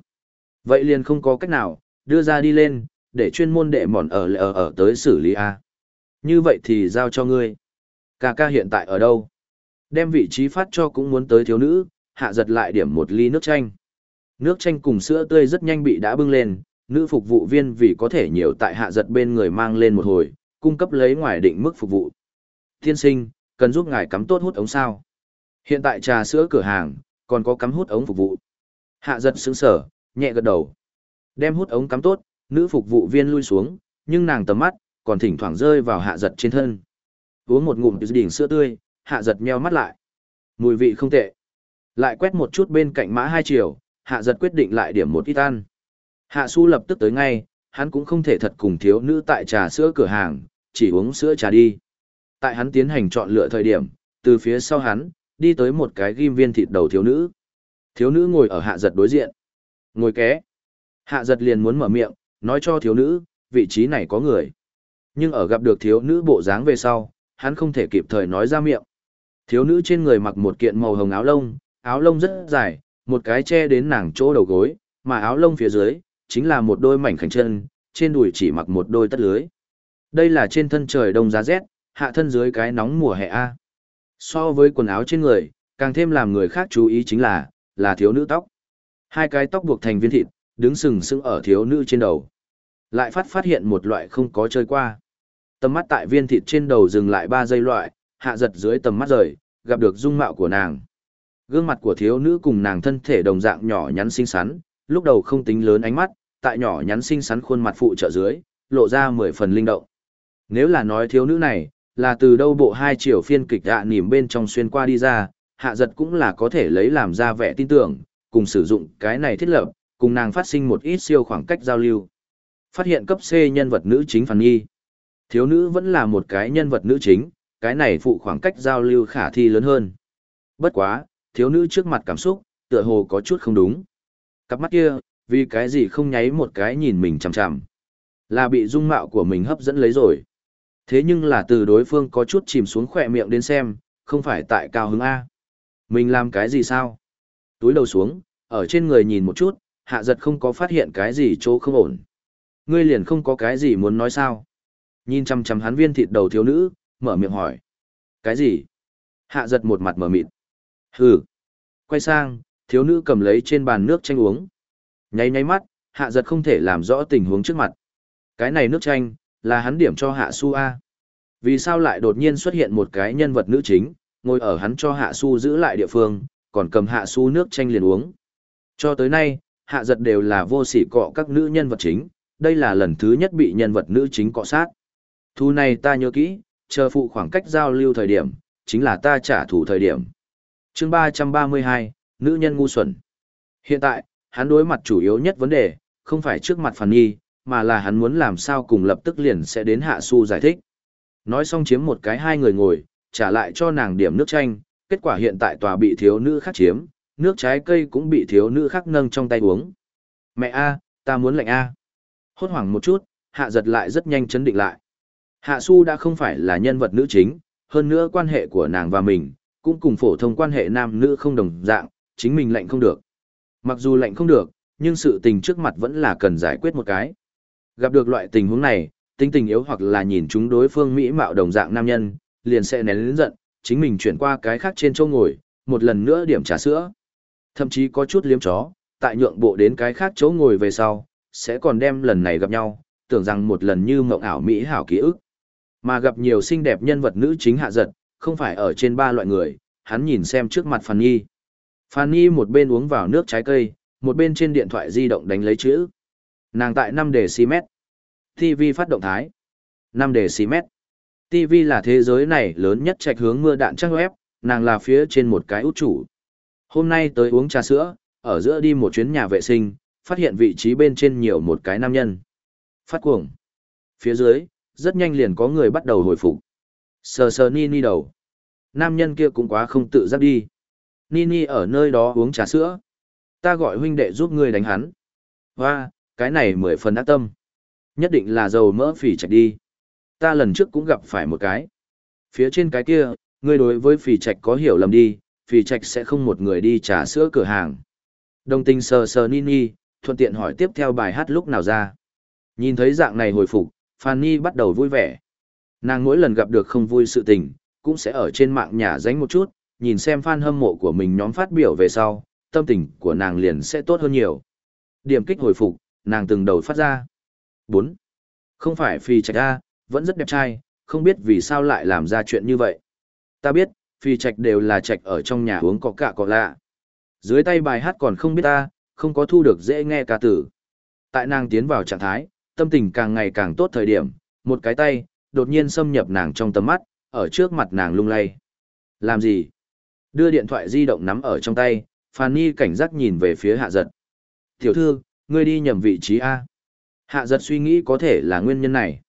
Vậy liền không có cách nào, đưa ra đi lên, để chuyên môn đệ mòn ở ở ở tới xử lý A. Như vậy thì giao cho ngươi. Cà ca hiện tại ở đâu? Đem vị trí phát cho cũng muốn tới thiếu nữ, hạ giật lại điểm một ly nước chanh. Nước chanh cùng sữa tươi rất nhanh bị đã bưng lên, nữ phục vụ viên vì có thể nhiều tại hạ giật bên người mang lên một hồi, cung cấp lấy ngoài định mức phục vụ. Tiên sinh, cần giúp ngài cắm tốt hút ống sao? Hiện tại trà sữa cửa hàng, còn có cắm hút ống phục vụ. Hạ giật sững sở, nhẹ gật đầu. Đem hút ống cắm tốt, nữ phục vụ viên lui xuống, nhưng nàng tầm mắt, còn thỉnh thoảng rơi vào hạ giật trên thân. Uống một ngụm đỉnh sữa tươi, hạ giật meo mắt lại. Mùi vị không tệ. Lại quét một chút bên cạnh mã hai chiều, hạ giật quyết định lại điểm một ít ăn. Hạ su lập tức tới ngay, hắn cũng không thể thật cùng thiếu nữ tại trà sữa cửa hàng, chỉ uống sữa trà đi. Tại hắn tiến hành chọn lựa thời điểm, từ phía sau hắn, đi tới một cái ghim viên thịt đầu thiếu nữ. Thiếu nữ ngồi ở hạ giật đối diện. Ngồi ké. Hạ giật liền muốn mở miệng, nói cho thiếu nữ, vị trí này có người. Nhưng ở gặp được thiếu nữ bộ dáng về sau, hắn không thể kịp thời nói ra miệng. Thiếu nữ trên người mặc một kiện màu hồng áo lông, áo lông rất dài, một cái che đến nàng chỗ đầu gối, mà áo lông phía dưới, chính là một đôi mảnh khảnh chân, trên đùi chỉ mặc một đôi tất lưới. Đây là trên thân trời đông giá rét, hạ thân dưới cái nóng mùa hè A. So với quần áo trên người, càng thêm làm người khác chú ý chính là, là thiếu nữ tóc. Hai cái tóc buộc thành viên thịt, đứng sừng sững ở thiếu nữ trên đầu. Lại phát phát hiện một loại không có chơi qua. Tầm mắt tại viên thịt trên đầu dừng lại 3 giây loại, hạ giật dưới tầm mắt rời, gặp được dung mạo của nàng. Gương mặt của thiếu nữ cùng nàng thân thể đồng dạng nhỏ nhắn xinh xắn, lúc đầu không tính lớn ánh mắt, tại nhỏ nhắn xinh xắn khuôn mặt phụ trợ dưới, lộ ra mười phần linh động. Nếu là nói thiếu nữ này, là từ đâu bộ hai chiều phiên kịch ạ nỉm bên trong xuyên qua đi ra, hạ giật cũng là có thể lấy làm ra vẻ tin tưởng, cùng sử dụng cái này thiết lập, cùng nàng phát sinh một ít siêu khoảng cách giao lưu. Phát hiện cấp C nhân vật nữ chính Phản Nhi. Thiếu nữ vẫn là một cái nhân vật nữ chính, cái này phụ khoảng cách giao lưu khả thi lớn hơn. Bất quá, thiếu nữ trước mặt cảm xúc, tựa hồ có chút không đúng. Cặp mắt kia, vì cái gì không nháy một cái nhìn mình chằm chằm. Là bị dung mạo của mình hấp dẫn lấy rồi. Thế nhưng là từ đối phương có chút chìm xuống khỏe miệng đến xem, không phải tại cao hứng A. Mình làm cái gì sao? Túi đầu xuống, ở trên người nhìn một chút, hạ giật không có phát hiện cái gì chỗ không ổn. Ngươi liền không có cái gì muốn nói sao? Nhìn chằm chằm hắn viên thịt đầu thiếu nữ, mở miệng hỏi. Cái gì? Hạ giật một mặt mở mịt. Hừ. Quay sang, thiếu nữ cầm lấy trên bàn nước chanh uống. Nháy nháy mắt, hạ giật không thể làm rõ tình huống trước mặt. Cái này nước chanh, là hắn điểm cho hạ su A. Vì sao lại đột nhiên xuất hiện một cái nhân vật nữ chính, ngồi ở hắn cho hạ su giữ lại địa phương, còn cầm hạ su nước chanh liền uống. Cho tới nay, hạ giật đều là vô sỉ cọ các nữ nhân vật chính, đây là lần thứ nhất bị nhân vật nữ chính cọ sát. Thu này ta nhớ kỹ, chờ phụ khoảng cách giao lưu thời điểm, chính là ta trả thù thời điểm. chương 332, nữ nhân ngu xuẩn. Hiện tại, hắn đối mặt chủ yếu nhất vấn đề, không phải trước mặt Phản Nhi, mà là hắn muốn làm sao cùng lập tức liền sẽ đến Hạ Su giải thích. Nói xong chiếm một cái hai người ngồi, trả lại cho nàng điểm nước chanh, kết quả hiện tại tòa bị thiếu nữ khác chiếm, nước trái cây cũng bị thiếu nữ khác nâng trong tay uống. Mẹ A, ta muốn lệnh A. Hốt hoảng một chút, hạ giật lại rất nhanh chấn định lại. Hạ su đã không phải là nhân vật nữ chính, hơn nữa quan hệ của nàng và mình, cũng cùng phổ thông quan hệ nam nữ không đồng dạng, chính mình lệnh không được. Mặc dù lệnh không được, nhưng sự tình trước mặt vẫn là cần giải quyết một cái. Gặp được loại tình huống này, tính tình yếu hoặc là nhìn chúng đối phương mỹ mạo đồng dạng nam nhân, liền sẽ nén lớn giận, chính mình chuyển qua cái khác trên chỗ ngồi, một lần nữa điểm trà sữa. Thậm chí có chút liếm chó, tại nhượng bộ đến cái khác chỗ ngồi về sau, sẽ còn đem lần này gặp nhau, tưởng rằng một lần như mộng ảo mỹ hảo ký ức. Mà gặp nhiều xinh đẹp nhân vật nữ chính hạ giật, không phải ở trên ba loại người, hắn nhìn xem trước mặt Phan Nhi. Phan Nhi một bên uống vào nước trái cây, một bên trên điện thoại di động đánh lấy chữ. Nàng tại 5 đề xi mét. TV phát động thái. 5 đề xi mét. TV là thế giới này lớn nhất trạch hướng mưa đạn trang web, nàng là phía trên một cái út chủ. Hôm nay tới uống trà sữa, ở giữa đi một chuyến nhà vệ sinh, phát hiện vị trí bên trên nhiều một cái nam nhân. Phát cuồng. Phía dưới, rất nhanh liền có người bắt đầu hồi phục. Sờ sờ Nini đầu. Nam nhân kia cũng quá không tự giác đi. Nini ở nơi đó uống trà sữa. Ta gọi huynh đệ giúp ngươi đánh hắn. Hoa, cái này mười phần ác tâm. Nhất định là dầu mỡ phỉ trạch đi. Ta lần trước cũng gặp phải một cái. Phía trên cái kia, ngươi đối với phỉ trạch có hiểu lầm đi, phỉ trạch sẽ không một người đi trà sữa cửa hàng. Đồng tình sờ sờ Nini, thuận tiện hỏi tiếp theo bài hát lúc nào ra. Nhìn thấy dạng này hồi phục, Fanny bắt đầu vui vẻ. Nàng mỗi lần gặp được không vui sự tình, cũng sẽ ở trên mạng nhà dánh một chút, nhìn xem fan hâm mộ của mình nhóm phát biểu về sau, tâm tình của nàng liền sẽ tốt hơn nhiều. Điểm kích hồi phục, nàng từng đầu phát ra. 4. Không phải phi trạch A, vẫn rất đẹp trai, không biết vì sao lại làm ra chuyện như vậy. Ta biết, phi trạch đều là trạch ở trong nhà uống có cả có lạ. Dưới tay bài hát còn không biết ta, không có thu được dễ nghe ca tử. Tại nàng tiến vào trạng thái, tâm tình càng ngày càng tốt thời điểm, một cái tay, đột nhiên xâm nhập nàng trong tầm mắt, ở trước mặt nàng lung lay. Làm gì? Đưa điện thoại di động nắm ở trong tay, Fanny cảnh giác nhìn về phía hạ giật. Tiểu thư, ngươi đi nhầm vị trí A. Hạ giật suy nghĩ có thể là nguyên nhân này.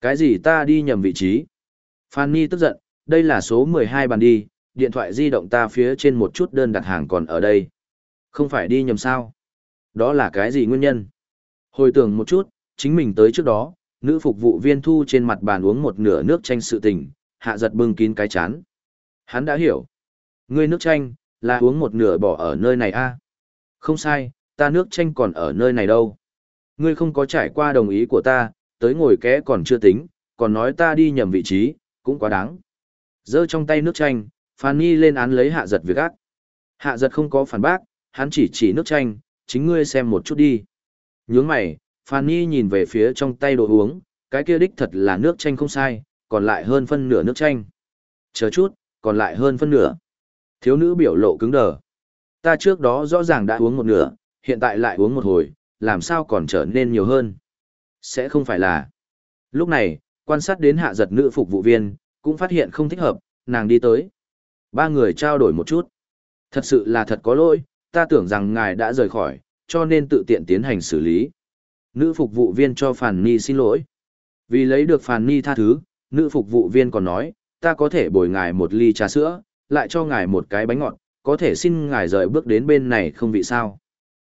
Cái gì ta đi nhầm vị trí? Fanny tức giận, đây là số 12 bàn đi, điện thoại di động ta phía trên một chút đơn đặt hàng còn ở đây. Không phải đi nhầm sao? Đó là cái gì nguyên nhân? Hồi tưởng một chút, chính mình tới trước đó, nữ phục vụ viên thu trên mặt bàn uống một nửa nước chanh sự tình, hạ giật bưng kín cái chán. Hắn đã hiểu. Ngươi nước chanh, là uống một nửa bỏ ở nơi này a à? Không sai, ta nước chanh còn ở nơi này đâu. Ngươi không có trải qua đồng ý của ta, tới ngồi ké còn chưa tính, còn nói ta đi nhầm vị trí, cũng quá đáng. Giơ trong tay nước chanh, Fanny lên án lấy hạ giật việc ác. Hạ giật không có phản bác, hắn chỉ chỉ nước chanh, chính ngươi xem một chút đi. Nhướng mày, Fanny nhìn về phía trong tay đồ uống, cái kia đích thật là nước chanh không sai, còn lại hơn phân nửa nước chanh. Chờ chút, còn lại hơn phân nửa. Thiếu nữ biểu lộ cứng đờ. Ta trước đó rõ ràng đã uống một nửa, hiện tại lại uống một hồi, làm sao còn trở nên nhiều hơn. Sẽ không phải là. Lúc này, quan sát đến hạ giật nữ phục vụ viên, cũng phát hiện không thích hợp, nàng đi tới. Ba người trao đổi một chút. Thật sự là thật có lỗi, ta tưởng rằng ngài đã rời khỏi, cho nên tự tiện tiến hành xử lý. Nữ phục vụ viên cho Phàn Ni xin lỗi. Vì lấy được Phàn Ni tha thứ, nữ phục vụ viên còn nói, ta có thể bồi ngài một ly trà sữa, lại cho ngài một cái bánh ngọt, có thể xin ngài rời bước đến bên này không vì sao.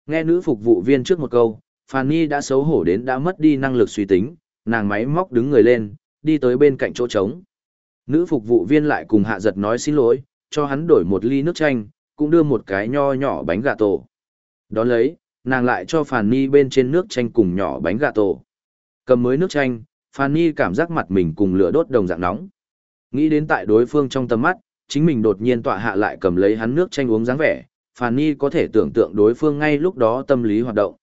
Nghe nữ phục vụ viên trước một câu, Phàn Ni đã xấu hổ đến đã mất đi năng lực suy tính, nàng máy móc đứng người lên, đi tới bên cạnh chỗ trống. Nữ phục vụ viên lại cùng hạ giật nói xin lỗi, cho hắn đổi một ly nước chanh, cũng đưa một cái nho nhỏ bánh gà tổ. Đón lấy, nàng lại cho Phàn Ni bên trên nước chanh cùng nhỏ bánh gà tổ. Cầm mới nước chanh, Phàn Ni cảm giác mặt mình cùng lửa đốt đồng dạng nóng. Nghĩ đến tại đối phương trong tầm mắt, chính mình đột nhiên tọa hạ lại cầm lấy hắn nước chanh uống dáng vẻ, Phàn Nhi có thể tưởng tượng đối phương ngay lúc đó tâm lý hoạt động.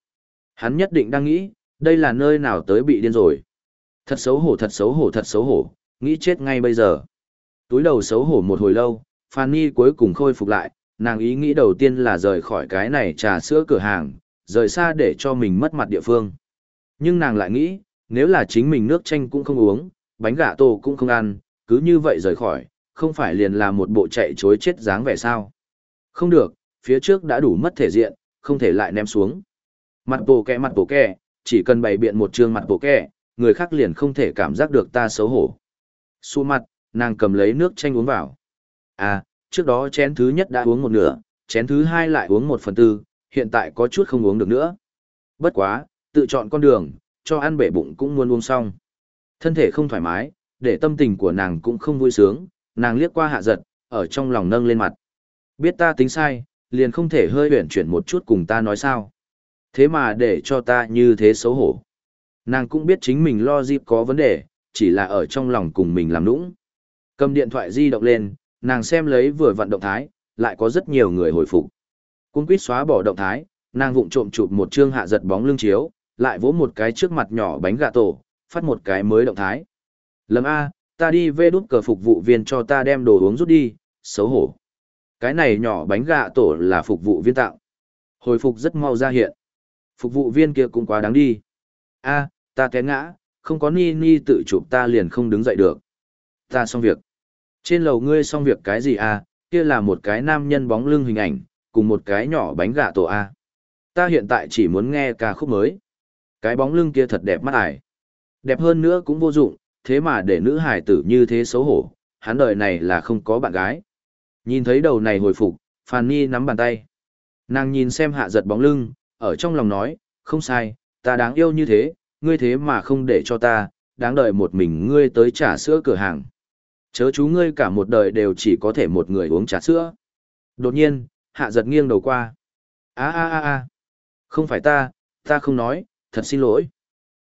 Hắn nhất định đang nghĩ, đây là nơi nào tới bị điên rồi. Thật xấu hổ thật xấu hổ thật xấu hổ, nghĩ chết ngay bây giờ. Túi đầu xấu hổ một hồi lâu, Phàn Nhi cuối cùng khôi phục lại, nàng ý nghĩ đầu tiên là rời khỏi cái này trà sữa cửa hàng, rời xa để cho mình mất mặt địa phương. Nhưng nàng lại nghĩ, nếu là chính mình nước chanh cũng không uống, bánh gà tổ cũng không ăn, cứ như vậy rời khỏi, không phải liền là một bộ chạy chối chết dáng vẻ sao. Không được, phía trước đã đủ mất thể diện, không thể lại ném xuống. Mặt bộ kẹ mặt bộ kẹ, chỉ cần bày biện một trường mặt bộ kẹ, người khác liền không thể cảm giác được ta xấu hổ. Xua mặt, nàng cầm lấy nước chanh uống vào. À, trước đó chén thứ nhất đã uống một nửa, chén thứ hai lại uống một phần tư, hiện tại có chút không uống được nữa. Bất quá, tự chọn con đường, cho ăn bể bụng cũng muốn uống xong. Thân thể không thoải mái, để tâm tình của nàng cũng không vui sướng, nàng liếc qua hạ giật, ở trong lòng nâng lên mặt. Biết ta tính sai, liền không thể hơi huyển chuyển một chút cùng ta nói sao. Thế mà để cho ta như thế xấu hổ. Nàng cũng biết chính mình lo dịp có vấn đề, chỉ là ở trong lòng cùng mình làm nũng. Cầm điện thoại di động lên, nàng xem lấy vừa vận động thái, lại có rất nhiều người hồi phục. Cung quýt xóa bỏ động thái, nàng vụng trộm chụp một chương hạ giật bóng lưng chiếu, lại vỗ một cái trước mặt nhỏ bánh gà tổ, phát một cái mới động thái. Lâm A, ta đi về đút cờ phục vụ viên cho ta đem đồ uống rút đi, xấu hổ. Cái này nhỏ bánh gà tổ là phục vụ viên tạo. Hồi phục rất mau ra hiện. Phục vụ viên kia cũng quá đáng đi. A, ta té ngã, không có ni ni tự chụp ta liền không đứng dậy được. Ta xong việc. Trên lầu ngươi xong việc cái gì a? Kia là một cái nam nhân bóng lưng hình ảnh, cùng một cái nhỏ bánh gà tổ a. Ta hiện tại chỉ muốn nghe ca khúc mới. Cái bóng lưng kia thật đẹp mắt ải. Đẹp hơn nữa cũng vô dụng, thế mà để nữ hải tử như thế xấu hổ, hắn đời này là không có bạn gái. Nhìn thấy đầu này hồi phục, Phàn Nhi nắm bàn tay. Nàng nhìn xem hạ giật bóng lưng, ở trong lòng nói, không sai, ta đáng yêu như thế, ngươi thế mà không để cho ta, đáng đợi một mình ngươi tới trả sữa cửa hàng. Chớ chú ngươi cả một đời đều chỉ có thể một người uống trà sữa. Đột nhiên, hạ giật nghiêng đầu qua. a a a a không phải ta, ta không nói, thật xin lỗi.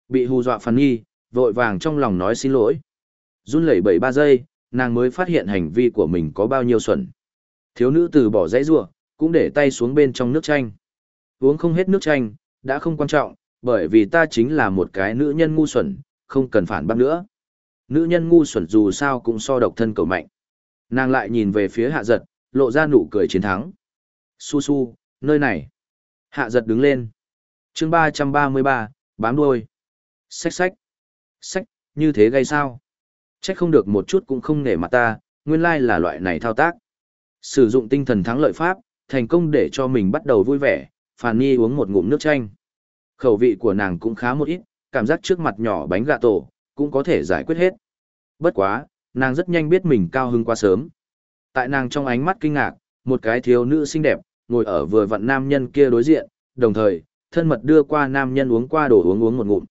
Bị hù dọa phản nghi, vội vàng trong lòng nói xin lỗi. Run lẩy bẩy ba giây, nàng mới phát hiện hành vi của mình có bao nhiêu xuẩn. Thiếu nữ từ bỏ dãy rủa, cũng để tay xuống bên trong nước chanh. Uống không hết nước chanh, đã không quan trọng, bởi vì ta chính là một cái nữ nhân ngu xuẩn, không cần phản bác nữa. Nữ nhân ngu xuẩn dù sao cũng so độc thân cầu mạnh. Nàng lại nhìn về phía hạ giật, lộ ra nụ cười chiến thắng. Su su, nơi này. Hạ giật đứng lên. chương ba trăm ba mươi ba, bám đuôi. Xách xách. Xách, như thế gây sao? Trách không được một chút cũng không nể mặt ta, nguyên lai là loại này thao tác. Sử dụng tinh thần thắng lợi pháp, thành công để cho mình bắt đầu vui vẻ, Phàn Nhi uống một ngụm nước chanh. Khẩu vị của nàng cũng khá một ít, cảm giác trước mặt nhỏ bánh gà tổ, cũng có thể giải quyết hết. Bất quá, nàng rất nhanh biết mình cao hưng quá sớm. Tại nàng trong ánh mắt kinh ngạc, một cái thiếu nữ xinh đẹp, ngồi ở vừa vặn nam nhân kia đối diện, đồng thời, thân mật đưa qua nam nhân uống qua đồ uống uống một ngụm.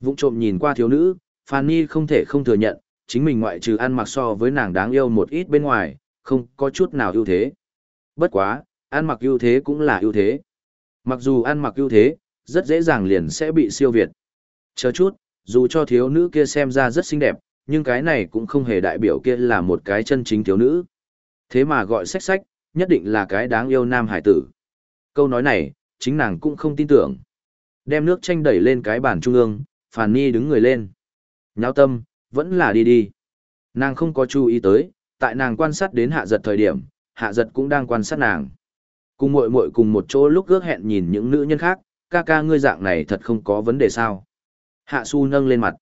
Vũng trộm nhìn qua thiếu nữ, Fanny không thể không thừa nhận, chính mình ngoại trừ ăn mặc so với nàng đáng yêu một ít bên ngoài, không có chút nào ưu thế. Bất quá, ăn mặc ưu thế cũng là ưu thế. Mặc dù ăn mặc ưu thế, rất dễ dàng liền sẽ bị siêu việt. Chờ chút, dù cho thiếu nữ kia xem ra rất xinh đẹp, nhưng cái này cũng không hề đại biểu kia là một cái chân chính thiếu nữ. Thế mà gọi sách sách, nhất định là cái đáng yêu nam hải tử. Câu nói này, chính nàng cũng không tin tưởng. Đem nước chanh đẩy lên cái bàn trung ương, Phàn Ni đứng người lên. Nháo tâm, vẫn là đi đi. Nàng không có chú ý tới, tại nàng quan sát đến hạ giật thời điểm, hạ giật cũng đang quan sát nàng. Cùng muội muội cùng một chỗ lúc ước hẹn nhìn những nữ nhân khác, ca ca ngươi dạng này thật không có vấn đề sao. Hạ su nâng lên mặt.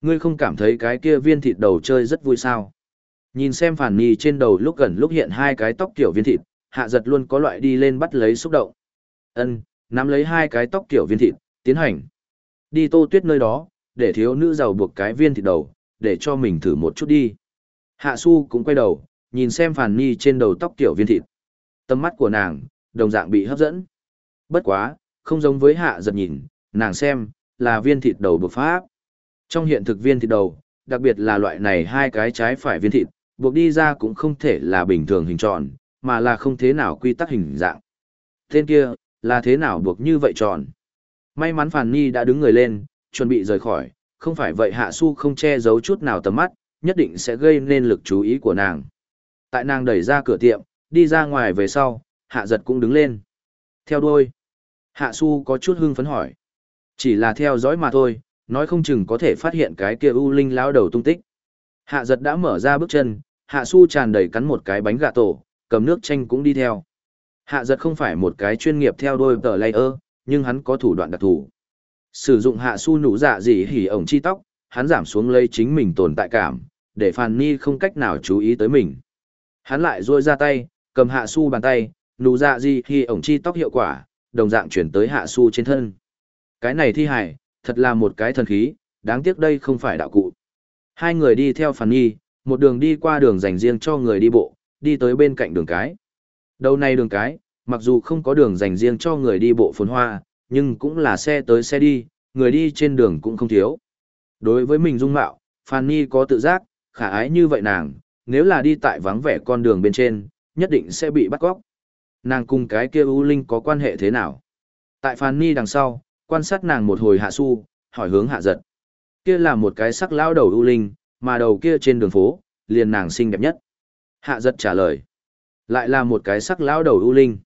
Ngươi không cảm thấy cái kia viên thịt đầu chơi rất vui sao. Nhìn xem phản nì trên đầu lúc gần lúc hiện hai cái tóc kiểu viên thịt, hạ giật luôn có loại đi lên bắt lấy xúc động. ân nắm lấy hai cái tóc kiểu viên thịt, tiến hành. Đi tô tuyết nơi đó, để thiếu nữ giàu buộc cái viên thịt đầu, để cho mình thử một chút đi. Hạ su cũng quay đầu, nhìn xem phản nhi trên đầu tóc kiểu viên thịt. Tâm mắt của nàng, đồng dạng bị hấp dẫn. Bất quá, không giống với hạ giật nhìn, nàng xem, là viên thịt đầu bột pháp. Trong hiện thực viên thịt đầu, đặc biệt là loại này hai cái trái phải viên thịt, buộc đi ra cũng không thể là bình thường hình tròn, mà là không thế nào quy tắc hình dạng. Tên kia, là thế nào buộc như vậy tròn? May mắn Phàn Nhi đã đứng người lên, chuẩn bị rời khỏi, không phải vậy Hạ Su không che giấu chút nào tầm mắt, nhất định sẽ gây nên lực chú ý của nàng. Tại nàng đẩy ra cửa tiệm, đi ra ngoài về sau, hạ giật cũng đứng lên. Theo đuôi. Hạ su có chút hưng phấn hỏi. Chỉ là theo dõi mà thôi, nói không chừng có thể phát hiện cái kia u linh lão đầu tung tích. Hạ giật đã mở ra bước chân, hạ su tràn đầy cắn một cái bánh gà tổ, cầm nước chanh cũng đi theo. Hạ giật không phải một cái chuyên nghiệp theo đôi tờ layer, nhưng hắn có thủ đoạn đặc thù. Sử dụng hạ su nụ dạ gì hỉ ổng chi tóc, hắn giảm xuống lấy chính mình tồn tại cảm, để Phàn Ni không cách nào chú ý tới mình. Hắn lại duỗi ra tay, cầm hạ su bàn tay, nụ dạ gì hỉ ổng chi tóc hiệu quả, đồng dạng chuyển tới hạ su trên thân. Cái này thi hải, thật là một cái thần khí, đáng tiếc đây không phải đạo cụ. Hai người đi theo Phàn Nhi, một đường đi qua đường dành riêng cho người đi bộ, đi tới bên cạnh đường cái. Đầu này đường cái, mặc dù không có đường dành riêng cho người đi bộ phồn hoa, nhưng cũng là xe tới xe đi, người đi trên đường cũng không thiếu. Đối với mình dung mạo, Phan Nhi có tự giác, khả ái như vậy nàng, nếu là đi tại vắng vẻ con đường bên trên, nhất định sẽ bị bắt cóc. Nàng cùng cái kia U Linh có quan hệ thế nào? Tại Phan Nhi đằng sau, quan sát nàng một hồi hạ su, hỏi hướng hạ giật. Kia là một cái sắc lao đầu U Linh, mà đầu kia trên đường phố, liền nàng xinh đẹp nhất. Hạ giật trả lời. Lại là một cái sắc lao đầu U Linh.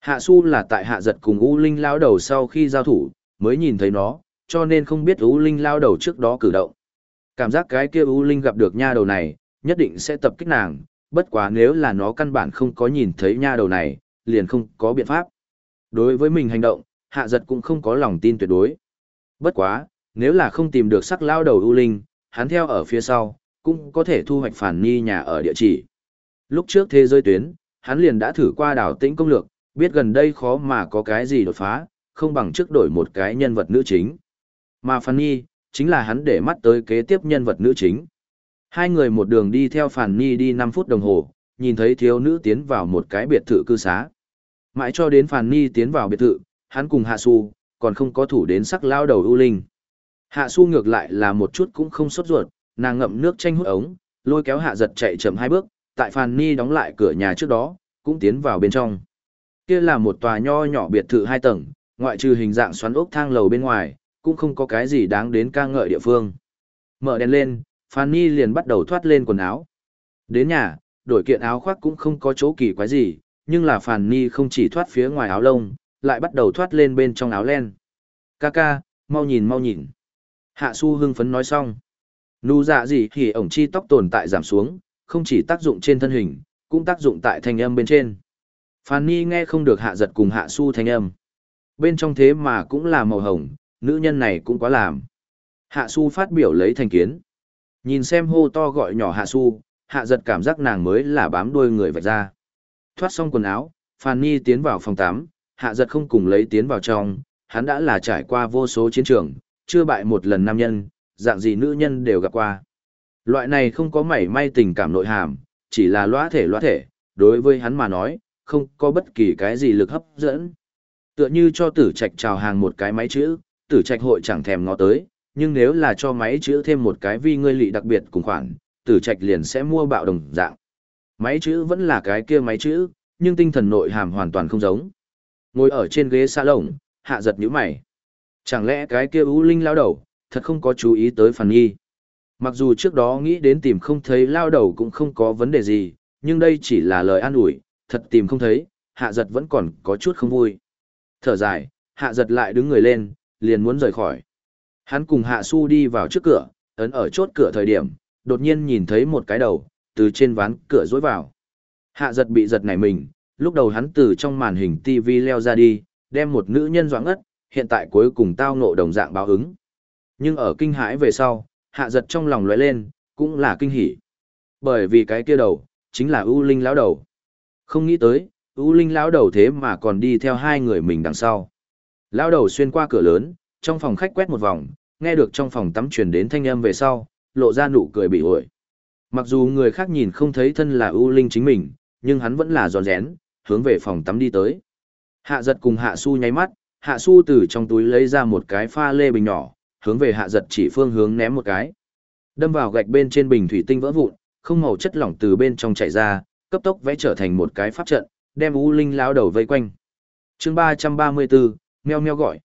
Hạ su là tại hạ giật cùng U Linh lao đầu sau khi giao thủ, mới nhìn thấy nó, cho nên không biết U Linh lao đầu trước đó cử động. Cảm giác cái kia U Linh gặp được nha đầu này, nhất định sẽ tập kích nàng, bất quá nếu là nó căn bản không có nhìn thấy nha đầu này, liền không có biện pháp. Đối với mình hành động, hạ giật cũng không có lòng tin tuyệt đối. Bất quá, nếu là không tìm được sắc lao đầu U Linh, hắn theo ở phía sau, cũng có thể thu hoạch phản ni nhà ở địa chỉ. Lúc trước thế giới tuyến, hắn liền đã thử qua đảo tĩnh công lược, biết gần đây khó mà có cái gì đột phá, không bằng trước đổi một cái nhân vật nữ chính. Mà Phản Nhi, chính là hắn để mắt tới kế tiếp nhân vật nữ chính. Hai người một đường đi theo Phản Nhi đi 5 phút đồng hồ, nhìn thấy thiếu nữ tiến vào một cái biệt thự cư xá. Mãi cho đến Phản Nhi tiến vào biệt thự, hắn cùng Hạ Su, còn không có thủ đến sắc lao đầu ưu linh. Hạ Su ngược lại là một chút cũng không sốt ruột, nàng ngậm nước chanh hút ống, lôi kéo Hạ giật chạy chậm hai bước, tại Phàn Ni đóng lại cửa nhà trước đó, cũng tiến vào bên trong. Kia là một tòa nho nhỏ biệt thự hai tầng, ngoại trừ hình dạng xoắn ốc thang lầu bên ngoài, cũng không có cái gì đáng đến ca ngợi địa phương. Mở đèn lên, Phan Ni liền bắt đầu thoát lên quần áo. Đến nhà, đổi kiện áo khoác cũng không có chỗ kỳ quái gì, nhưng là Phan Ni không chỉ thoát phía ngoài áo lông, lại bắt đầu thoát lên bên trong áo len. Kaka, mau nhìn mau nhìn. Hạ su hưng phấn nói xong. Nụ dạ gì thì ổng chi tóc tồn tại giảm xuống, không chỉ tác dụng trên thân hình, cũng tác dụng tại thanh âm bên trên. Phan Nhi nghe không được hạ giật cùng hạ su thanh âm. Bên trong thế mà cũng là màu hồng, nữ nhân này cũng quá làm. Hạ su phát biểu lấy thành kiến. Nhìn xem hô to gọi nhỏ hạ su, hạ giật cảm giác nàng mới là bám đuôi người vạch ra. Thoát xong quần áo, Phan Nhi tiến vào phòng 8, hạ giật không cùng lấy tiến vào trong, hắn đã là trải qua vô số chiến trường, chưa bại một lần nam nhân, dạng gì nữ nhân đều gặp qua. Loại này không có mảy may tình cảm nội hàm, chỉ là loa thể loa thể, đối với hắn mà nói, không có bất kỳ cái gì lực hấp dẫn. Tựa như cho tử trạch chào hàng một cái máy chữ, tử trạch hội chẳng thèm ngó tới, nhưng nếu là cho máy chữ thêm một cái vi ngươi lị đặc biệt cùng khoản, tử trạch liền sẽ mua bạo đồng dạng. Máy chữ vẫn là cái kia máy chữ, nhưng tinh thần nội hàm hoàn toàn không giống. Ngồi ở trên ghế xa lồng, hạ giật nhíu mày. Chẳng lẽ cái kia ưu linh lao đầu, thật không có chú ý tới phần nhi. Mặc dù trước đó nghĩ đến tìm không thấy lao đầu cũng không có vấn đề gì, nhưng đây chỉ là lời an ủi, thật tìm không thấy, hạ giật vẫn còn có chút không vui. Thở dài, hạ giật lại đứng người lên, liền muốn rời khỏi. Hắn cùng hạ su đi vào trước cửa, ấn ở chốt cửa thời điểm, đột nhiên nhìn thấy một cái đầu, từ trên ván cửa dối vào. Hạ giật bị giật nảy mình, lúc đầu hắn từ trong màn hình TV leo ra đi, đem một nữ nhân doãn ất, hiện tại cuối cùng tao ngộ đồng dạng báo ứng. Nhưng ở kinh hãi về sau, hạ giật trong lòng lóe lên, cũng là kinh hỉ. Bởi vì cái kia đầu, chính là u linh lão đầu. Không nghĩ tới, u linh lão đầu thế mà còn đi theo hai người mình đằng sau. Lão đầu xuyên qua cửa lớn, trong phòng khách quét một vòng, nghe được trong phòng tắm truyền đến thanh âm về sau, lộ ra nụ cười bị ổi. Mặc dù người khác nhìn không thấy thân là u linh chính mình, nhưng hắn vẫn là giòn rén, hướng về phòng tắm đi tới. Hạ giật cùng hạ su nháy mắt, hạ su từ trong túi lấy ra một cái pha lê bình nhỏ, hướng về hạ giật chỉ phương hướng ném một cái. Đâm vào gạch bên trên bình thủy tinh vỡ vụn, không màu chất lỏng từ bên trong chảy ra, cấp tốc vẽ trở thành một cái pháp trận, đem U Linh lão đầu vây quanh. Chương 334, meo meo gọi.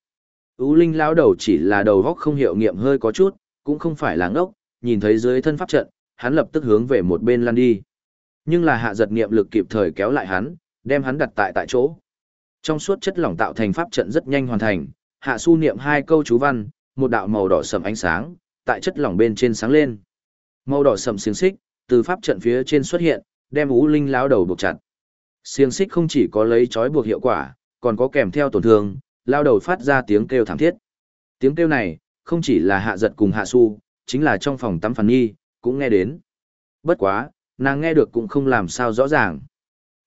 U Linh lão đầu chỉ là đầu góc không hiệu nghiệm hơi có chút, cũng không phải là ngốc, nhìn thấy dưới thân pháp trận, hắn lập tức hướng về một bên lăn đi. Nhưng là hạ giật niệm lực kịp thời kéo lại hắn, đem hắn đặt tại tại chỗ. Trong suốt chất lỏng tạo thành pháp trận rất nhanh hoàn thành, hạ su niệm hai câu chú văn, một đạo màu đỏ sầm ánh sáng, tại chất lỏng bên trên sáng lên. Màu đỏ sầm xiềng xích, từ pháp trận phía trên xuất hiện, đem Ú Linh lão đầu buộc chặt. Xiềng xích không chỉ có lấy trói buộc hiệu quả, còn có kèm theo tổn thương, lao đầu phát ra tiếng kêu thảm thiết. Tiếng kêu này, không chỉ là hạ giật cùng hạ su, chính là trong phòng tắm phản nghi, cũng nghe đến. Bất quá, nàng nghe được cũng không làm sao rõ ràng.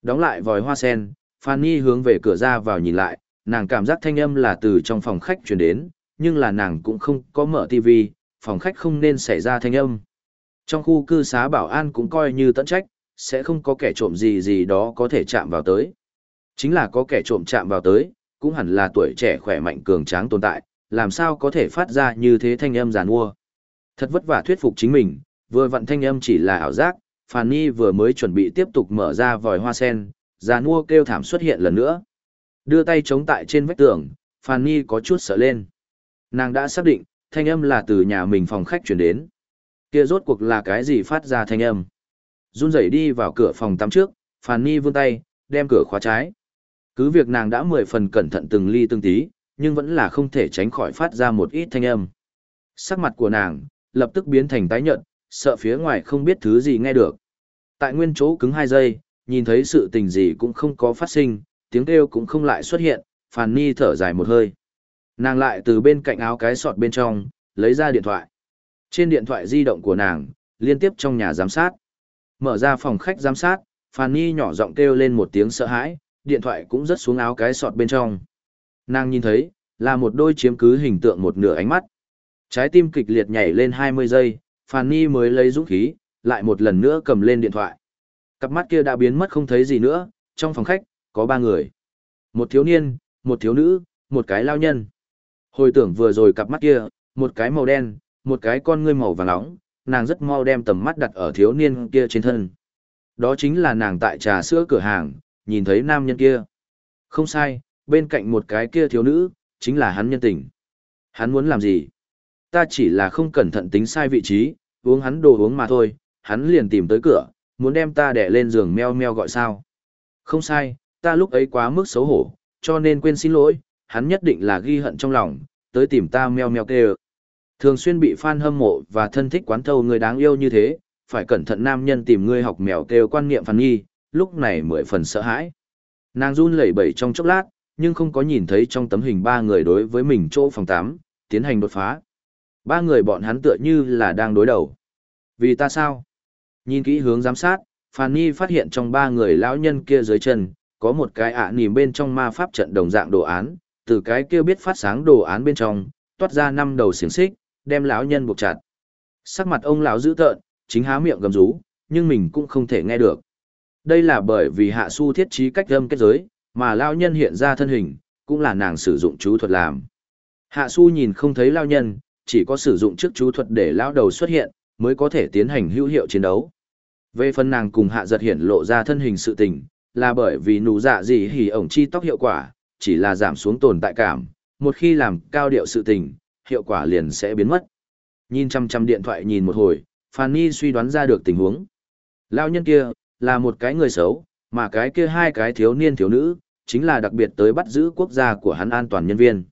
Đóng lại vòi hoa sen, Fanny hướng về cửa ra vào nhìn lại, nàng cảm giác thanh âm là từ trong phòng khách truyền đến, nhưng là nàng cũng không có mở TV, phòng khách không nên xảy ra thanh âm. Trong khu cư xá bảo an cũng coi như tận trách, sẽ không có kẻ trộm gì gì đó có thể chạm vào tới. Chính là có kẻ trộm chạm vào tới, cũng hẳn là tuổi trẻ khỏe mạnh cường tráng tồn tại, làm sao có thể phát ra như thế thanh âm giàn mua. Thật vất vả thuyết phục chính mình, vừa vặn thanh âm chỉ là ảo giác, Fanny vừa mới chuẩn bị tiếp tục mở ra vòi hoa sen, già nua kêu thảm xuất hiện lần nữa. Đưa tay chống tại trên vách tường, Fanny có chút sợ lên. Nàng đã xác định, thanh âm là từ nhà mình phòng khách chuyển đến. Kia rốt cuộc là cái gì phát ra thanh âm? Run rẩy đi vào cửa phòng tắm trước, Fanny vươn tay, đem cửa khóa trái. Cứ việc nàng đã mười phần cẩn thận từng ly từng tí, nhưng vẫn là không thể tránh khỏi phát ra một ít thanh âm. Sắc mặt của nàng, lập tức biến thành tái nhợt, sợ phía ngoài không biết thứ gì nghe được. Tại nguyên chỗ cứng hai giây, nhìn thấy sự tình gì cũng không có phát sinh, tiếng kêu cũng không lại xuất hiện, Phàn Ni thở dài một hơi. Nàng lại từ bên cạnh áo cái sọt bên trong, lấy ra điện thoại. Trên điện thoại di động của nàng, liên tiếp trong nhà giám sát. Mở ra phòng khách giám sát, Phàn Ni nhỏ giọng kêu lên một tiếng sợ hãi, điện thoại cũng rớt xuống áo cái sọt bên trong. Nàng nhìn thấy, là một đôi chiếm cứ hình tượng một nửa ánh mắt. Trái tim kịch liệt nhảy lên 20 giây, Phàn Ni mới lấy dũng khí, lại một lần nữa cầm lên điện thoại. Cặp mắt kia đã biến mất không thấy gì nữa, trong phòng khách, có ba người. Một thiếu niên, một thiếu nữ, một cái lao nhân. Hồi tưởng vừa rồi cặp mắt kia, một cái màu đen, một cái con ngươi màu vàng nóng, nàng rất mau đem tầm mắt đặt ở thiếu niên kia trên thân. Đó chính là nàng tại trà sữa cửa hàng, nhìn thấy nam nhân kia. Không sai, bên cạnh một cái kia thiếu nữ, chính là hắn nhân tình. Hắn muốn làm gì? Ta chỉ là không cẩn thận tính sai vị trí, uống hắn đồ uống mà thôi, hắn liền tìm tới cửa, muốn đem ta đẻ lên giường meo meo gọi sao. Không sai, ta lúc ấy quá mức xấu hổ, cho nên quên xin lỗi, hắn nhất định là ghi hận trong lòng, tới tìm ta meo meo kêu. Thường xuyên bị fan hâm mộ và thân thích quán thâu người đáng yêu như thế, phải cẩn thận nam nhân tìm ngươi học mèo kêu quan niệm phản nghi, lúc này mười phần sợ hãi. Nàng run lẩy bẩy trong chốc lát, nhưng không có nhìn thấy trong tấm hình ba người đối với mình chỗ phòng 8, tiến hành đột phá. Ba người bọn hắn tựa như là đang đối đầu. Vì ta sao? Nhìn kỹ hướng giám sát, Fanny phát hiện trong ba người lão nhân kia dưới chân, có một cái ạ à nìm bên trong ma pháp trận đồng dạng đồ án, từ cái kia biết phát sáng đồ án bên trong, toát ra năm đầu xiềng xích, đem lão nhân buộc chặt. Sắc mặt ông lão dữ tợn, chính há miệng gầm rú, nhưng mình cũng không thể nghe được. Đây là bởi vì hạ su thiết trí cách âm kết giới, mà lão nhân hiện ra thân hình, cũng là nàng sử dụng chú thuật làm. Hạ su nhìn không thấy lão nhân, chỉ có sử dụng trước chú thuật để lão đầu xuất hiện, mới có thể tiến hành hữu hiệu chiến đấu. Về phần nàng cùng hạ giật hiện lộ ra thân hình sự tình, là bởi vì nụ dạ gì hỉ ổng chi tóc hiệu quả, chỉ là giảm xuống tồn tại cảm, một khi làm cao điệu sự tình, hiệu quả liền sẽ biến mất. Nhìn chăm chăm điện thoại nhìn một hồi, Fanny suy đoán ra được tình huống. Lao nhân kia, là một cái người xấu, mà cái kia hai cái thiếu niên thiếu nữ, chính là đặc biệt tới bắt giữ quốc gia của hắn an toàn nhân viên.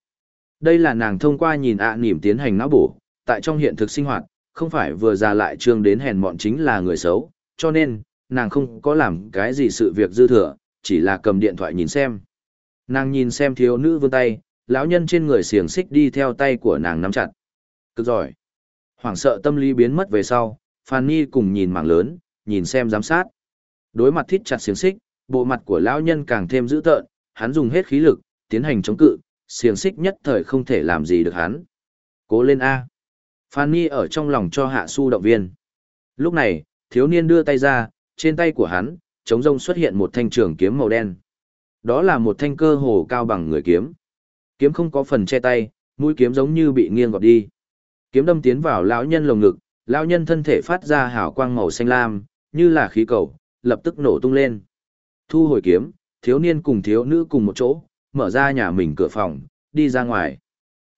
Đây là nàng thông qua nhìn ạ à tiến hành não bổ, tại trong hiện thực sinh hoạt, không phải vừa ra lại trương đến hèn mọn chính là người xấu, cho nên, nàng không có làm cái gì sự việc dư thừa, chỉ là cầm điện thoại nhìn xem. Nàng nhìn xem thiếu nữ vươn tay, lão nhân trên người xiềng xích đi theo tay của nàng nắm chặt. Cực giỏi. Hoảng sợ tâm lý biến mất về sau, Fanny cùng nhìn mảng lớn, nhìn xem giám sát. Đối mặt thít chặt xiềng xích, bộ mặt của lão nhân càng thêm dữ tợn, hắn dùng hết khí lực, tiến hành chống cự, xiềng xích nhất thời không thể làm gì được hắn. Cố lên A. Fanny ở trong lòng cho hạ su động viên. Lúc này, thiếu niên đưa tay ra, trên tay của hắn, chống rông xuất hiện một thanh trường kiếm màu đen. Đó là một thanh cơ hồ cao bằng người kiếm. Kiếm không có phần che tay, mũi kiếm giống như bị nghiêng gọt đi. Kiếm đâm tiến vào lão nhân lồng ngực, lão nhân thân thể phát ra hào quang màu xanh lam, như là khí cầu, lập tức nổ tung lên. Thu hồi kiếm, thiếu niên cùng thiếu nữ cùng một chỗ, mở ra nhà mình cửa phòng, đi ra ngoài.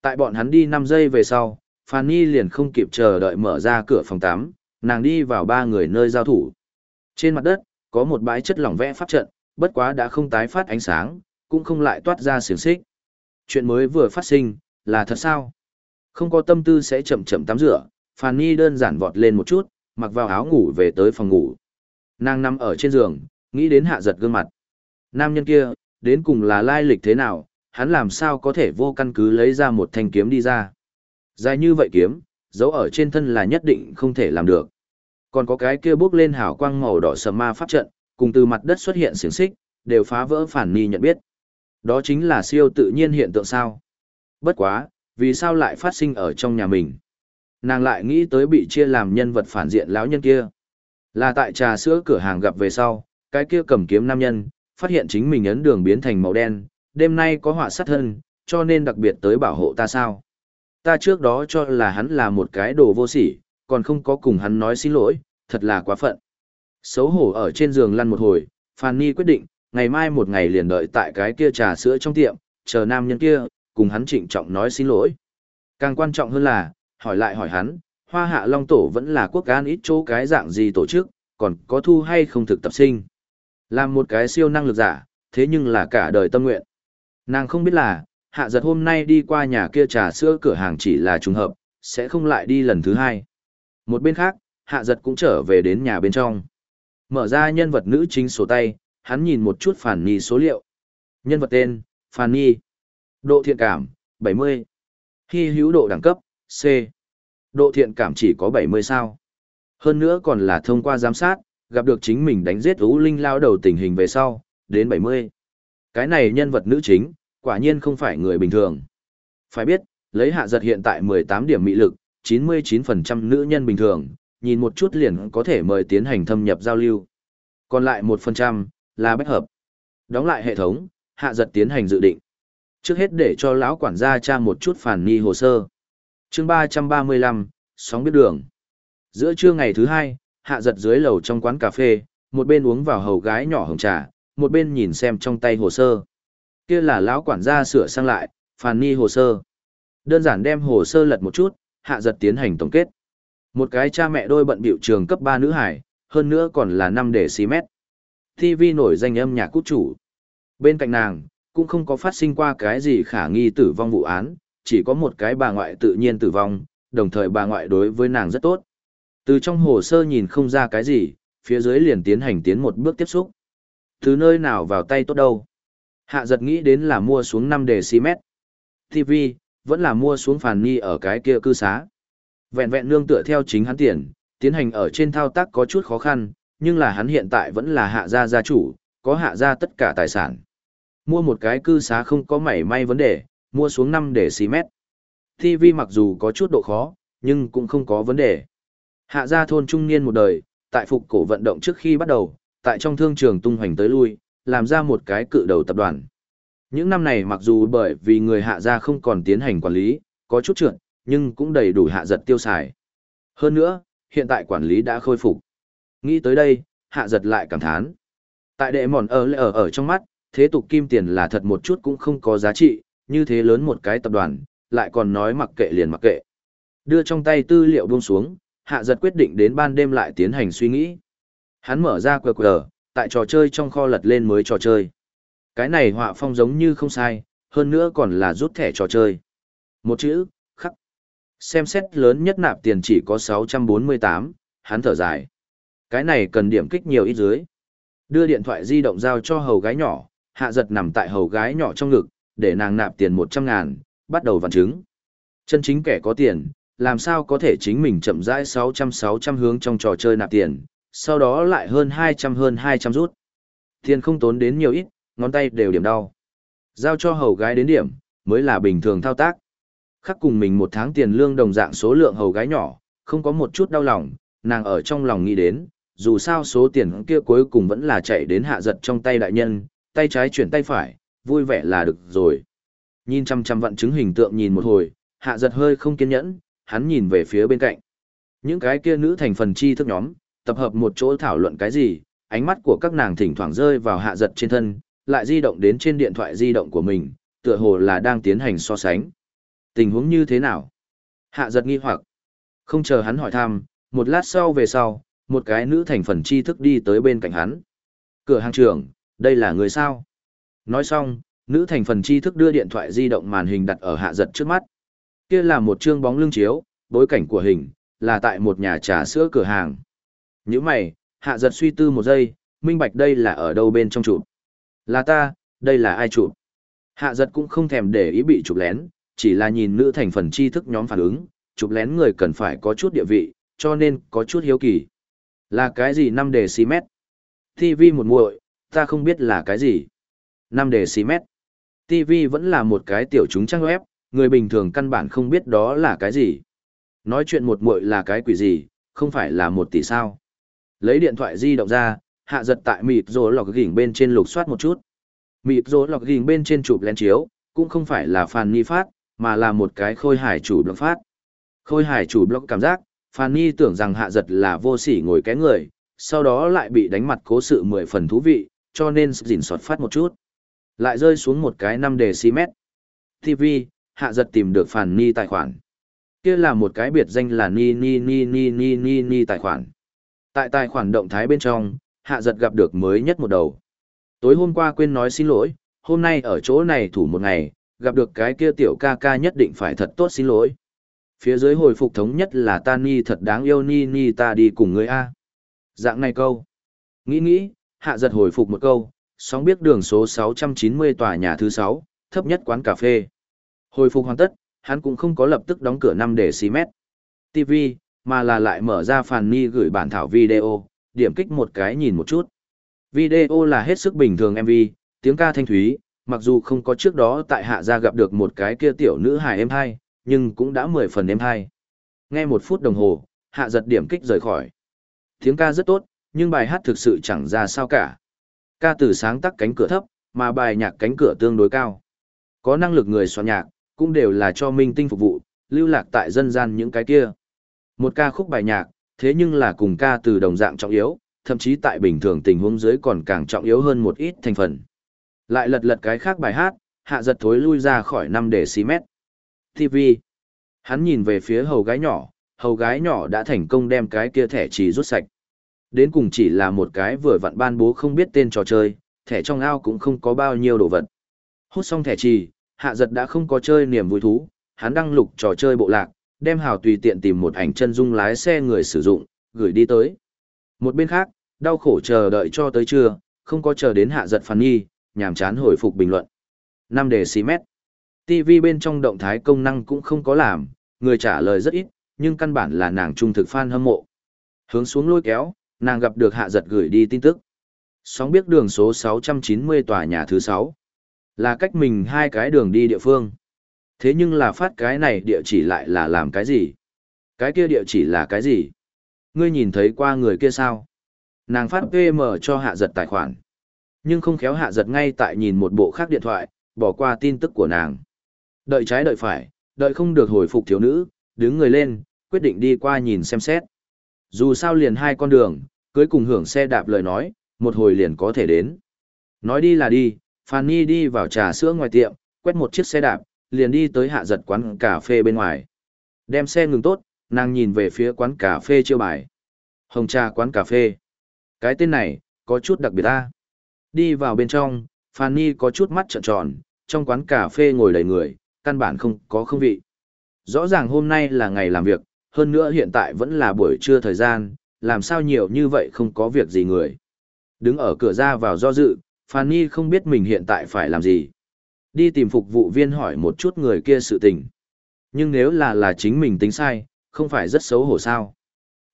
Tại bọn hắn đi 5 giây về sau, Phan Nhi liền không kịp chờ đợi mở ra cửa phòng tắm, nàng đi vào ba người nơi giao thủ. Trên mặt đất, Có một bãi chất lỏng vẽ pháp trận, bất quá đã không tái phát ánh sáng, cũng không lại toát ra xiềng xích. Chuyện mới vừa phát sinh, là thật sao? Không có tâm tư sẽ chậm chậm tắm rửa, Phan Nhi đơn giản vọt lên một chút, mặc vào áo ngủ về tới phòng ngủ. Nàng nằm ở trên giường, nghĩ đến hạ giật gương mặt. Nam nhân kia, đến cùng là lai lịch thế nào, hắn làm sao có thể vô căn cứ lấy ra một thanh kiếm đi ra. Dài như vậy kiếm, giấu ở trên thân là nhất định không thể làm được. Còn có cái kia bước lên hào quang màu đỏ sầm ma pháp trận, cùng từ mặt đất xuất hiện xiềng xích, đều phá vỡ phản ni nhận biết. Đó chính là siêu tự nhiên hiện tượng sao. Bất quá, vì sao lại phát sinh ở trong nhà mình? Nàng lại nghĩ tới bị chia làm nhân vật phản diện lão nhân kia. Là tại trà sữa cửa hàng gặp về sau, cái kia cầm kiếm nam nhân, phát hiện chính mình ấn đường biến thành màu đen, đêm nay có họa sát thân, cho nên đặc biệt tới bảo hộ ta sao. Ta trước đó cho là hắn là một cái đồ vô sỉ, còn không có cùng hắn nói xin lỗi, thật là quá phận. Xấu hổ ở trên giường lăn một hồi, Fanny quyết định, ngày mai một ngày liền đợi tại cái kia trà sữa trong tiệm, chờ nam nhân kia, cùng hắn trịnh trọng nói xin lỗi. Càng quan trọng hơn là, hỏi lại hỏi hắn, Hoa Hạ Long Tổ vẫn là quốc an ít chỗ cái dạng gì tổ chức, còn có thu hay không thực tập sinh. Làm một cái siêu năng lực giả, thế nhưng là cả đời tâm nguyện. Nàng không biết là, hạ giật hôm nay đi qua nhà kia trà sữa cửa hàng chỉ là trùng hợp, sẽ không lại đi lần thứ hai. Một bên khác, hạ giật cũng trở về đến nhà bên trong. Mở ra nhân vật nữ chính sổ tay, hắn nhìn một chút phản nhi số liệu. Nhân vật tên, Phản Nhi. Độ thiện cảm, 70. Hy hữu độ đẳng cấp, C. Độ thiện cảm chỉ có 70 sao. Hơn nữa còn là thông qua giám sát, gặp được chính mình đánh giết Ú Linh lao đầu tình hình về sau, đến 70. Cái này nhân vật nữ chính, quả nhiên không phải người bình thường. Phải biết, lấy hạ giật hiện tại 18 điểm mị lực, 99% nữ nhân bình thường, nhìn một chút liền có thể mời tiến hành thâm nhập giao lưu. Còn lại 1% là bách hợp. Đóng lại hệ thống, hạ giật tiến hành dự định. Trước hết để cho lão quản gia tra một chút phản nghi hồ sơ. chương 335, sóng biết đường. Giữa trưa ngày thứ hai, hạ giật dưới lầu trong quán cà phê, một bên uống vào hầu gái nhỏ hồng trà, một bên nhìn xem trong tay hồ sơ. Kia là lão quản gia sửa sang lại, phàn ni hồ sơ. Đơn giản đem hồ sơ lật một chút, hạ giật tiến hành tổng kết. Một cái cha mẹ đôi bận biểu trường cấp 3 nữ hải, hơn nữa còn là 5 để xí mét. TV nổi danh âm nhạc cút chủ. Bên cạnh nàng, cũng không có phát sinh qua cái gì khả nghi tử vong vụ án, chỉ có một cái bà ngoại tự nhiên tử vong, đồng thời bà ngoại đối với nàng rất tốt. Từ trong hồ sơ nhìn không ra cái gì, phía dưới liền tiến hành tiến một bước tiếp xúc. Từ nơi nào vào tay tốt đâu. Hạ giật nghĩ đến là mua xuống 5 đề xí mét. TV, vẫn là mua xuống phàn ni ở cái kia cư xá. Vẹn vẹn nương tựa theo chính hắn tiền, tiến hành ở trên thao tác có chút khó khăn, nhưng là hắn hiện tại vẫn là hạ gia gia chủ, có hạ gia tất cả tài sản. Mua một cái cư xá không có mảy may vấn đề, mua xuống 5 để xí mét. TV mặc dù có chút độ khó, nhưng cũng không có vấn đề. Hạ gia thôn trung niên một đời, tại phục cổ vận động trước khi bắt đầu, tại trong thương trường tung hoành tới lui, làm ra một cái cự đầu tập đoàn. Những năm này mặc dù bởi vì người hạ gia không còn tiến hành quản lý, có chút trượt, nhưng cũng đầy đủ hạ giật tiêu xài. Hơn nữa, hiện tại quản lý đã khôi phục. Nghĩ tới đây, hạ giật lại cảm thán. Tại đệ mòn ở ở ở trong mắt, thế tục kim tiền là thật một chút cũng không có giá trị, như thế lớn một cái tập đoàn, lại còn nói mặc kệ liền mặc kệ. Đưa trong tay tư liệu buông xuống, hạ giật quyết định đến ban đêm lại tiến hành suy nghĩ. Hắn mở ra QR, tại trò chơi trong kho lật lên mới trò chơi. Cái này họa phong giống như không sai, hơn nữa còn là rút thẻ trò chơi. Một chữ, khắc. Xem xét lớn nhất nạp tiền chỉ có 648, hắn thở dài. Cái này cần điểm kích nhiều ít dưới. Đưa điện thoại di động giao cho hầu gái nhỏ, hạ giật nằm tại hầu gái nhỏ trong ngực, để nàng nạp tiền một trăm ngàn, bắt đầu vặn trứng. Chân chính kẻ có tiền, làm sao có thể chính mình chậm rãi sáu trăm sáu trăm hướng trong trò chơi nạp tiền, sau đó lại hơn hai trăm hơn hai trăm rút. Tiền không tốn đến nhiều ít, ngón tay đều điểm đau. Giao cho hầu gái đến điểm, mới là bình thường thao tác. Khắc cùng mình một tháng tiền lương đồng dạng số lượng hầu gái nhỏ, không có một chút đau lòng, nàng ở trong lòng nghĩ đến, dù sao số tiền kia cuối cùng vẫn là chạy đến hạ giật trong tay đại nhân, tay trái chuyển tay phải, vui vẻ là được rồi. Nhìn chăm chăm vận chứng hình tượng nhìn một hồi, hạ giật hơi không kiên nhẫn, hắn nhìn về phía bên cạnh. Những cái kia nữ thành phần chi thức nhóm, tập hợp một chỗ thảo luận cái gì, ánh mắt của các nàng thỉnh thoảng rơi vào hạ giật trên thân, lại di động đến trên điện thoại di động của mình, tựa hồ là đang tiến hành so sánh. Tình huống như thế nào? Hạ giật nghi hoặc. Không chờ hắn hỏi thăm, một lát sau về sau, một cái nữ thành phần tri thức đi tới bên cạnh hắn. Cửa hàng trưởng, đây là người sao? Nói xong, nữ thành phần tri thức đưa điện thoại di động màn hình đặt ở hạ giật trước mắt. Kia là một chương bóng lưng chiếu, bối cảnh của hình, là tại một nhà trà sữa cửa hàng. Như mày, hạ giật suy tư một giây, minh bạch đây là ở đâu bên trong chụp. Là ta, đây là ai chụp. Hạ giật cũng không thèm để ý bị chụp lén, chỉ là nhìn nữ thành phần tri thức nhóm phản ứng, chụp lén người cần phải có chút địa vị, cho nên có chút hiếu kỳ. Là cái gì 5 đề xí mét? TV một muội, ta không biết là cái gì. 5 đề xí mét. TV vẫn là một cái tiểu chúng trang web, người bình thường căn bản không biết đó là cái gì. Nói chuyện một muội là cái quỷ gì, không phải là một tỷ sao. Lấy điện thoại di động ra, hạ giật tại mịt rồi lọc gỉnh bên trên lục soát một chút. Mịt rồi lọc gỉnh bên trên chụp lên chiếu, cũng không phải là phàn ni phát, mà là một cái khôi hải chủ blog phát. Khôi hải chủ blog cảm giác, phàn ni tưởng rằng hạ giật là vô sỉ ngồi ké người, sau đó lại bị đánh mặt cố sự mười phần thú vị, cho nên dình sọt phát một chút. Lại rơi xuống một cái năm đề xí mét. TV, hạ giật tìm được phàn ni tài khoản. Kia là một cái biệt danh là ni ni ni ni ni ni ni tài khoản. Tại tài khoản động thái bên trong, hạ giật gặp được mới nhất một đầu. Tối hôm qua quên nói xin lỗi, hôm nay ở chỗ này thủ một ngày, gặp được cái kia tiểu ca ca nhất định phải thật tốt xin lỗi. Phía dưới hồi phục thống nhất là ta ni thật đáng yêu ni ni ta đi cùng người A. Dạng này câu. Nghĩ nghĩ, hạ giật hồi phục một câu, sóng biết đường số 690 tòa nhà thứ 6, thấp nhất quán cà phê. Hồi phục hoàn tất, hắn cũng không có lập tức đóng cửa 5 để xí mét. TV, mà là lại mở ra phàn ni gửi bản thảo video, điểm kích một cái nhìn một chút. Video là hết sức bình thường MV, tiếng ca thanh thúy, mặc dù không có trước đó tại hạ gia gặp được một cái kia tiểu nữ hài em hai, nhưng cũng đã 10 phần em hai. Nghe một phút đồng hồ, hạ giật điểm kích rời khỏi. Tiếng ca rất tốt, nhưng bài hát thực sự chẳng ra sao cả. Ca từ sáng tác cánh cửa thấp, mà bài nhạc cánh cửa tương đối cao. Có năng lực người soạn nhạc, cũng đều là cho minh tinh phục vụ, lưu lạc tại dân gian những cái kia. Một ca khúc bài nhạc, thế nhưng là cùng ca từ đồng dạng trọng yếu, thậm chí tại bình thường tình huống dưới còn càng trọng yếu hơn một ít thành phần. Lại lật lật cái khác bài hát, hạ giật thối lui ra khỏi 5 để xí mét. TV. Hắn nhìn về phía hầu gái nhỏ, hầu gái nhỏ đã thành công đem cái kia thẻ chỉ rút sạch. Đến cùng chỉ là một cái vừa vặn ban bố không biết tên trò chơi, thẻ trong ao cũng không có bao nhiêu đồ vật. Hút xong thẻ trì, hạ giật đã không có chơi niềm vui thú, hắn đăng lục trò chơi bộ lạc, đem hào tùy tiện tìm một ảnh chân dung lái xe người sử dụng, gửi đi tới. Một bên khác, đau khổ chờ đợi cho tới trưa, không có chờ đến hạ giật phản nghi, nhàm chán hồi phục bình luận. 5 đề xí mét. TV bên trong động thái công năng cũng không có làm, người trả lời rất ít, nhưng căn bản là nàng trung thực fan hâm mộ. Hướng xuống lôi kéo, nàng gặp được hạ giật gửi đi tin tức. Sóng biết đường số 690 tòa nhà thứ 6. Là cách mình hai cái đường đi địa phương. Thế nhưng là phát cái này địa chỉ lại là làm cái gì? Cái kia địa chỉ là cái gì? Ngươi nhìn thấy qua người kia sao? Nàng phát PM cho hạ giật tài khoản. Nhưng không khéo hạ giật ngay tại nhìn một bộ khác điện thoại, bỏ qua tin tức của nàng. Đợi trái đợi phải, đợi không được hồi phục thiếu nữ, đứng người lên, quyết định đi qua nhìn xem xét. Dù sao liền hai con đường, cưới cùng hưởng xe đạp lời nói, một hồi liền có thể đến. Nói đi là đi, Fanny đi vào trà sữa ngoài tiệm, quét một chiếc xe đạp, liền đi tới hạ giật quán cà phê bên ngoài. Đem xe ngừng tốt, nàng nhìn về phía quán cà phê chiêu bài. Hồng trà quán cà phê. Cái tên này, có chút đặc biệt ta. Đi vào bên trong, Fanny có chút mắt trợn tròn, trong quán cà phê ngồi đầy người, căn bản không có không vị. Rõ ràng hôm nay là ngày làm việc, hơn nữa hiện tại vẫn là buổi trưa thời gian, làm sao nhiều như vậy không có việc gì người. Đứng ở cửa ra vào do dự, Fanny không biết mình hiện tại phải làm gì. Đi tìm phục vụ viên hỏi một chút người kia sự tình. Nhưng nếu là là chính mình tính sai, không phải rất xấu hổ sao.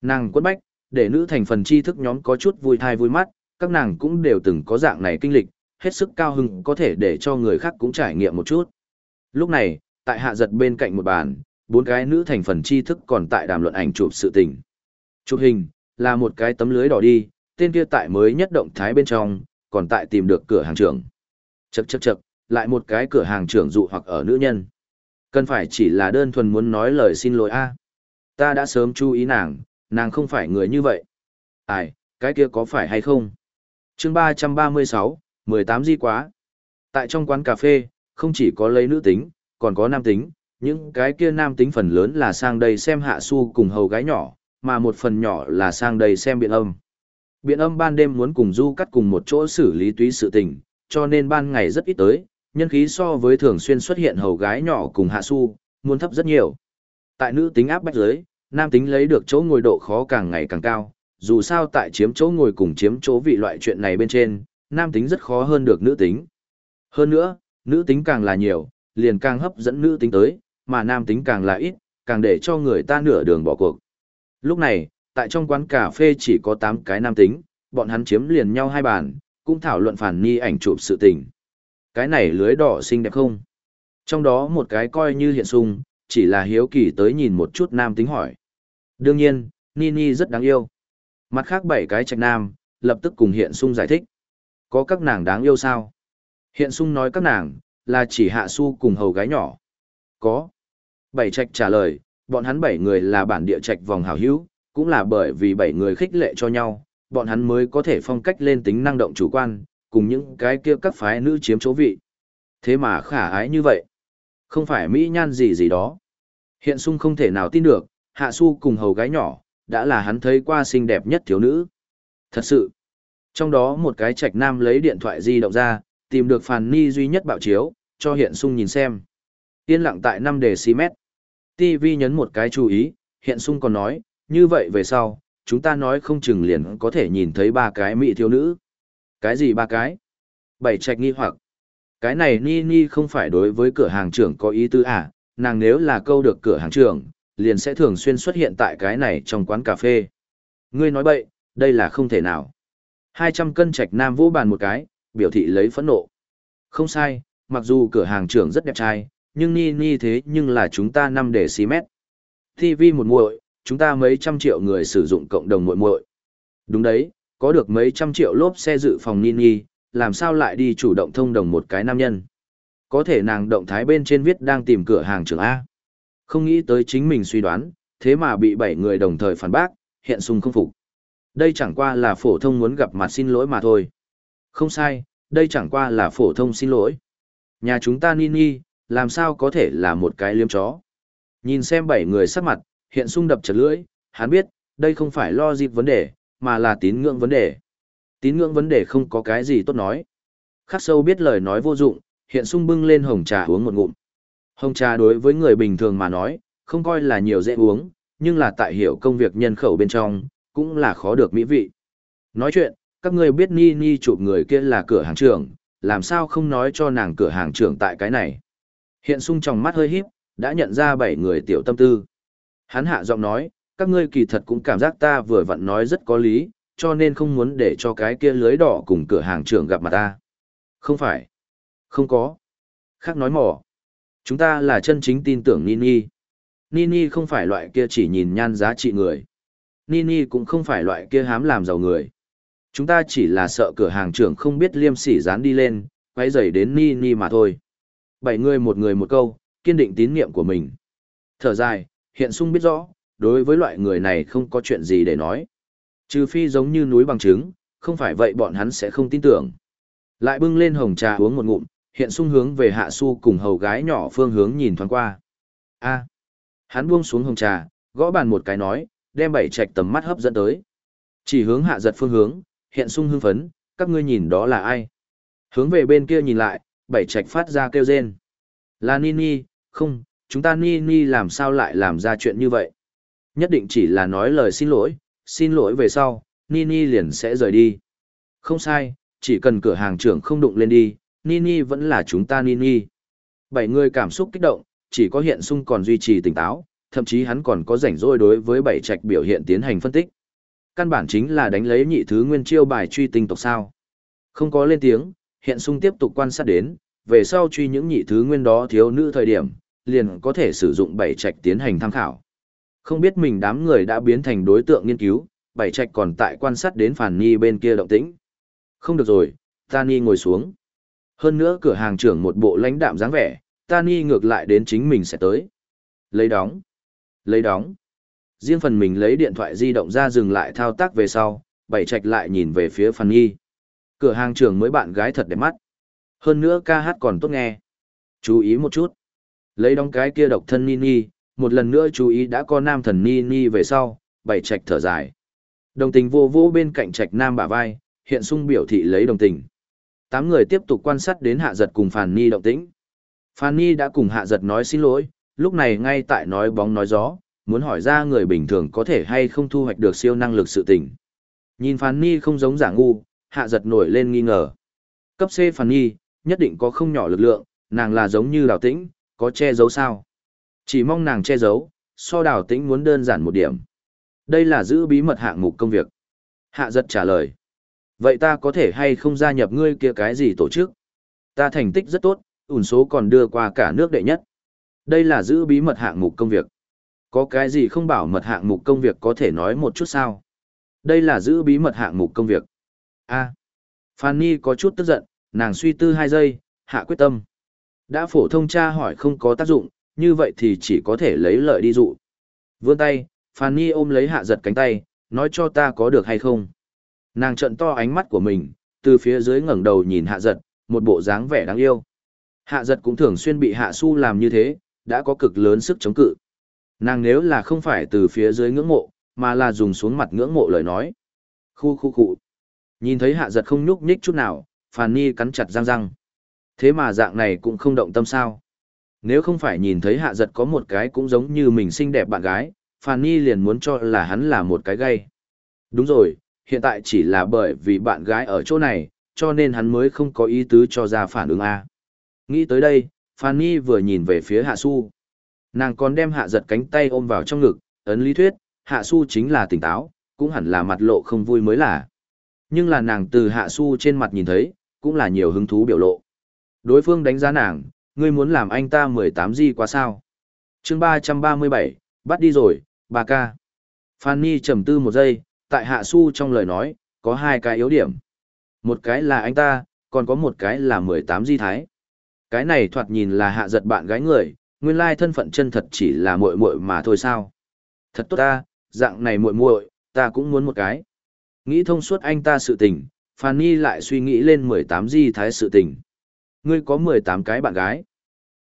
Nàng quất bách, để nữ thành phần tri thức nhóm có chút vui thai vui mắt, các nàng cũng đều từng có dạng này kinh lịch, hết sức cao hưng có thể để cho người khác cũng trải nghiệm một chút. Lúc này, tại hạ giật bên cạnh một bàn, bốn cái nữ thành phần tri thức còn tại đàm luận ảnh chụp sự tình. Chụp hình, là một cái tấm lưới đỏ đi, tên kia tại mới nhất động thái bên trong, còn tại tìm được cửa hàng trưởng. Chậc chậc chậc, lại một cái cửa hàng trưởng dụ hoặc ở nữ nhân. Cần phải chỉ là đơn thuần muốn nói lời xin lỗi a. Ta đã sớm chú ý nàng, nàng không phải người như vậy. Ai, cái kia có phải hay không? chương ba trăm ba mươi sáu, mười tám di quá. Tại trong quán cà phê, không chỉ có lấy nữ tính, còn có nam tính, những cái kia nam tính phần lớn là sang đây xem hạ su cùng hầu gái nhỏ, mà một phần nhỏ là sang đây xem biện âm. Biện âm ban đêm muốn cùng du cắt cùng một chỗ xử lý túy sự tình, cho nên ban ngày rất ít tới, nhân khí so với thường xuyên xuất hiện hầu gái nhỏ cùng hạ su, muốn thấp rất nhiều. Tại nữ tính áp bách giới, nam tính lấy được chỗ ngồi độ khó càng ngày càng cao, dù sao tại chiếm chỗ ngồi cùng chiếm chỗ vị loại chuyện này bên trên, nam tính rất khó hơn được nữ tính. Hơn nữa, nữ tính càng là nhiều, liền càng hấp dẫn nữ tính tới, mà nam tính càng là ít, càng để cho người ta nửa đường bỏ cuộc. Lúc này, tại trong quán cà phê chỉ có 8 cái nam tính, bọn hắn chiếm liền nhau hai bàn, cũng thảo luận phản ni ảnh chụp sự tình. Cái này lưới đỏ xinh đẹp không? Trong đó một cái coi như hiện sung, chỉ là hiếu kỳ tới nhìn một chút nam tính hỏi. Đương nhiên, Nini rất đáng yêu. Mặt khác bảy cái trạch nam, lập tức cùng hiện sung giải thích. Có các nàng đáng yêu sao? Hiện sung nói các nàng, là chỉ hạ su cùng hầu gái nhỏ. Có. Bảy trạch trả lời, bọn hắn bảy người là bản địa trạch vòng hảo hữu, cũng là bởi vì bảy người khích lệ cho nhau, bọn hắn mới có thể phong cách lên tính năng động chủ quan, cùng những cái kia các phái nữ chiếm chỗ vị. Thế mà khả ái như vậy. Không phải mỹ nhan gì gì đó. Hiện sung không thể nào tin được, hạ su cùng hầu gái nhỏ, đã là hắn thấy qua xinh đẹp nhất thiếu nữ. Thật sự. Trong đó một cái trạch nam lấy điện thoại di động ra, tìm được phàn ni duy nhất bạo chiếu, cho hiện sung nhìn xem. Yên lặng tại 5 đề xí mét. TV nhấn một cái chú ý, hiện sung còn nói, như vậy về sau, chúng ta nói không chừng liền có thể nhìn thấy ba cái mỹ thiếu nữ. Cái gì ba cái? Bảy trạch nghi hoặc. Cái này Ni Ni không phải đối với cửa hàng trưởng có ý tứ à, nàng nếu là câu được cửa hàng trưởng, liền sẽ thường xuyên xuất hiện tại cái này trong quán cà phê. Ngươi nói bậy, đây là không thể nào. 200 cân trạch nam vũ bàn một cái, biểu thị lấy phẫn nộ. Không sai, mặc dù cửa hàng trưởng rất đẹp trai, nhưng Ni Ni thế nhưng là chúng ta năm để xí mét. TV một muội, chúng ta mấy trăm triệu người sử dụng cộng đồng muội muội. Đúng đấy, có được mấy trăm triệu lốp xe dự phòng Nini làm sao lại đi chủ động thông đồng một cái nam nhân. Có thể nàng động thái bên trên viết đang tìm cửa hàng trưởng A. Không nghĩ tới chính mình suy đoán, thế mà bị bảy người đồng thời phản bác, hiện sung không phục. Đây chẳng qua là phổ thông muốn gặp mặt xin lỗi mà thôi. Không sai, đây chẳng qua là phổ thông xin lỗi. Nhà chúng ta Nini, làm sao có thể là một cái liếm chó. Nhìn xem bảy người sắc mặt, hiện sung đập chật lưỡi, hắn biết, đây không phải lo dịp vấn đề, mà là tín ngưỡng vấn đề. Tín ngưỡng vấn đề không có cái gì tốt nói. Khắc sâu biết lời nói vô dụng, hiện sung bưng lên hồng trà uống một ngụm. Hồng trà đối với người bình thường mà nói, không coi là nhiều dễ uống, nhưng là tại hiểu công việc nhân khẩu bên trong, cũng là khó được mỹ vị. Nói chuyện, các ngươi biết Ni Ni chụp người kia là cửa hàng trưởng, làm sao không nói cho nàng cửa hàng trưởng tại cái này. Hiện sung trong mắt hơi híp, đã nhận ra bảy người tiểu tâm tư. Hắn hạ giọng nói, các ngươi kỳ thật cũng cảm giác ta vừa vặn nói rất có lý, cho nên không muốn để cho cái kia lưới đỏ cùng cửa hàng trưởng gặp mặt ta. Không phải. Không có. Khác nói mỏ. Chúng ta là chân chính tin tưởng Nini. Nini không phải loại kia chỉ nhìn nhan giá trị người. Nini cũng không phải loại kia hám làm giàu người. Chúng ta chỉ là sợ cửa hàng trưởng không biết liêm sỉ dán đi lên, quay dày đến Nini mà thôi. Bảy người một người một câu, kiên định tín nhiệm của mình. Thở dài, hiện sung biết rõ, đối với loại người này không có chuyện gì để nói. Trừ phi giống như núi bằng chứng, không phải vậy bọn hắn sẽ không tin tưởng. Lại bưng lên hồng trà uống một ngụm, hiện sung hướng về hạ su cùng hầu gái nhỏ phương hướng nhìn thoáng qua. a hắn buông xuống hồng trà, gõ bàn một cái nói, đem bảy trạch tầm mắt hấp dẫn tới. Chỉ hướng hạ giật phương hướng, hiện sung hưng phấn, các ngươi nhìn đó là ai? Hướng về bên kia nhìn lại, bảy trạch phát ra kêu rên. Là Nini, không, chúng ta Nini làm sao lại làm ra chuyện như vậy? Nhất định chỉ là nói lời xin lỗi, xin lỗi về sau, Nini liền sẽ rời đi. Không sai, chỉ cần cửa hàng trưởng không đụng lên đi, Nini vẫn là chúng ta Nini. Bảy người cảm xúc kích động, chỉ có hiện sung còn duy trì tỉnh táo, thậm chí hắn còn có rảnh rỗi đối với bảy trạch biểu hiện tiến hành phân tích. Căn bản chính là đánh lấy nhị thứ nguyên chiêu bài truy tinh tộc sao. Không có lên tiếng, hiện sung tiếp tục quan sát đến, về sau truy những nhị thứ nguyên đó thiếu nữ thời điểm, liền có thể sử dụng bảy trạch tiến hành tham khảo. Không biết mình đám người đã biến thành đối tượng nghiên cứu, bảy trạch còn tại quan sát đến phản nhi bên kia động tĩnh. Không được rồi, Tani ngồi xuống. Hơn nữa cửa hàng trưởng một bộ lãnh đạm dáng vẻ, Tani ngược lại đến chính mình sẽ tới. Lấy đóng. Lấy đóng. Riêng phần mình lấy điện thoại di động ra dừng lại thao tác về sau, bảy trạch lại nhìn về phía Phan Nhi. Cửa hàng trưởng mới bạn gái thật đẹp mắt. Hơn nữa ca hát còn tốt nghe. Chú ý một chút. Lấy đóng cái kia độc thân Nini, một lần nữa chú ý đã có nam thần ni ni về sau, bảy trạch thở dài. Đồng tình vô vô bên cạnh trạch nam bả vai, hiện sung biểu thị lấy đồng tình. Tám người tiếp tục quan sát đến hạ giật cùng Phàn Ni động tĩnh. Phàn Ni đã cùng hạ giật nói xin lỗi, lúc này ngay tại nói bóng nói gió, muốn hỏi ra người bình thường có thể hay không thu hoạch được siêu năng lực sự tình. Nhìn Phàn Ni không giống giả ngu, hạ giật nổi lên nghi ngờ. Cấp C Phàn Ni, nhất định có không nhỏ lực lượng, nàng là giống như đào tĩnh, có che giấu sao? Chỉ mong nàng che giấu, so đào tĩnh muốn đơn giản một điểm. Đây là giữ bí mật hạng mục công việc. Hạ giật trả lời. Vậy ta có thể hay không gia nhập ngươi kia cái gì tổ chức? Ta thành tích rất tốt, ủn số còn đưa qua cả nước đệ nhất. Đây là giữ bí mật hạng mục công việc. Có cái gì không bảo mật hạng mục công việc có thể nói một chút sao? Đây là giữ bí mật hạng mục công việc. A. À. Fanny có chút tức giận, nàng suy tư hai giây, hạ quyết tâm. Đã phổ thông tra hỏi không có tác dụng, như vậy thì chỉ có thể lấy lợi đi dụ. Vươn tay, Phan Nhi ôm lấy hạ giật cánh tay, nói cho ta có được hay không. Nàng trận to ánh mắt của mình, từ phía dưới ngẩng đầu nhìn hạ giật, một bộ dáng vẻ đáng yêu. Hạ giật cũng thường xuyên bị hạ su làm như thế, đã có cực lớn sức chống cự. Nàng nếu là không phải từ phía dưới ngưỡng mộ, mà là dùng xuống mặt ngưỡng mộ lời nói. Khu khu khu. Nhìn thấy hạ giật không nhúc nhích chút nào, phan Ni cắn chặt răng răng. Thế mà dạng này cũng không động tâm sao. Nếu không phải nhìn thấy hạ giật có một cái cũng giống như mình xinh đẹp bạn gái, Phan Nhi liền muốn cho là hắn là một cái gay. Đúng rồi, hiện tại chỉ là bởi vì bạn gái ở chỗ này, cho nên hắn mới không có ý tứ cho ra phản ứng A. Nghĩ tới đây, Phan Nhi vừa nhìn về phía Hạ Su. Nàng còn đem hạ giật cánh tay ôm vào trong ngực, ấn lý thuyết, Hạ Su chính là tỉnh táo, cũng hẳn là mặt lộ không vui mới là. Nhưng là nàng từ Hạ Su trên mặt nhìn thấy, cũng là nhiều hứng thú biểu lộ. Đối phương đánh giá nàng, ngươi muốn làm anh ta 18 gì quá sao? chương 337, bắt đi rồi, bà ca. Phan Nhi trầm tư một giây, tại Hạ Su trong lời nói, có hai cái yếu điểm. Một cái là anh ta, còn có một cái là 18 di thái. Cái này thoạt nhìn là hạ giật bạn gái người, nguyên lai thân phận chân thật chỉ là muội muội mà thôi sao. Thật tốt ta, dạng này muội muội, ta cũng muốn một cái. Nghĩ thông suốt anh ta sự tình, Fanny lại suy nghĩ lên 18 di thái sự tình. Ngươi có 18 cái bạn gái.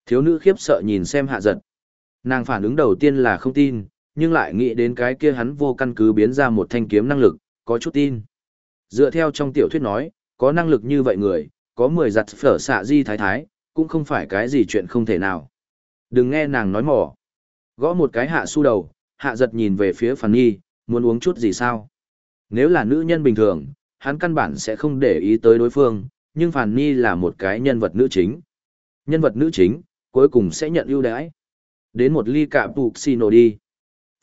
Thiếu nữ khiếp sợ nhìn xem hạ giật. Nàng phản ứng đầu tiên là không tin, nhưng lại nghĩ đến cái kia hắn vô căn cứ biến ra một thanh kiếm năng lực, có chút tin. Dựa theo trong tiểu thuyết nói, có năng lực như vậy người, có 10 giặt phở xạ di thái thái, cũng không phải cái gì chuyện không thể nào. Đừng nghe nàng nói mỏ. Gõ một cái hạ su đầu, hạ giật nhìn về phía Phàn Nhi, muốn uống chút gì sao? Nếu là nữ nhân bình thường, hắn căn bản sẽ không để ý tới đối phương, nhưng Phàn Nhi là một cái nhân vật nữ chính. Nhân vật nữ chính, cuối cùng sẽ nhận ưu đãi. Đến một ly cạm tụt xì nổ đi.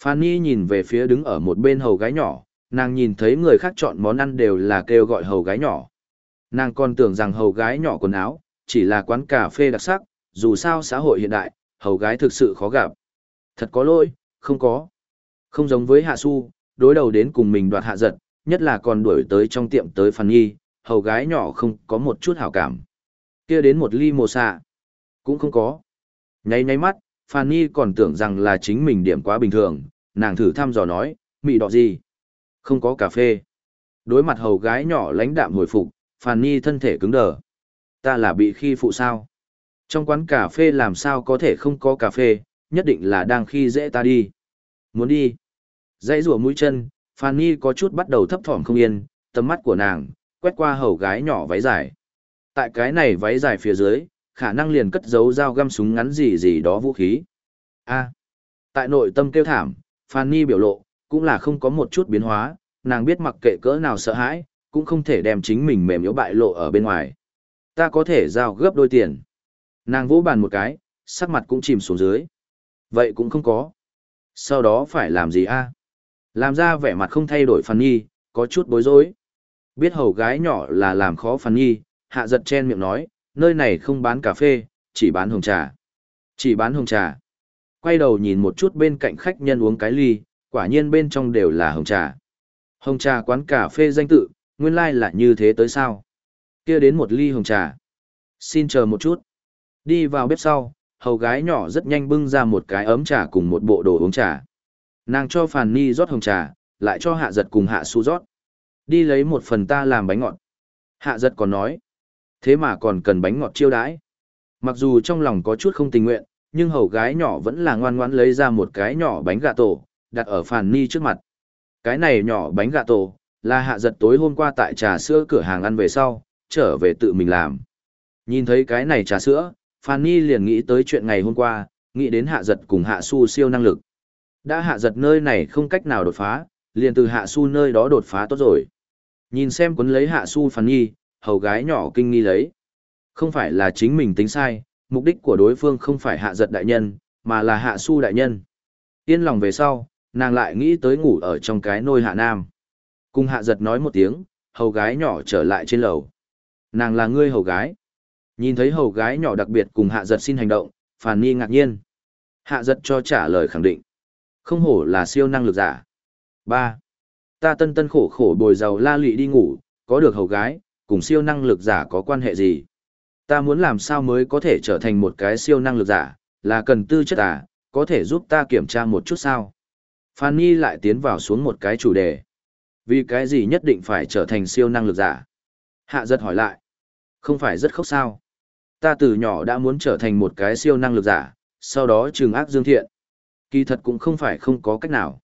Phàn Nhi nhìn về phía đứng ở một bên hầu gái nhỏ, nàng nhìn thấy người khác chọn món ăn đều là kêu gọi hầu gái nhỏ. Nàng còn tưởng rằng hầu gái nhỏ quần áo, chỉ là quán cà phê đặc sắc, dù sao xã hội hiện đại, hầu gái thực sự khó gặp. Thật có lỗi, không có. Không giống với hạ su, đối đầu đến cùng mình đoạt hạ giật, nhất là còn đuổi tới trong tiệm tới Phan Nhi, hầu gái nhỏ không có một chút hảo cảm. kia đến một ly mồ xạ, cũng không có. Nháy nháy mắt, Phan Nhi còn tưởng rằng là chính mình điểm quá bình thường, nàng thử thăm dò nói, mị đỏ gì? Không có cà phê. Đối mặt hầu gái nhỏ lãnh đạm hồi phục, Phan Nhi thân thể cứng đờ ta là bị khi phụ sao. Trong quán cà phê làm sao có thể không có cà phê, nhất định là đang khi dễ ta đi. Muốn đi. Dãy rùa mũi chân, Fanny có chút bắt đầu thấp thỏm không yên, tầm mắt của nàng, quét qua hầu gái nhỏ váy dài. Tại cái này váy dài phía dưới, khả năng liền cất giấu dao găm súng ngắn gì gì đó vũ khí. A. Tại nội tâm kêu thảm, Fanny biểu lộ, cũng là không có một chút biến hóa, nàng biết mặc kệ cỡ nào sợ hãi, cũng không thể đem chính mình mềm yếu bại lộ ở bên ngoài. Ta có thể giao gấp đôi tiền. Nàng vỗ bàn một cái, sắc mặt cũng chìm xuống dưới. Vậy cũng không có. Sau đó phải làm gì a? Làm ra vẻ mặt không thay đổi Phan Nhi, có chút bối rối. Biết hầu gái nhỏ là làm khó Phan Nhi, hạ giật chen miệng nói, nơi này không bán cà phê, chỉ bán hồng trà. Chỉ bán hồng trà. Quay đầu nhìn một chút bên cạnh khách nhân uống cái ly, quả nhiên bên trong đều là hồng trà. Hồng trà quán cà phê danh tự, nguyên lai like là như thế tới sao? kia đến một ly hồng trà. Xin chờ một chút. Đi vào bếp sau, hầu gái nhỏ rất nhanh bưng ra một cái ấm trà cùng một bộ đồ uống trà. Nàng cho Phàn Ni rót hồng trà, lại cho hạ giật cùng hạ su rót. Đi lấy một phần ta làm bánh ngọt. Hạ giật còn nói. Thế mà còn cần bánh ngọt chiêu đãi. Mặc dù trong lòng có chút không tình nguyện, nhưng hầu gái nhỏ vẫn là ngoan ngoãn lấy ra một cái nhỏ bánh gà tổ, đặt ở Phàn Ni trước mặt. Cái này nhỏ bánh gà tổ, là hạ giật tối hôm qua tại trà sữa cửa hàng ăn về sau, trở về tự mình làm. Nhìn thấy cái này trà sữa, phàn ni liền nghĩ tới chuyện ngày hôm qua, nghĩ đến hạ giật cùng hạ su siêu năng lực. Đã hạ giật nơi này không cách nào đột phá, liền từ hạ su nơi đó đột phá tốt rồi. Nhìn xem cuốn lấy hạ su Fanny, hầu gái nhỏ kinh nghi lấy. Không phải là chính mình tính sai, mục đích của đối phương không phải hạ giật đại nhân, mà là hạ su đại nhân. Yên lòng về sau, nàng lại nghĩ tới ngủ ở trong cái nôi hạ nam. Cùng hạ giật nói một tiếng, hầu gái nhỏ trở lại trên lầu. Nàng là ngươi hầu gái. Nhìn thấy hầu gái nhỏ đặc biệt cùng hạ giật xin hành động, Phàn nghi ngạc nhiên. Hạ giật cho trả lời khẳng định. Không hổ là siêu năng lực giả. ba Ta tân tân khổ khổ bồi giàu la lụy đi ngủ, có được hầu gái, cùng siêu năng lực giả có quan hệ gì? Ta muốn làm sao mới có thể trở thành một cái siêu năng lực giả, là cần tư chất à, có thể giúp ta kiểm tra một chút sao? Phan Nhi lại tiến vào xuống một cái chủ đề. Vì cái gì nhất định phải trở thành siêu năng lực giả? Hạ giật hỏi lại. Không phải rất khóc sao? Ta từ nhỏ đã muốn trở thành một cái siêu năng lực giả, sau đó trừng ác dương thiện. Kỳ thật cũng không phải không có cách nào.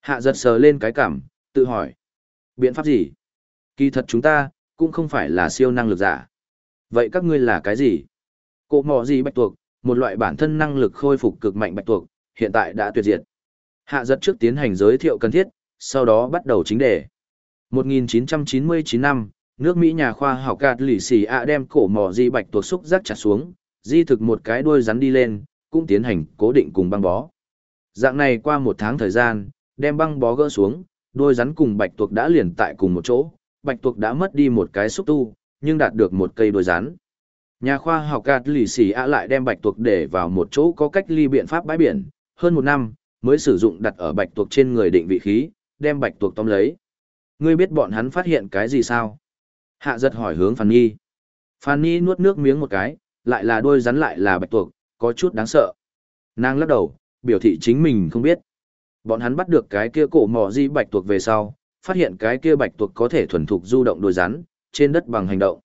Hạ giật sờ lên cái cảm, tự hỏi. Biện pháp gì? Kỳ thật chúng ta, cũng không phải là siêu năng lực giả. Vậy các ngươi là cái gì? Cổ mỏ gì bạch tuộc, một loại bản thân năng lực khôi phục cực mạnh bạch tuộc, hiện tại đã tuyệt diệt. Hạ giật trước tiến hành giới thiệu cần thiết, sau đó bắt đầu chính đề. 1999 năm, nước Mỹ nhà khoa học gạt lỷ xì ạ đem cổ mỏ di bạch tuộc xúc rắc chặt xuống, di thực một cái đuôi rắn đi lên, cũng tiến hành cố định cùng băng bó. Dạng này qua một tháng thời gian, đem băng bó gỡ xuống, đôi rắn cùng bạch tuộc đã liền tại cùng một chỗ, bạch tuộc đã mất đi một cái xúc tu, nhưng đạt được một cây đuôi rắn. Nhà khoa học gạt lì xì ạ lại đem bạch tuộc để vào một chỗ có cách ly biện pháp bãi biển, hơn một năm, mới sử dụng đặt ở bạch tuộc trên người định vị khí, đem bạch tuộc tóm lấy. Ngươi biết bọn hắn phát hiện cái gì sao? Hạ giật hỏi hướng Phan Nhi. Phan Nhi nuốt nước miếng một cái, lại là đôi rắn lại là bạch tuộc, có chút đáng sợ. Nàng lắc đầu, biểu thị chính mình không biết. Bọn hắn bắt được cái kia cổ mỏ di bạch tuộc về sau, phát hiện cái kia bạch tuộc có thể thuần thục du động đôi rắn, trên đất bằng hành động.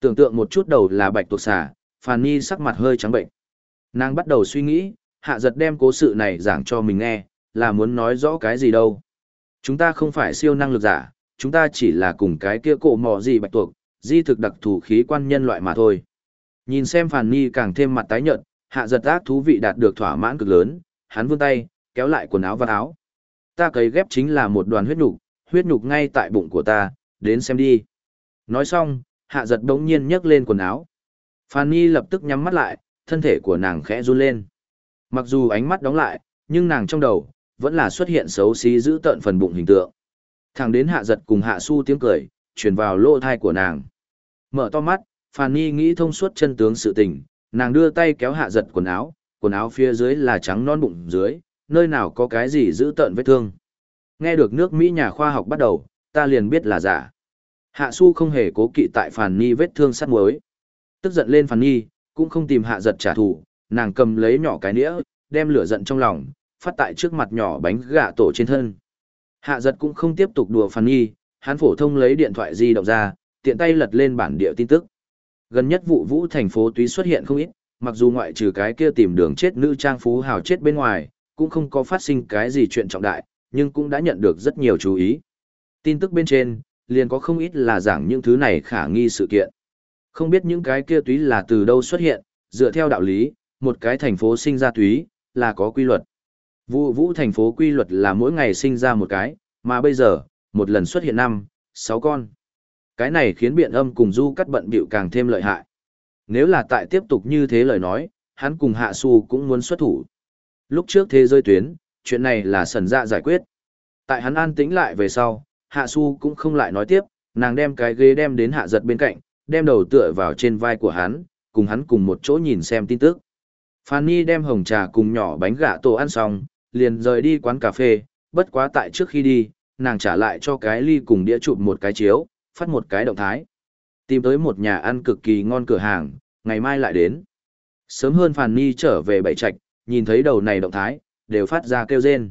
Tưởng tượng một chút đầu là bạch tuộc xà, phàn Nhi sắc mặt hơi trắng bệnh. Nàng bắt đầu suy nghĩ, hạ giật đem cố sự này giảng cho mình nghe, là muốn nói rõ cái gì đâu. Chúng ta không phải siêu năng lực giả, chúng ta chỉ là cùng cái kia cổ mỏ gì bạch tuộc, di thực đặc thù khí quan nhân loại mà thôi. Nhìn xem Phàn Ni càng thêm mặt tái nhợt, hạ giật ác thú vị đạt được thỏa mãn cực lớn, hắn vươn tay, kéo lại quần áo và áo. Ta cấy ghép chính là một đoàn huyết nhục, huyết nhục ngay tại bụng của ta, đến xem đi. Nói xong, hạ giật đống nhiên nhấc lên quần áo. Phan Nhi lập tức nhắm mắt lại, thân thể của nàng khẽ run lên. Mặc dù ánh mắt đóng lại, nhưng nàng trong đầu, vẫn là xuất hiện xấu xí giữ tợn phần bụng hình tượng. Thẳng đến hạ giật cùng hạ su tiếng cười, truyền vào lỗ thai của nàng. Mở to mắt, Phan Nhi nghĩ thông suốt chân tướng sự tình, nàng đưa tay kéo hạ giật quần áo, quần áo phía dưới là trắng non bụng dưới, nơi nào có cái gì giữ tợn vết thương. Nghe được nước Mỹ nhà khoa học bắt đầu, ta liền biết là giả. Hạ su không hề cố kỵ tại Phàn Nhi vết thương sát muối. Tức giận lên Phàn Nhi, cũng không tìm hạ giật trả thù, nàng cầm lấy nhỏ cái nĩa, đem lửa giận trong lòng, phát tại trước mặt nhỏ bánh gà tổ trên thân. Hạ giật cũng không tiếp tục đùa Phàn Nhi, hắn phổ thông lấy điện thoại di động ra, tiện tay lật lên bản địa tin tức. Gần nhất vụ vũ thành phố túy xuất hiện không ít, mặc dù ngoại trừ cái kia tìm đường chết nữ trang phú hào chết bên ngoài, cũng không có phát sinh cái gì chuyện trọng đại, nhưng cũng đã nhận được rất nhiều chú ý. Tin tức bên trên, liền có không ít là giảng những thứ này khả nghi sự kiện. Không biết những cái kia túy là từ đâu xuất hiện, dựa theo đạo lý, một cái thành phố sinh ra túy, là có quy luật. Vụ vũ thành phố quy luật là mỗi ngày sinh ra một cái, mà bây giờ, một lần xuất hiện năm, sáu con. Cái này khiến biện âm cùng du cắt bận bịu càng thêm lợi hại. Nếu là tại tiếp tục như thế lời nói, hắn cùng hạ su cũng muốn xuất thủ. Lúc trước thế giới tuyến, chuyện này là sần dạ giải quyết. Tại hắn an tĩnh lại về sau, hạ su cũng không lại nói tiếp, nàng đem cái ghế đem đến hạ giật bên cạnh, đem đầu tựa vào trên vai của hắn, cùng hắn cùng một chỗ nhìn xem tin tức. Fanny đem hồng trà cùng nhỏ bánh gà tổ ăn xong, liền rời đi quán cà phê, bất quá tại trước khi đi, nàng trả lại cho cái ly cùng đĩa chụp một cái chiếu, phát một cái động thái. Tìm tới một nhà ăn cực kỳ ngon cửa hàng, ngày mai lại đến. Sớm hơn Fanny trở về bảy trạch, nhìn thấy đầu này động thái, đều phát ra kêu rên.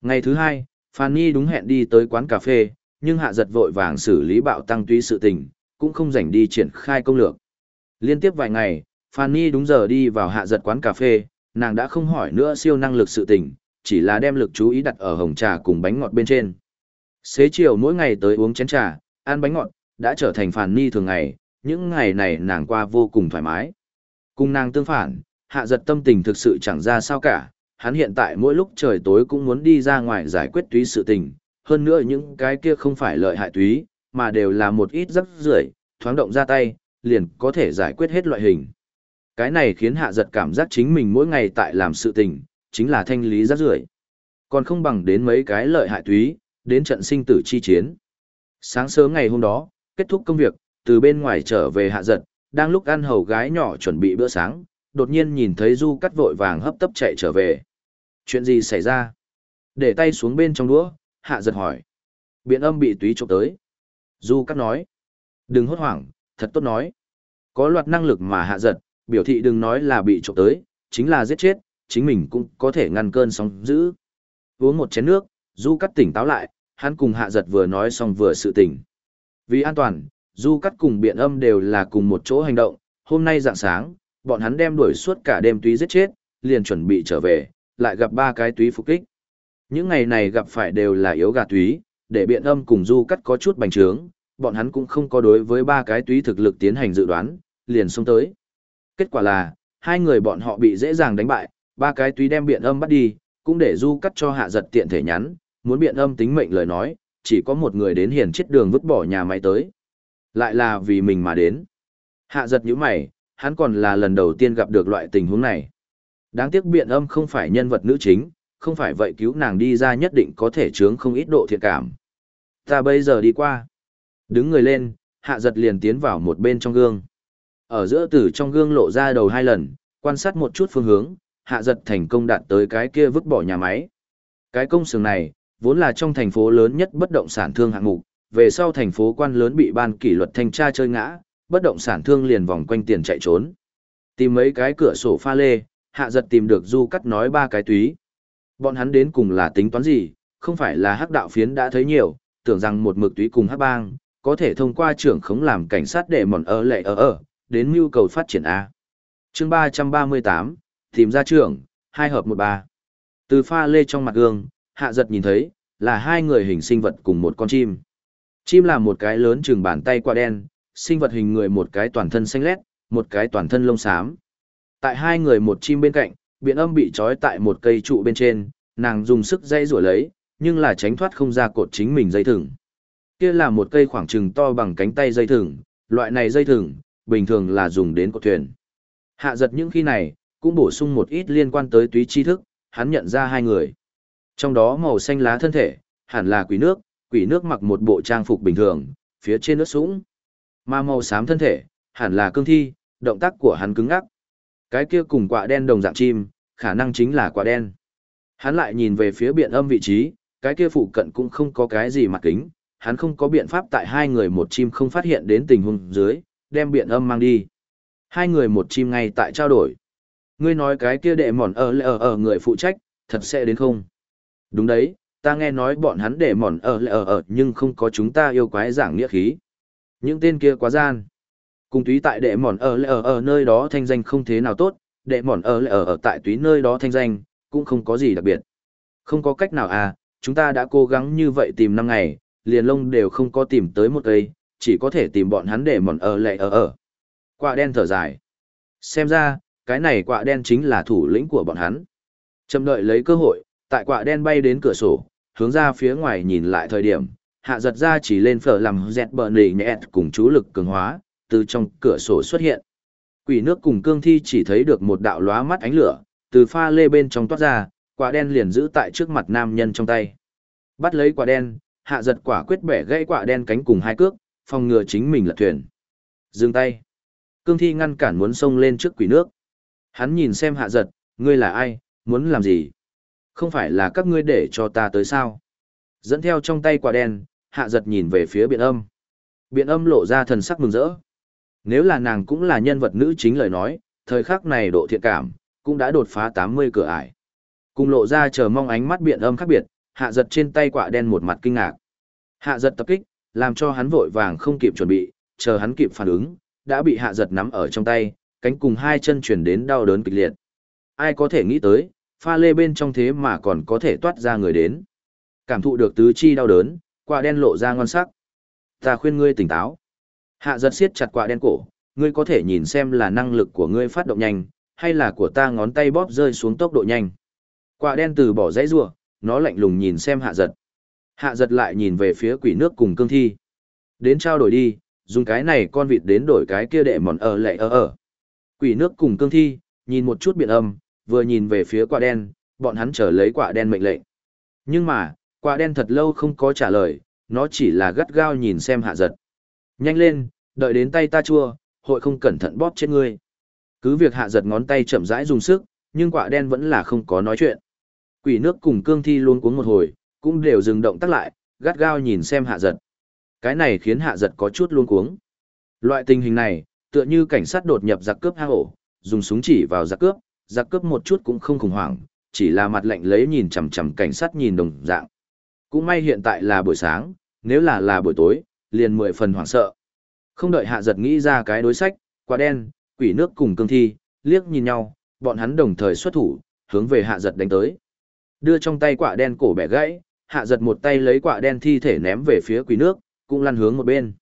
Ngày thứ hai, Fanny đúng hẹn đi tới quán cà phê, nhưng hạ giật vội vàng xử lý bạo tăng túy sự tình, cũng không rảnh đi triển khai công lược. Liên tiếp vài ngày, Fanny đúng giờ đi vào hạ giật quán cà phê, nàng đã không hỏi nữa siêu năng lực sự tình, chỉ là đem lực chú ý đặt ở hồng trà cùng bánh ngọt bên trên. Xế chiều mỗi ngày tới uống chén trà, ăn bánh ngọt, đã trở thành Phan Nhi thường ngày, những ngày này nàng qua vô cùng thoải mái. Cùng nàng tương phản, hạ giật tâm tình thực sự chẳng ra sao cả, hắn hiện tại mỗi lúc trời tối cũng muốn đi ra ngoài giải quyết túy sự tình, hơn nữa những cái kia không phải lợi hại túy, mà đều là một ít rắc rưởi thoáng động ra tay, liền có thể giải quyết hết loại hình. Cái này khiến hạ giật cảm giác chính mình mỗi ngày tại làm sự tình, chính là thanh lý rắc rưởi Còn không bằng đến mấy cái lợi hại túy, đến trận sinh tử chi chiến. Sáng sớm ngày hôm đó, kết thúc công việc, từ bên ngoài trở về hạ giật, đang lúc ăn hầu gái nhỏ chuẩn bị bữa sáng, đột nhiên nhìn thấy Du cắt vội vàng hấp tấp chạy trở về. Chuyện gì xảy ra? Để tay xuống bên trong đũa, hạ giật hỏi. Biện âm bị túy trộm tới. Du cắt nói. Đừng hốt hoảng, thật tốt nói. Có loạt năng lực mà hạ giật, biểu thị đừng nói là bị trộm tới, chính là giết chết, chính mình cũng có thể ngăn cơn sóng dữ. Uống một chén nước, Du cắt tỉnh táo lại, hắn cùng hạ giật vừa nói xong vừa sự tỉnh. Vì an toàn, Du cắt cùng biện âm đều là cùng một chỗ hành động, hôm nay dạng sáng, bọn hắn đem đuổi suốt cả đêm túy giết chết, liền chuẩn bị trở về, lại gặp ba cái túy phục kích. Những ngày này gặp phải đều là yếu gà túy, để biện âm cùng Du cắt có chút bành trướng, bọn hắn cũng không có đối với ba cái túy thực lực tiến hành dự đoán, liền xông tới. Kết quả là, hai người bọn họ bị dễ dàng đánh bại, ba cái túy đem biện âm bắt đi, cũng để Du cắt cho hạ giật tiện thể nhắn, muốn biện âm tính mệnh lời nói, chỉ có một người đến hiền chết đường vứt bỏ nhà máy tới. Lại là vì mình mà đến. Hạ giật như mày, hắn còn là lần đầu tiên gặp được loại tình huống này. Đáng tiếc biện âm không phải nhân vật nữ chính, không phải vậy cứu nàng đi ra nhất định có thể chướng không ít độ thiện cảm. Ta bây giờ đi qua. Đứng người lên, hạ giật liền tiến vào một bên trong gương. Ở giữa tử trong gương lộ ra đầu hai lần, quan sát một chút phương hướng, hạ giật thành công đạt tới cái kia vứt bỏ nhà máy. Cái công xưởng này, vốn là trong thành phố lớn nhất bất động sản thương hạng mục, về sau thành phố quan lớn bị ban kỷ luật thanh tra chơi ngã, bất động sản thương liền vòng quanh tiền chạy trốn. Tìm mấy cái cửa sổ pha lê, hạ giật tìm được du cắt nói ba cái túy. Bọn hắn đến cùng là tính toán gì, không phải là hắc đạo phiến đã thấy nhiều, tưởng rằng một mực túy cùng hắc bang, có thể thông qua trưởng khống làm cảnh sát để mòn ở lệ ở ở, đến mưu cầu phát triển A. chương 338, tìm ra trưởng, hai hợp một ba. Từ pha lê trong mặt gương, hạ giật nhìn thấy, là hai người hình sinh vật cùng một con chim. Chim là một cái lớn chừng bàn tay quả đen, sinh vật hình người một cái toàn thân xanh lét, một cái toàn thân lông xám. Tại hai người một chim bên cạnh, biện âm bị trói tại một cây trụ bên trên, nàng dùng sức dây rủa lấy, nhưng là tránh thoát không ra cột chính mình dây thừng. Kia là một cây khoảng trừng to bằng cánh tay dây thừng, loại này dây thừng, bình thường là dùng đến cột thuyền. Hạ giật những khi này, cũng bổ sung một ít liên quan tới túy tri thức, hắn nhận ra hai người. Trong đó màu xanh lá thân thể, hẳn là quỷ nước, quỷ nước mặc một bộ trang phục bình thường, phía trên nước sũng. Mà màu xám thân thể, hẳn là cương thi, động tác của hắn cứng ngắc. Cái kia cùng quạ đen đồng dạng chim, khả năng chính là quạ đen. Hắn lại nhìn về phía biện âm vị trí, cái kia phụ cận cũng không có cái gì mặt kính, hắn không có biện pháp tại hai người một chim không phát hiện đến tình huống dưới, đem biện âm mang đi. Hai người một chim ngay tại trao đổi. Ngươi nói cái kia đệ mòn ở ở ở người phụ trách, thật sẽ đến không? Đúng đấy, ta nghe nói bọn hắn để mòn ở ở ở nhưng không có chúng ta yêu quái giảng nghĩa khí. Những tên kia quá gian. Cùng túy tại đệ mòn ở ở ở nơi đó thanh danh không thế nào tốt, đệ mòn ở ở ở tại túy nơi đó thanh danh, cũng không có gì đặc biệt. Không có cách nào à, chúng ta đã cố gắng như vậy tìm năm ngày, liền lông đều không có tìm tới một cây, chỉ có thể tìm bọn hắn để mòn ở lệ ở ở. Quạ đen thở dài. Xem ra, cái này quạ đen chính là thủ lĩnh của bọn hắn. Chậm đợi lấy cơ hội, tại quạ đen bay đến cửa sổ, hướng ra phía ngoài nhìn lại thời điểm, hạ giật ra chỉ lên phở làm dẹt bờ nỉ nhẹt cùng chú lực cường hóa, từ trong cửa sổ xuất hiện. Quỷ nước cùng cương thi chỉ thấy được một đạo lóa mắt ánh lửa, từ pha lê bên trong toát ra, quả đen liền giữ tại trước mặt nam nhân trong tay. Bắt lấy quả đen, hạ giật quả quyết bẻ gãy quả đen cánh cùng hai cước, phòng ngừa chính mình lật thuyền. Dừng tay. Cương thi ngăn cản muốn xông lên trước quỷ nước. Hắn nhìn xem hạ giật, ngươi là ai, muốn làm gì? Không phải là các ngươi để cho ta tới sao? Dẫn theo trong tay quả đen, hạ giật nhìn về phía biện âm. Biện âm lộ ra thần sắc mừng rỡ. Nếu là nàng cũng là nhân vật nữ chính lời nói, thời khắc này độ thiện cảm, cũng đã đột phá 80 cửa ải. Cùng lộ ra chờ mong ánh mắt biện âm khác biệt, hạ giật trên tay quả đen một mặt kinh ngạc. Hạ giật tập kích, làm cho hắn vội vàng không kịp chuẩn bị, chờ hắn kịp phản ứng, đã bị hạ giật nắm ở trong tay, cánh cùng hai chân chuyển đến đau đớn kịch liệt. Ai có thể nghĩ tới, pha lê bên trong thế mà còn có thể toát ra người đến. Cảm thụ được tứ chi đau đớn, Quả đen lộ ra ngon sắc. Ta khuyên ngươi tỉnh táo. Hạ giật siết chặt quả đen cổ, ngươi có thể nhìn xem là năng lực của ngươi phát động nhanh, hay là của ta ngón tay bóp rơi xuống tốc độ nhanh. Quả đen từ bỏ dãy rùa, nó lạnh lùng nhìn xem hạ giật. Hạ giật lại nhìn về phía quỷ nước cùng cương thi. Đến trao đổi đi, dùng cái này con vịt đến đổi cái kia đệ mòn ở lệ ở ở. Quỷ nước cùng cương thi, nhìn một chút biện âm, vừa nhìn về phía quả đen, bọn hắn trở lấy quả đen mệnh lệnh. Nhưng mà, quả đen thật lâu không có trả lời, nó chỉ là gắt gao nhìn xem hạ giật. Nhanh lên, đợi đến tay ta chua, hội không cẩn thận bóp chết ngươi. Cứ việc hạ giật ngón tay chậm rãi dùng sức, nhưng quả đen vẫn là không có nói chuyện. Quỷ nước cùng cương thi luôn cuống một hồi, cũng đều dừng động tác lại, gắt gao nhìn xem hạ giật. Cái này khiến hạ giật có chút luôn cuống. Loại tình hình này, tựa như cảnh sát đột nhập giặc cướp hang ổ, dùng súng chỉ vào giặc cướp, giặc cướp một chút cũng không khủng hoảng, chỉ là mặt lạnh lấy nhìn chằm chằm cảnh sát nhìn đồng dạng. Cũng may hiện tại là buổi sáng, nếu là là buổi tối, liền mười phần hoảng sợ. Không đợi hạ giật nghĩ ra cái đối sách, quả đen, quỷ nước cùng cương thi, liếc nhìn nhau, bọn hắn đồng thời xuất thủ, hướng về hạ giật đánh tới. Đưa trong tay quả đen cổ bẻ gãy, hạ giật một tay lấy quả đen thi thể ném về phía quỷ nước, cũng lăn hướng một bên.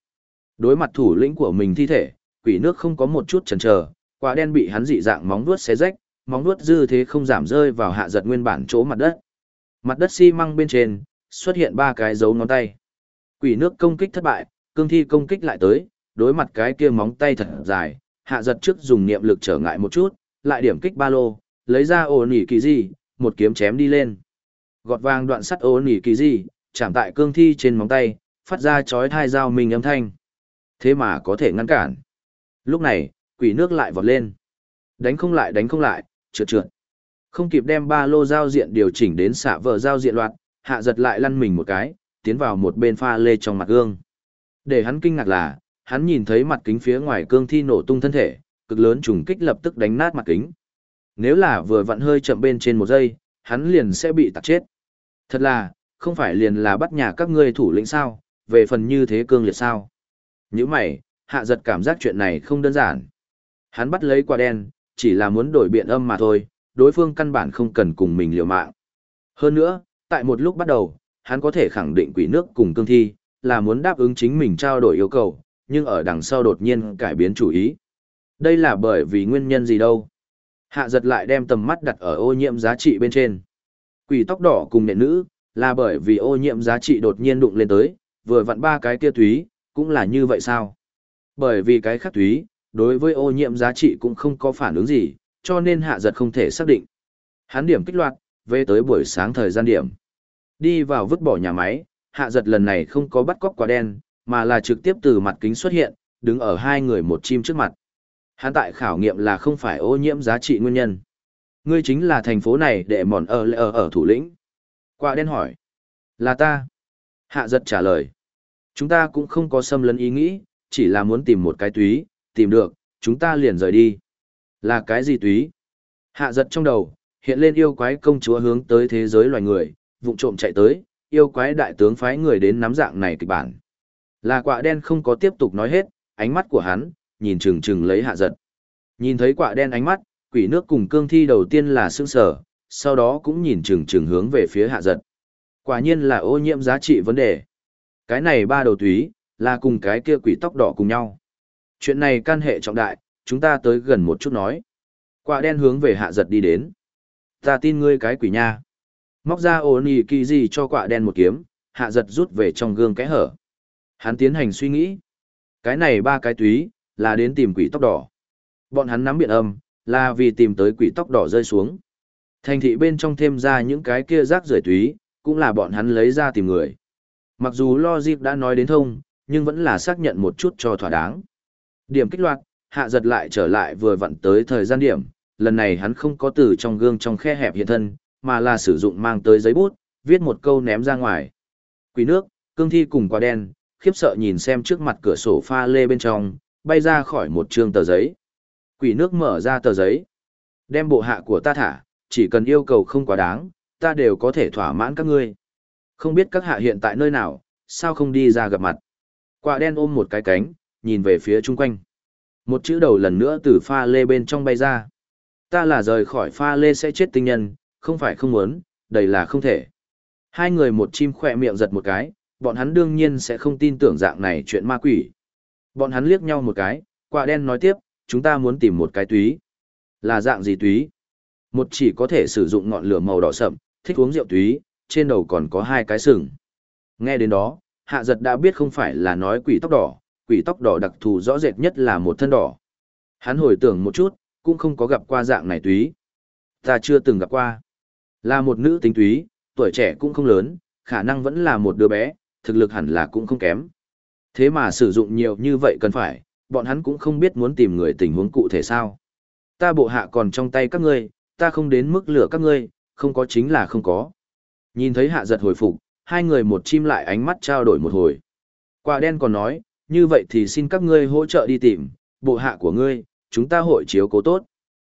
Đối mặt thủ lĩnh của mình thi thể, quỷ nước không có một chút chần chờ, quả đen bị hắn dị dạng móng vuốt xé rách, móng vuốt dư thế không giảm rơi vào hạ giật nguyên bản chỗ mặt đất. Mặt đất xi măng bên trên, xuất hiện ba cái dấu ngón tay. Quỷ nước công kích thất bại, cương thi công kích lại tới, đối mặt cái kia móng tay thật dài, hạ giật trước dùng niệm lực trở ngại một chút, lại điểm kích ba lô, lấy ra ổ nỉ kỳ gì, một kiếm chém đi lên. Gọt vàng đoạn sắt ổ nỉ kỳ gì, chạm tại cương thi trên móng tay, phát ra chói thai dao mình âm thanh. Thế mà có thể ngăn cản. Lúc này, quỷ nước lại vọt lên. Đánh không lại đánh không lại, trượt trượt. Không kịp đem ba lô giao diện điều chỉnh đến xả vờ giao diện loạt, hạ giật lại lăn mình một cái, tiến vào một bên pha lê trong mặt gương. Để hắn kinh ngạc là, hắn nhìn thấy mặt kính phía ngoài cương thi nổ tung thân thể, cực lớn trùng kích lập tức đánh nát mặt kính. Nếu là vừa vặn hơi chậm bên trên một giây, hắn liền sẽ bị tạt chết. Thật là, không phải liền là bắt nhà các ngươi thủ lĩnh sao, về phần như thế cương liệt sao. Như mày, hạ giật cảm giác chuyện này không đơn giản. Hắn bắt lấy quả đen, chỉ là muốn đổi biện âm mà thôi, đối phương căn bản không cần cùng mình liều mạng. Hơn nữa, tại một lúc bắt đầu, hắn có thể khẳng định quỷ nước cùng cương thi, là muốn đáp ứng chính mình trao đổi yêu cầu, nhưng ở đằng sau đột nhiên cải biến chủ ý. Đây là bởi vì nguyên nhân gì đâu. Hạ giật lại đem tầm mắt đặt ở ô nhiễm giá trị bên trên. Quỷ tóc đỏ cùng nện nữ, là bởi vì ô nhiễm giá trị đột nhiên đụng lên tới, vừa vặn ba cái kia túy, cũng là như vậy sao? Bởi vì cái khác túy, đối với ô nhiễm giá trị cũng không có phản ứng gì, cho nên hạ giật không thể xác định. Hắn điểm kích loạt, về tới buổi sáng thời gian điểm. Đi vào vứt bỏ nhà máy, hạ giật lần này không có bắt cóc quả đen, mà là trực tiếp từ mặt kính xuất hiện, đứng ở hai người một chim trước mặt. Hắn tại khảo nghiệm là không phải ô nhiễm giá trị nguyên nhân. Ngươi chính là thành phố này để mòn ở ở ở thủ lĩnh. Quả đen hỏi. Là ta. Hạ giật trả lời. Chúng ta cũng không có xâm lấn ý nghĩ, chỉ là muốn tìm một cái túy, tìm được, chúng ta liền rời đi. Là cái gì túy? Hạ giật trong đầu, hiện lên yêu quái công chúa hướng tới thế giới loài người, vụng trộm chạy tới, yêu quái đại tướng phái người đến nắm dạng này kịch bản. Là quạ đen không có tiếp tục nói hết, ánh mắt của hắn, nhìn chừng chừng lấy hạ giật. Nhìn thấy quạ đen ánh mắt, quỷ nước cùng cương thi đầu tiên là sững sở, sau đó cũng nhìn chừng chừng hướng về phía hạ giật. Quả nhiên là ô nhiễm giá trị vấn đề. Cái này ba đầu túy, là cùng cái kia quỷ tóc đỏ cùng nhau. Chuyện này can hệ trọng đại, chúng ta tới gần một chút nói. Quả đen hướng về hạ giật đi đến. Ta tin ngươi cái quỷ nha. Móc ra ổn nì kỳ gì cho quả đen một kiếm, hạ giật rút về trong gương cái hở. Hắn tiến hành suy nghĩ. Cái này ba cái túy, là đến tìm quỷ tóc đỏ. Bọn hắn nắm biện âm, là vì tìm tới quỷ tóc đỏ rơi xuống. Thành thị bên trong thêm ra những cái kia rác rưởi túy, cũng là bọn hắn lấy ra tìm người. Mặc dù logic đã nói đến thông, nhưng vẫn là xác nhận một chút cho thỏa đáng. Điểm kích loạt, hạ giật lại trở lại vừa vặn tới thời gian điểm, lần này hắn không có từ trong gương trong khe hẹp hiện thân, mà là sử dụng mang tới giấy bút, viết một câu ném ra ngoài. Quỷ nước, cương thi cùng quả đen, khiếp sợ nhìn xem trước mặt cửa sổ pha lê bên trong, bay ra khỏi một trương tờ giấy. Quỷ nước mở ra tờ giấy. Đem bộ hạ của ta thả, chỉ cần yêu cầu không quá đáng, ta đều có thể thỏa mãn các ngươi. Không biết các hạ hiện tại nơi nào, sao không đi ra gặp mặt. Quả đen ôm một cái cánh, nhìn về phía chung quanh. Một chữ đầu lần nữa từ pha lê bên trong bay ra. Ta là rời khỏi pha lê sẽ chết tinh nhân, không phải không muốn, đây là không thể. Hai người một chim khỏe miệng giật một cái, bọn hắn đương nhiên sẽ không tin tưởng dạng này chuyện ma quỷ. Bọn hắn liếc nhau một cái, quả đen nói tiếp, chúng ta muốn tìm một cái túy. Là dạng gì túy? Một chỉ có thể sử dụng ngọn lửa màu đỏ sậm, thích uống rượu túy, trên đầu còn có hai cái sừng. Nghe đến đó, hạ giật đã biết không phải là nói quỷ tóc đỏ, quỷ tóc đỏ đặc thù rõ rệt nhất là một thân đỏ. Hắn hồi tưởng một chút, cũng không có gặp qua dạng này túy. Ta chưa từng gặp qua. Là một nữ tính túy, tuổi trẻ cũng không lớn, khả năng vẫn là một đứa bé, thực lực hẳn là cũng không kém. Thế mà sử dụng nhiều như vậy cần phải, bọn hắn cũng không biết muốn tìm người tình huống cụ thể sao. Ta bộ hạ còn trong tay các ngươi, ta không đến mức lửa các ngươi, không có chính là không có. Nhìn thấy hạ giật hồi phục, hai người một chim lại ánh mắt trao đổi một hồi. Quả đen còn nói, như vậy thì xin các ngươi hỗ trợ đi tìm, bộ hạ của ngươi, chúng ta hội chiếu cố tốt.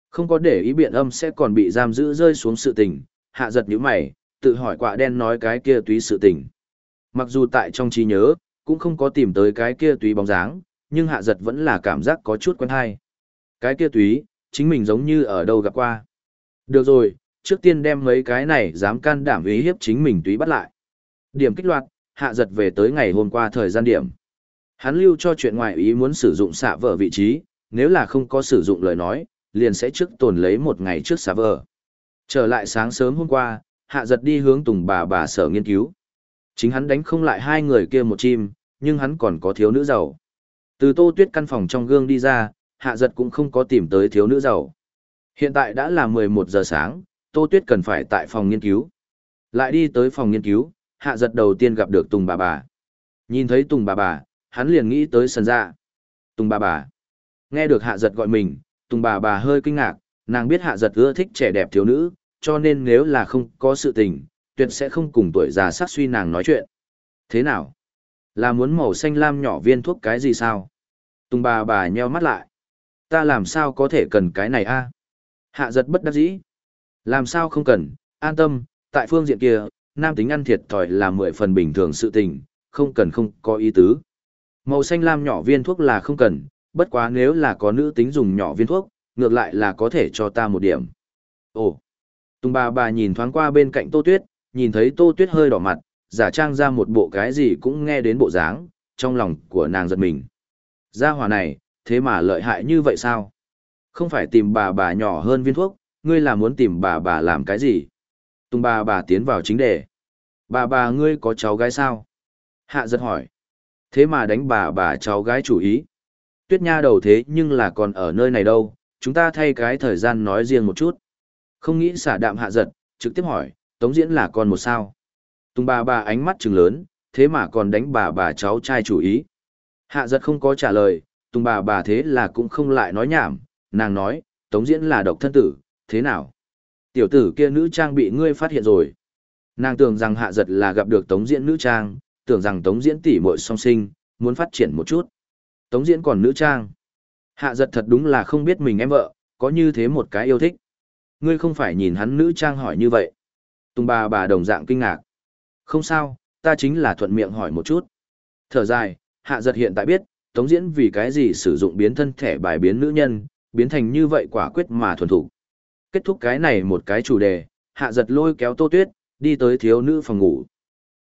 Không có để ý biện âm sẽ còn bị giam giữ rơi xuống sự tình, hạ giật nhíu mày, tự hỏi quả đen nói cái kia túy sự tình. Mặc dù tại trong trí nhớ, cũng không có tìm tới cái kia túy bóng dáng, nhưng hạ giật vẫn là cảm giác có chút quen hay. Cái kia túy, chính mình giống như ở đâu gặp qua. Được rồi, trước tiên đem mấy cái này dám can đảm ý hiếp chính mình túy bắt lại. Điểm kích loạt, hạ giật về tới ngày hôm qua thời gian điểm. Hắn lưu cho chuyện ngoài ý muốn sử dụng xạ vợ vị trí, nếu là không có sử dụng lời nói, liền sẽ trước tồn lấy một ngày trước xạ vợ. Trở lại sáng sớm hôm qua, hạ giật đi hướng tùng bà bà sở nghiên cứu. Chính hắn đánh không lại hai người kia một chim, nhưng hắn còn có thiếu nữ giàu. Từ tô tuyết căn phòng trong gương đi ra, hạ giật cũng không có tìm tới thiếu nữ giàu. Hiện tại đã là 11 giờ sáng, tô tuyết cần phải tại phòng nghiên cứu. Lại đi tới phòng nghiên cứu, hạ giật đầu tiên gặp được Tùng bà bà. Nhìn thấy Tùng bà bà, hắn liền nghĩ tới sân dạ. Tùng bà bà. Nghe được hạ giật gọi mình, Tùng bà bà hơi kinh ngạc, nàng biết hạ giật ưa thích trẻ đẹp thiếu nữ, cho nên nếu là không có sự tình, tuyệt sẽ không cùng tuổi già sát suy nàng nói chuyện. Thế nào? Là muốn màu xanh lam nhỏ viên thuốc cái gì sao? Tùng bà bà nheo mắt lại. Ta làm sao có thể cần cái này a? Hạ giật bất đắc dĩ. Làm sao không cần, an tâm, tại phương diện kia, nam tính ăn thiệt thòi là mười phần bình thường sự tình, không cần không có ý tứ. Màu xanh lam nhỏ viên thuốc là không cần, bất quá nếu là có nữ tính dùng nhỏ viên thuốc, ngược lại là có thể cho ta một điểm. Ồ! Tùng bà bà nhìn thoáng qua bên cạnh Tô Tuyết, nhìn thấy Tô Tuyết hơi đỏ mặt, giả trang ra một bộ cái gì cũng nghe đến bộ dáng, trong lòng của nàng giật mình. Gia hỏa này, thế mà lợi hại như vậy sao? Không phải tìm bà bà nhỏ hơn viên thuốc, ngươi là muốn tìm bà bà làm cái gì? Tùng bà bà tiến vào chính đề. Bà bà ngươi có cháu gái sao? Hạ giật hỏi. Thế mà đánh bà bà cháu gái chủ ý. Tuyết nha đầu thế nhưng là còn ở nơi này đâu, chúng ta thay cái thời gian nói riêng một chút. Không nghĩ xả đạm hạ giật, trực tiếp hỏi, Tống Diễn là con một sao? Tùng bà bà ánh mắt trừng lớn, thế mà còn đánh bà bà cháu trai chủ ý. Hạ giật không có trả lời, Tùng bà bà thế là cũng không lại nói nhảm, nàng nói, Tống Diễn là độc thân tử, thế nào? Tiểu tử kia nữ trang bị ngươi phát hiện rồi. Nàng tưởng rằng hạ giật là gặp được Tống Diễn nữ trang, tưởng rằng Tống Diễn tỷ muội song sinh, muốn phát triển một chút. Tống Diễn còn nữ trang. Hạ giật thật đúng là không biết mình em vợ, có như thế một cái yêu thích. Ngươi không phải nhìn hắn nữ trang hỏi như vậy. Tùng bà bà đồng dạng kinh ngạc. Không sao, ta chính là thuận miệng hỏi một chút. Thở dài, hạ giật hiện tại biết, Tống Diễn vì cái gì sử dụng biến thân thể bài biến nữ nhân, biến thành như vậy quả quyết mà thuần thủ. Kết thúc cái này một cái chủ đề, hạ giật lôi kéo tô tuyết, đi tới thiếu nữ phòng ngủ.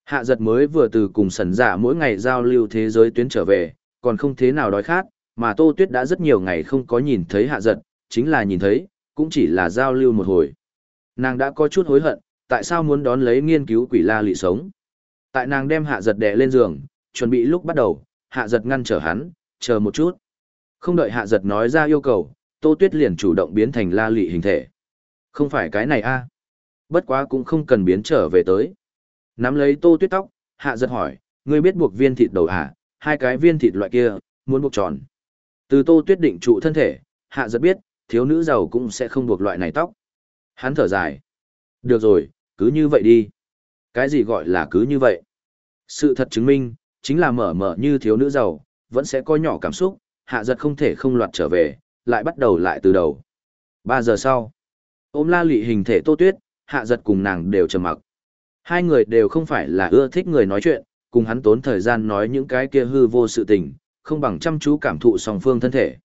Hạ giật mới vừa từ cùng sần giả mỗi ngày giao lưu thế giới tuyến trở về, còn không thế nào đói khát, mà tô tuyết đã rất nhiều ngày không có nhìn thấy hạ giật, chính là nhìn thấy, cũng chỉ là giao lưu một hồi. Nàng đã có chút hối hận, tại sao muốn đón lấy nghiên cứu quỷ la lị sống. Tại nàng đem hạ giật đè lên giường, chuẩn bị lúc bắt đầu, hạ giật ngăn trở hắn, chờ một chút. Không đợi hạ giật nói ra yêu cầu, tô tuyết liền chủ động biến thành la lị hình thể. Không phải cái này a à? Bất quá cũng không cần biến trở về tới. Nắm lấy tô tuyết tóc, hạ giật hỏi, ngươi biết buộc viên thịt đầu à, hai cái viên thịt loại kia, muốn buộc tròn. Từ tô tuyết định trụ thân thể, hạ giật biết, thiếu nữ giàu cũng sẽ không buộc loại này tóc. Hắn thở dài. Được rồi, cứ như vậy đi. Cái gì gọi là cứ như vậy? Sự thật chứng minh, chính là mở mở như thiếu nữ giàu, vẫn sẽ có nhỏ cảm xúc, hạ giật không thể không loạt trở về, lại bắt đầu lại từ đầu. Ba giờ sau, ôm la lị hình thể tô tuyết, hạ giật cùng nàng đều trầm mặc. Hai người đều không phải là ưa thích người nói chuyện, cùng hắn tốn thời gian nói những cái kia hư vô sự tình, không bằng chăm chú cảm thụ song phương thân thể.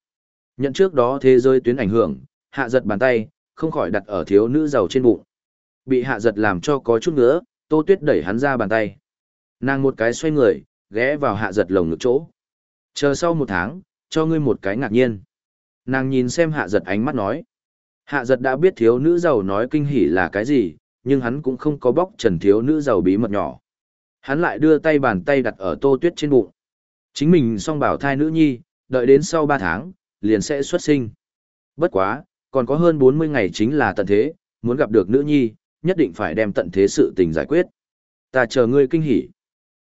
Nhận trước đó thế giới tuyến ảnh hưởng, hạ giật bàn tay, không khỏi đặt ở thiếu nữ giàu trên bụng. Bị hạ giật làm cho có chút nữa, tô tuyết đẩy hắn ra bàn tay. Nàng một cái xoay người, ghé vào hạ giật lồng ngực chỗ. Chờ sau một tháng, cho ngươi một cái ngạc nhiên. Nàng nhìn xem hạ giật ánh mắt nói. Hạ giật đã biết thiếu nữ giàu nói kinh hỉ là cái gì, nhưng hắn cũng không có bóc trần thiếu nữ giàu bí mật nhỏ. Hắn lại đưa tay bàn tay đặt ở tô tuyết trên bụng. Chính mình song bảo thai nữ nhi, đợi đến sau 3 tháng, liền sẽ xuất sinh. Bất quá, còn có hơn 40 ngày chính là tận thế, muốn gặp được nữ nhi, nhất định phải đem tận thế sự tình giải quyết. Ta chờ ngươi kinh hỉ.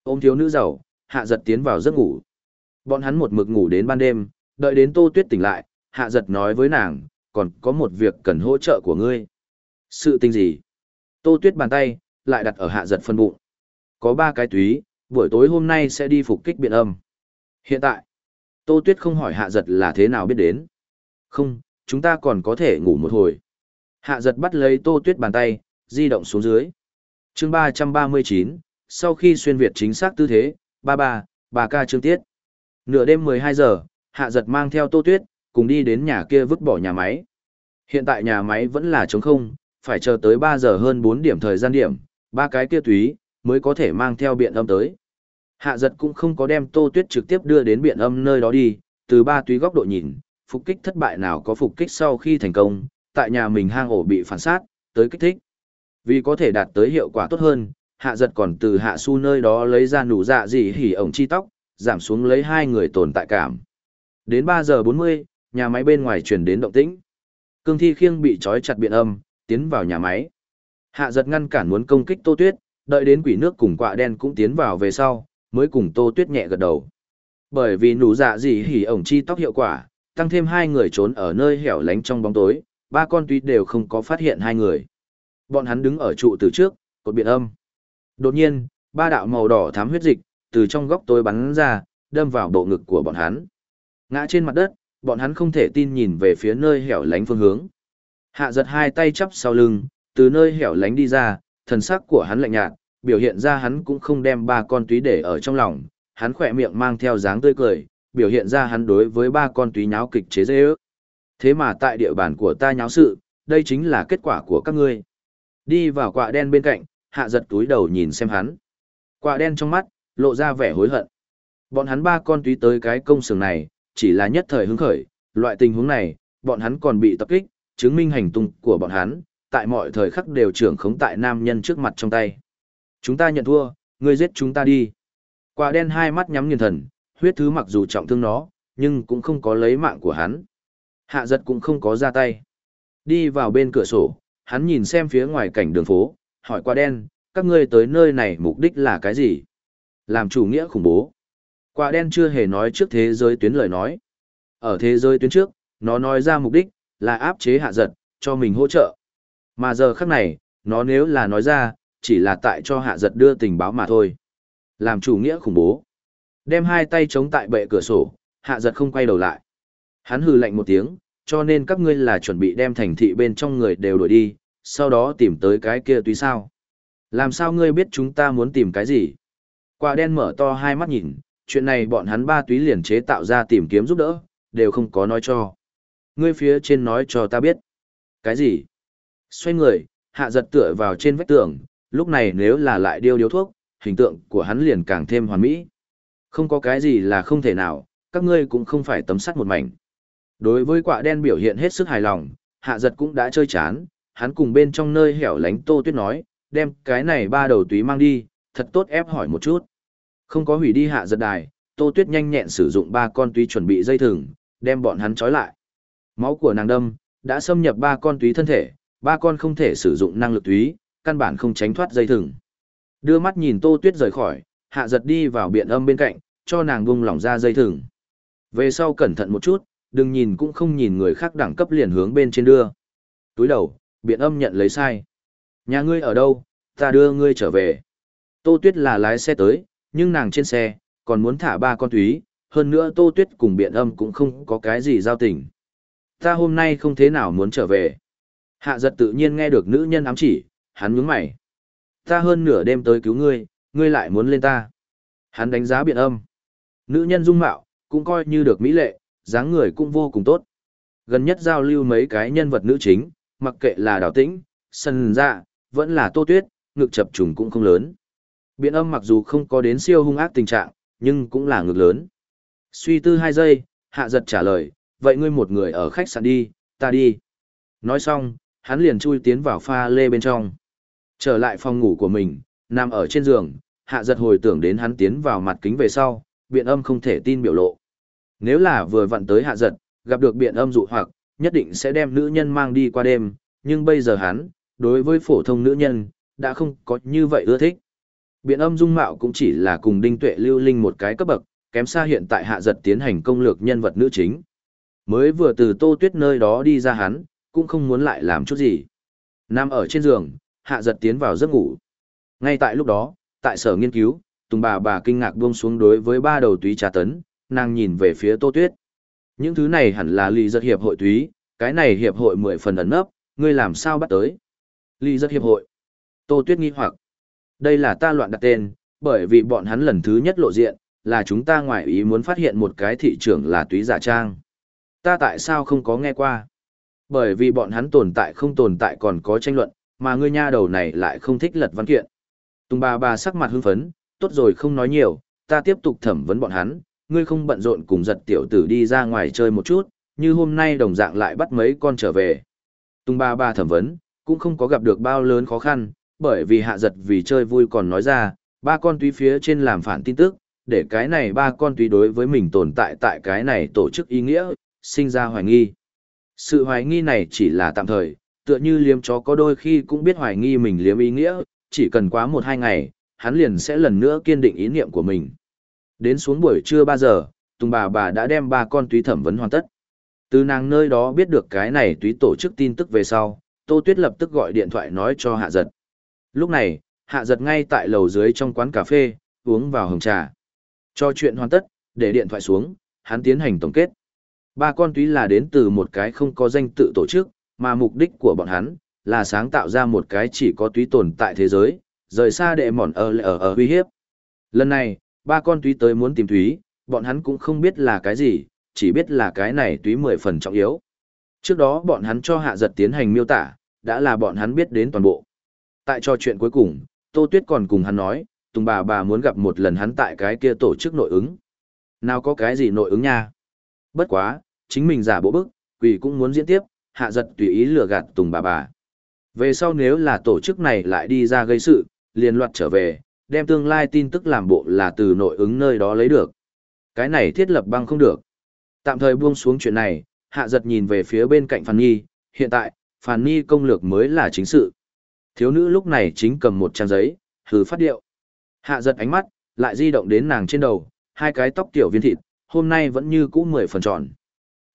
Ôm thiếu nữ giàu, hạ giật tiến vào giấc ngủ. Bọn hắn một mực ngủ đến ban đêm, đợi đến tô tuyết tỉnh lại, hạ giật nói với nàng, còn có một việc cần hỗ trợ của ngươi. Sự tình gì? Tô tuyết bàn tay, lại đặt ở hạ giật phân bụng. Có ba cái túy, buổi tối hôm nay sẽ đi phục kích biện âm. Hiện tại, Tô tuyết không hỏi hạ giật là thế nào biết đến. Không, chúng ta còn có thể ngủ một hồi. Hạ giật bắt lấy tô tuyết bàn tay, di động xuống dưới. chương ba trăm ba mươi chín sau khi xuyên Việt chính xác tư thế, ba ba, bà ca trương tiết. Nửa đêm mười hai giờ, hạ giật mang theo tô tuyết, cùng đi đến nhà kia vứt bỏ nhà máy. Hiện tại nhà máy vẫn là trống không, phải chờ tới ba giờ hơn bốn điểm thời gian điểm, ba cái kia túy, mới có thể mang theo biện âm tới. Hạ giật cũng không có đem tô tuyết trực tiếp đưa đến biện âm nơi đó đi, từ ba túy góc độ nhìn, phục kích thất bại nào có phục kích sau khi thành công, tại nhà mình hang ổ bị phản sát, tới kích thích. Vì có thể đạt tới hiệu quả tốt hơn, hạ giật còn từ hạ su nơi đó lấy ra nụ dạ gì hỉ ổng chi tóc, giảm xuống lấy hai người tồn tại cảm. Đến 3 giờ 40, nhà máy bên ngoài truyền đến động tĩnh. Cương thi khiêng bị trói chặt biện âm, tiến vào nhà máy. Hạ giật ngăn cản muốn công kích tô tuyết, đợi đến quỷ nước cùng quạ đen cũng tiến vào về sau, mới cùng tô tuyết nhẹ gật đầu. Bởi vì nụ dạ gì hỉ ổng chi tóc hiệu quả, tăng thêm hai người trốn ở nơi hẻo lánh trong bóng tối, ba con tuy đều không có phát hiện hai người. Bọn hắn đứng ở trụ từ trước, cột biện âm. Đột nhiên, ba đạo màu đỏ thám huyết dịch, từ trong góc tối bắn ra, đâm vào bộ ngực của bọn hắn. Ngã trên mặt đất, bọn hắn không thể tin nhìn về phía nơi hẻo lánh phương hướng. Hạ giật hai tay chắp sau lưng, từ nơi hẻo lánh đi ra, thần sắc của hắn lạnh nhạt, biểu hiện ra hắn cũng không đem ba con túy để ở trong lòng, hắn khỏe miệng mang theo dáng tươi cười, biểu hiện ra hắn đối với ba con túy nháo kịch chế dễ ước. Thế mà tại địa bàn của ta nháo sự, đây chính là kết quả của các ngươi. Đi vào quạ đen bên cạnh, hạ giật túi đầu nhìn xem hắn. Quạ đen trong mắt, lộ ra vẻ hối hận. Bọn hắn ba con túy tới cái công xưởng này, chỉ là nhất thời hứng khởi, loại tình huống này, bọn hắn còn bị tập kích, chứng minh hành tung của bọn hắn, tại mọi thời khắc đều trưởng khống tại nam nhân trước mặt trong tay. Chúng ta nhận thua, ngươi giết chúng ta đi. Quả đen hai mắt nhắm nghiền thần, huyết thứ mặc dù trọng thương nó, nhưng cũng không có lấy mạng của hắn. Hạ giật cũng không có ra tay. Đi vào bên cửa sổ, hắn nhìn xem phía ngoài cảnh đường phố, hỏi quả đen, các ngươi tới nơi này mục đích là cái gì? Làm chủ nghĩa khủng bố. Quả đen chưa hề nói trước thế giới tuyến lời nói. Ở thế giới tuyến trước, nó nói ra mục đích, là áp chế hạ giật, cho mình hỗ trợ. Mà giờ khắc này, nó nếu là nói ra, chỉ là tại cho hạ giật đưa tình báo mà thôi. Làm chủ nghĩa khủng bố. Đem hai tay chống tại bệ cửa sổ, hạ giật không quay đầu lại. Hắn hừ lạnh một tiếng, cho nên các ngươi là chuẩn bị đem thành thị bên trong người đều đuổi đi, sau đó tìm tới cái kia tuy sao. Làm sao ngươi biết chúng ta muốn tìm cái gì? Quả đen mở to hai mắt nhìn, chuyện này bọn hắn ba túy liền chế tạo ra tìm kiếm giúp đỡ, đều không có nói cho. Ngươi phía trên nói cho ta biết. Cái gì? Xoay người, hạ giật tựa vào trên vách tường, lúc này nếu là lại điêu điếu thuốc, hình tượng của hắn liền càng thêm hoàn mỹ. Không có cái gì là không thể nào, các ngươi cũng không phải tấm sắt một mảnh. Đối với quả đen biểu hiện hết sức hài lòng, hạ giật cũng đã chơi chán, hắn cùng bên trong nơi hẻo lánh tô tuyết nói, đem cái này ba đầu túy mang đi, thật tốt ép hỏi một chút. Không có hủy đi hạ giật đài, tô tuyết nhanh nhẹn sử dụng ba con túy chuẩn bị dây thừng, đem bọn hắn trói lại. Máu của nàng đâm, đã xâm nhập ba con túy thân thể, ba con không thể sử dụng năng lực túy, căn bản không tránh thoát dây thừng. Đưa mắt nhìn tô tuyết rời khỏi, hạ giật đi vào biện âm bên cạnh, cho nàng bung lỏng ra dây thừng. Về sau cẩn thận một chút, đừng nhìn cũng không nhìn người khác đẳng cấp liền hướng bên trên đưa. Túi đầu, biện âm nhận lấy sai. Nhà ngươi ở đâu, ta đưa ngươi trở về. Tô Tuyết là lái xe tới, nhưng nàng trên xe, còn muốn thả ba con túy, hơn nữa Tô Tuyết cùng biện âm cũng không có cái gì giao tình. Ta hôm nay không thế nào muốn trở về. Hạ giật tự nhiên nghe được nữ nhân ám chỉ, hắn nhướng mày. Ta hơn nửa đêm tới cứu ngươi, ngươi lại muốn lên ta. Hắn đánh giá biện âm. Nữ nhân dung mạo, cũng coi như được mỹ lệ, dáng người cũng vô cùng tốt. Gần nhất giao lưu mấy cái nhân vật nữ chính, mặc kệ là đào tĩnh, sân dạ, vẫn là tô tuyết, ngực chập trùng cũng không lớn. Biện âm mặc dù không có đến siêu hung ác tình trạng, nhưng cũng là ngược lớn. Suy tư hai giây, hạ giật trả lời, vậy ngươi một người ở khách sạn đi, ta đi. Nói xong, hắn liền chui tiến vào pha lê bên trong. Trở lại phòng ngủ của mình, nằm ở trên giường, hạ giật hồi tưởng đến hắn tiến vào mặt kính về sau, biện âm không thể tin biểu lộ. Nếu là vừa vặn tới hạ giật, gặp được biện âm dụ hoặc, nhất định sẽ đem nữ nhân mang đi qua đêm, nhưng bây giờ hắn, đối với phổ thông nữ nhân, đã không có như vậy ưa thích. Biện âm dung mạo cũng chỉ là cùng đinh tuệ lưu linh một cái cấp bậc, kém xa hiện tại hạ giật tiến hành công lược nhân vật nữ chính. Mới vừa từ tô tuyết nơi đó đi ra hắn, cũng không muốn lại làm chút gì. Nằm ở trên giường, hạ giật tiến vào giấc ngủ. Ngay tại lúc đó, tại sở nghiên cứu, Tùng bà bà kinh ngạc buông xuống đối với ba đầu túy trà tấn, nàng nhìn về phía Tô Tuyết. Những thứ này hẳn là lì giật hiệp hội túy, cái này hiệp hội mười phần ẩn nấp, ngươi làm sao bắt tới? Lì giật hiệp hội. Tô Tuyết nghi hoặc. Đây là ta loạn đặt tên, bởi vì bọn hắn lần thứ nhất lộ diện, là chúng ta ngoại ý muốn phát hiện một cái thị trường là túy giả trang. Ta tại sao không có nghe qua? Bởi vì bọn hắn tồn tại không tồn tại còn có tranh luận, mà ngươi nha đầu này lại không thích lật văn kiện. Tùng bà bà sắc mặt hưng phấn, tốt rồi không nói nhiều, ta tiếp tục thẩm vấn bọn hắn, ngươi không bận rộn cùng giật tiểu tử đi ra ngoài chơi một chút, như hôm nay đồng dạng lại bắt mấy con trở về. Tùng bà bà thẩm vấn, cũng không có gặp được bao lớn khó khăn, bởi vì hạ giật vì chơi vui còn nói ra, ba con túy phía trên làm phản tin tức, để cái này ba con túy đối với mình tồn tại tại cái này tổ chức ý nghĩa, sinh ra hoài nghi. Sự hoài nghi này chỉ là tạm thời, tựa như liếm chó có đôi khi cũng biết hoài nghi mình liếm ý nghĩa, chỉ cần quá một hai ngày, hắn liền sẽ lần nữa kiên định ý niệm của mình. Đến xuống buổi trưa 3 giờ, Tùng bà bà đã đem ba con túy thẩm vấn hoàn tất. Từ nàng nơi đó biết được cái này túy tổ chức tin tức về sau, Tô Tuyết lập tức gọi điện thoại nói cho Hạ Giật. Lúc này, Hạ Giật ngay tại lầu dưới trong quán cà phê, uống vào hồng trà. Cho chuyện hoàn tất, để điện thoại xuống, hắn tiến hành tổng kết. Ba con túy là đến từ một cái không có danh tự tổ chức, mà mục đích của bọn hắn là sáng tạo ra một cái chỉ có túy tồn tại thế giới, rời xa đệ mòn ở ở ở uy hiếp. Lần này, ba con túy tới muốn tìm túy, bọn hắn cũng không biết là cái gì, chỉ biết là cái này túy mười phần trọng yếu. Trước đó bọn hắn cho hạ giật tiến hành miêu tả, đã là bọn hắn biết đến toàn bộ. Tại trò chuyện cuối cùng, Tô Tuyết còn cùng hắn nói, Tùng bà bà muốn gặp một lần hắn tại cái kia tổ chức nội ứng. Nào có cái gì nội ứng nha? Bất quá, chính mình giả bộ bức, quỷ cũng muốn diễn tiếp, hạ giật tùy ý lừa gạt Tùng bà bà. Về sau nếu là tổ chức này lại đi ra gây sự, liền loạt trở về, đem tương lai tin tức làm bộ là từ nội ứng nơi đó lấy được. Cái này thiết lập băng không được. Tạm thời buông xuống chuyện này, hạ giật nhìn về phía bên cạnh Phan Nhi, hiện tại, Phan Nhi công lược mới là chính sự. Thiếu nữ lúc này chính cầm một trang giấy, hừ phát điệu. Hạ giật ánh mắt, lại di động đến nàng trên đầu, hai cái tóc tiểu viên thịt, hôm nay vẫn như cũ mười phần tròn.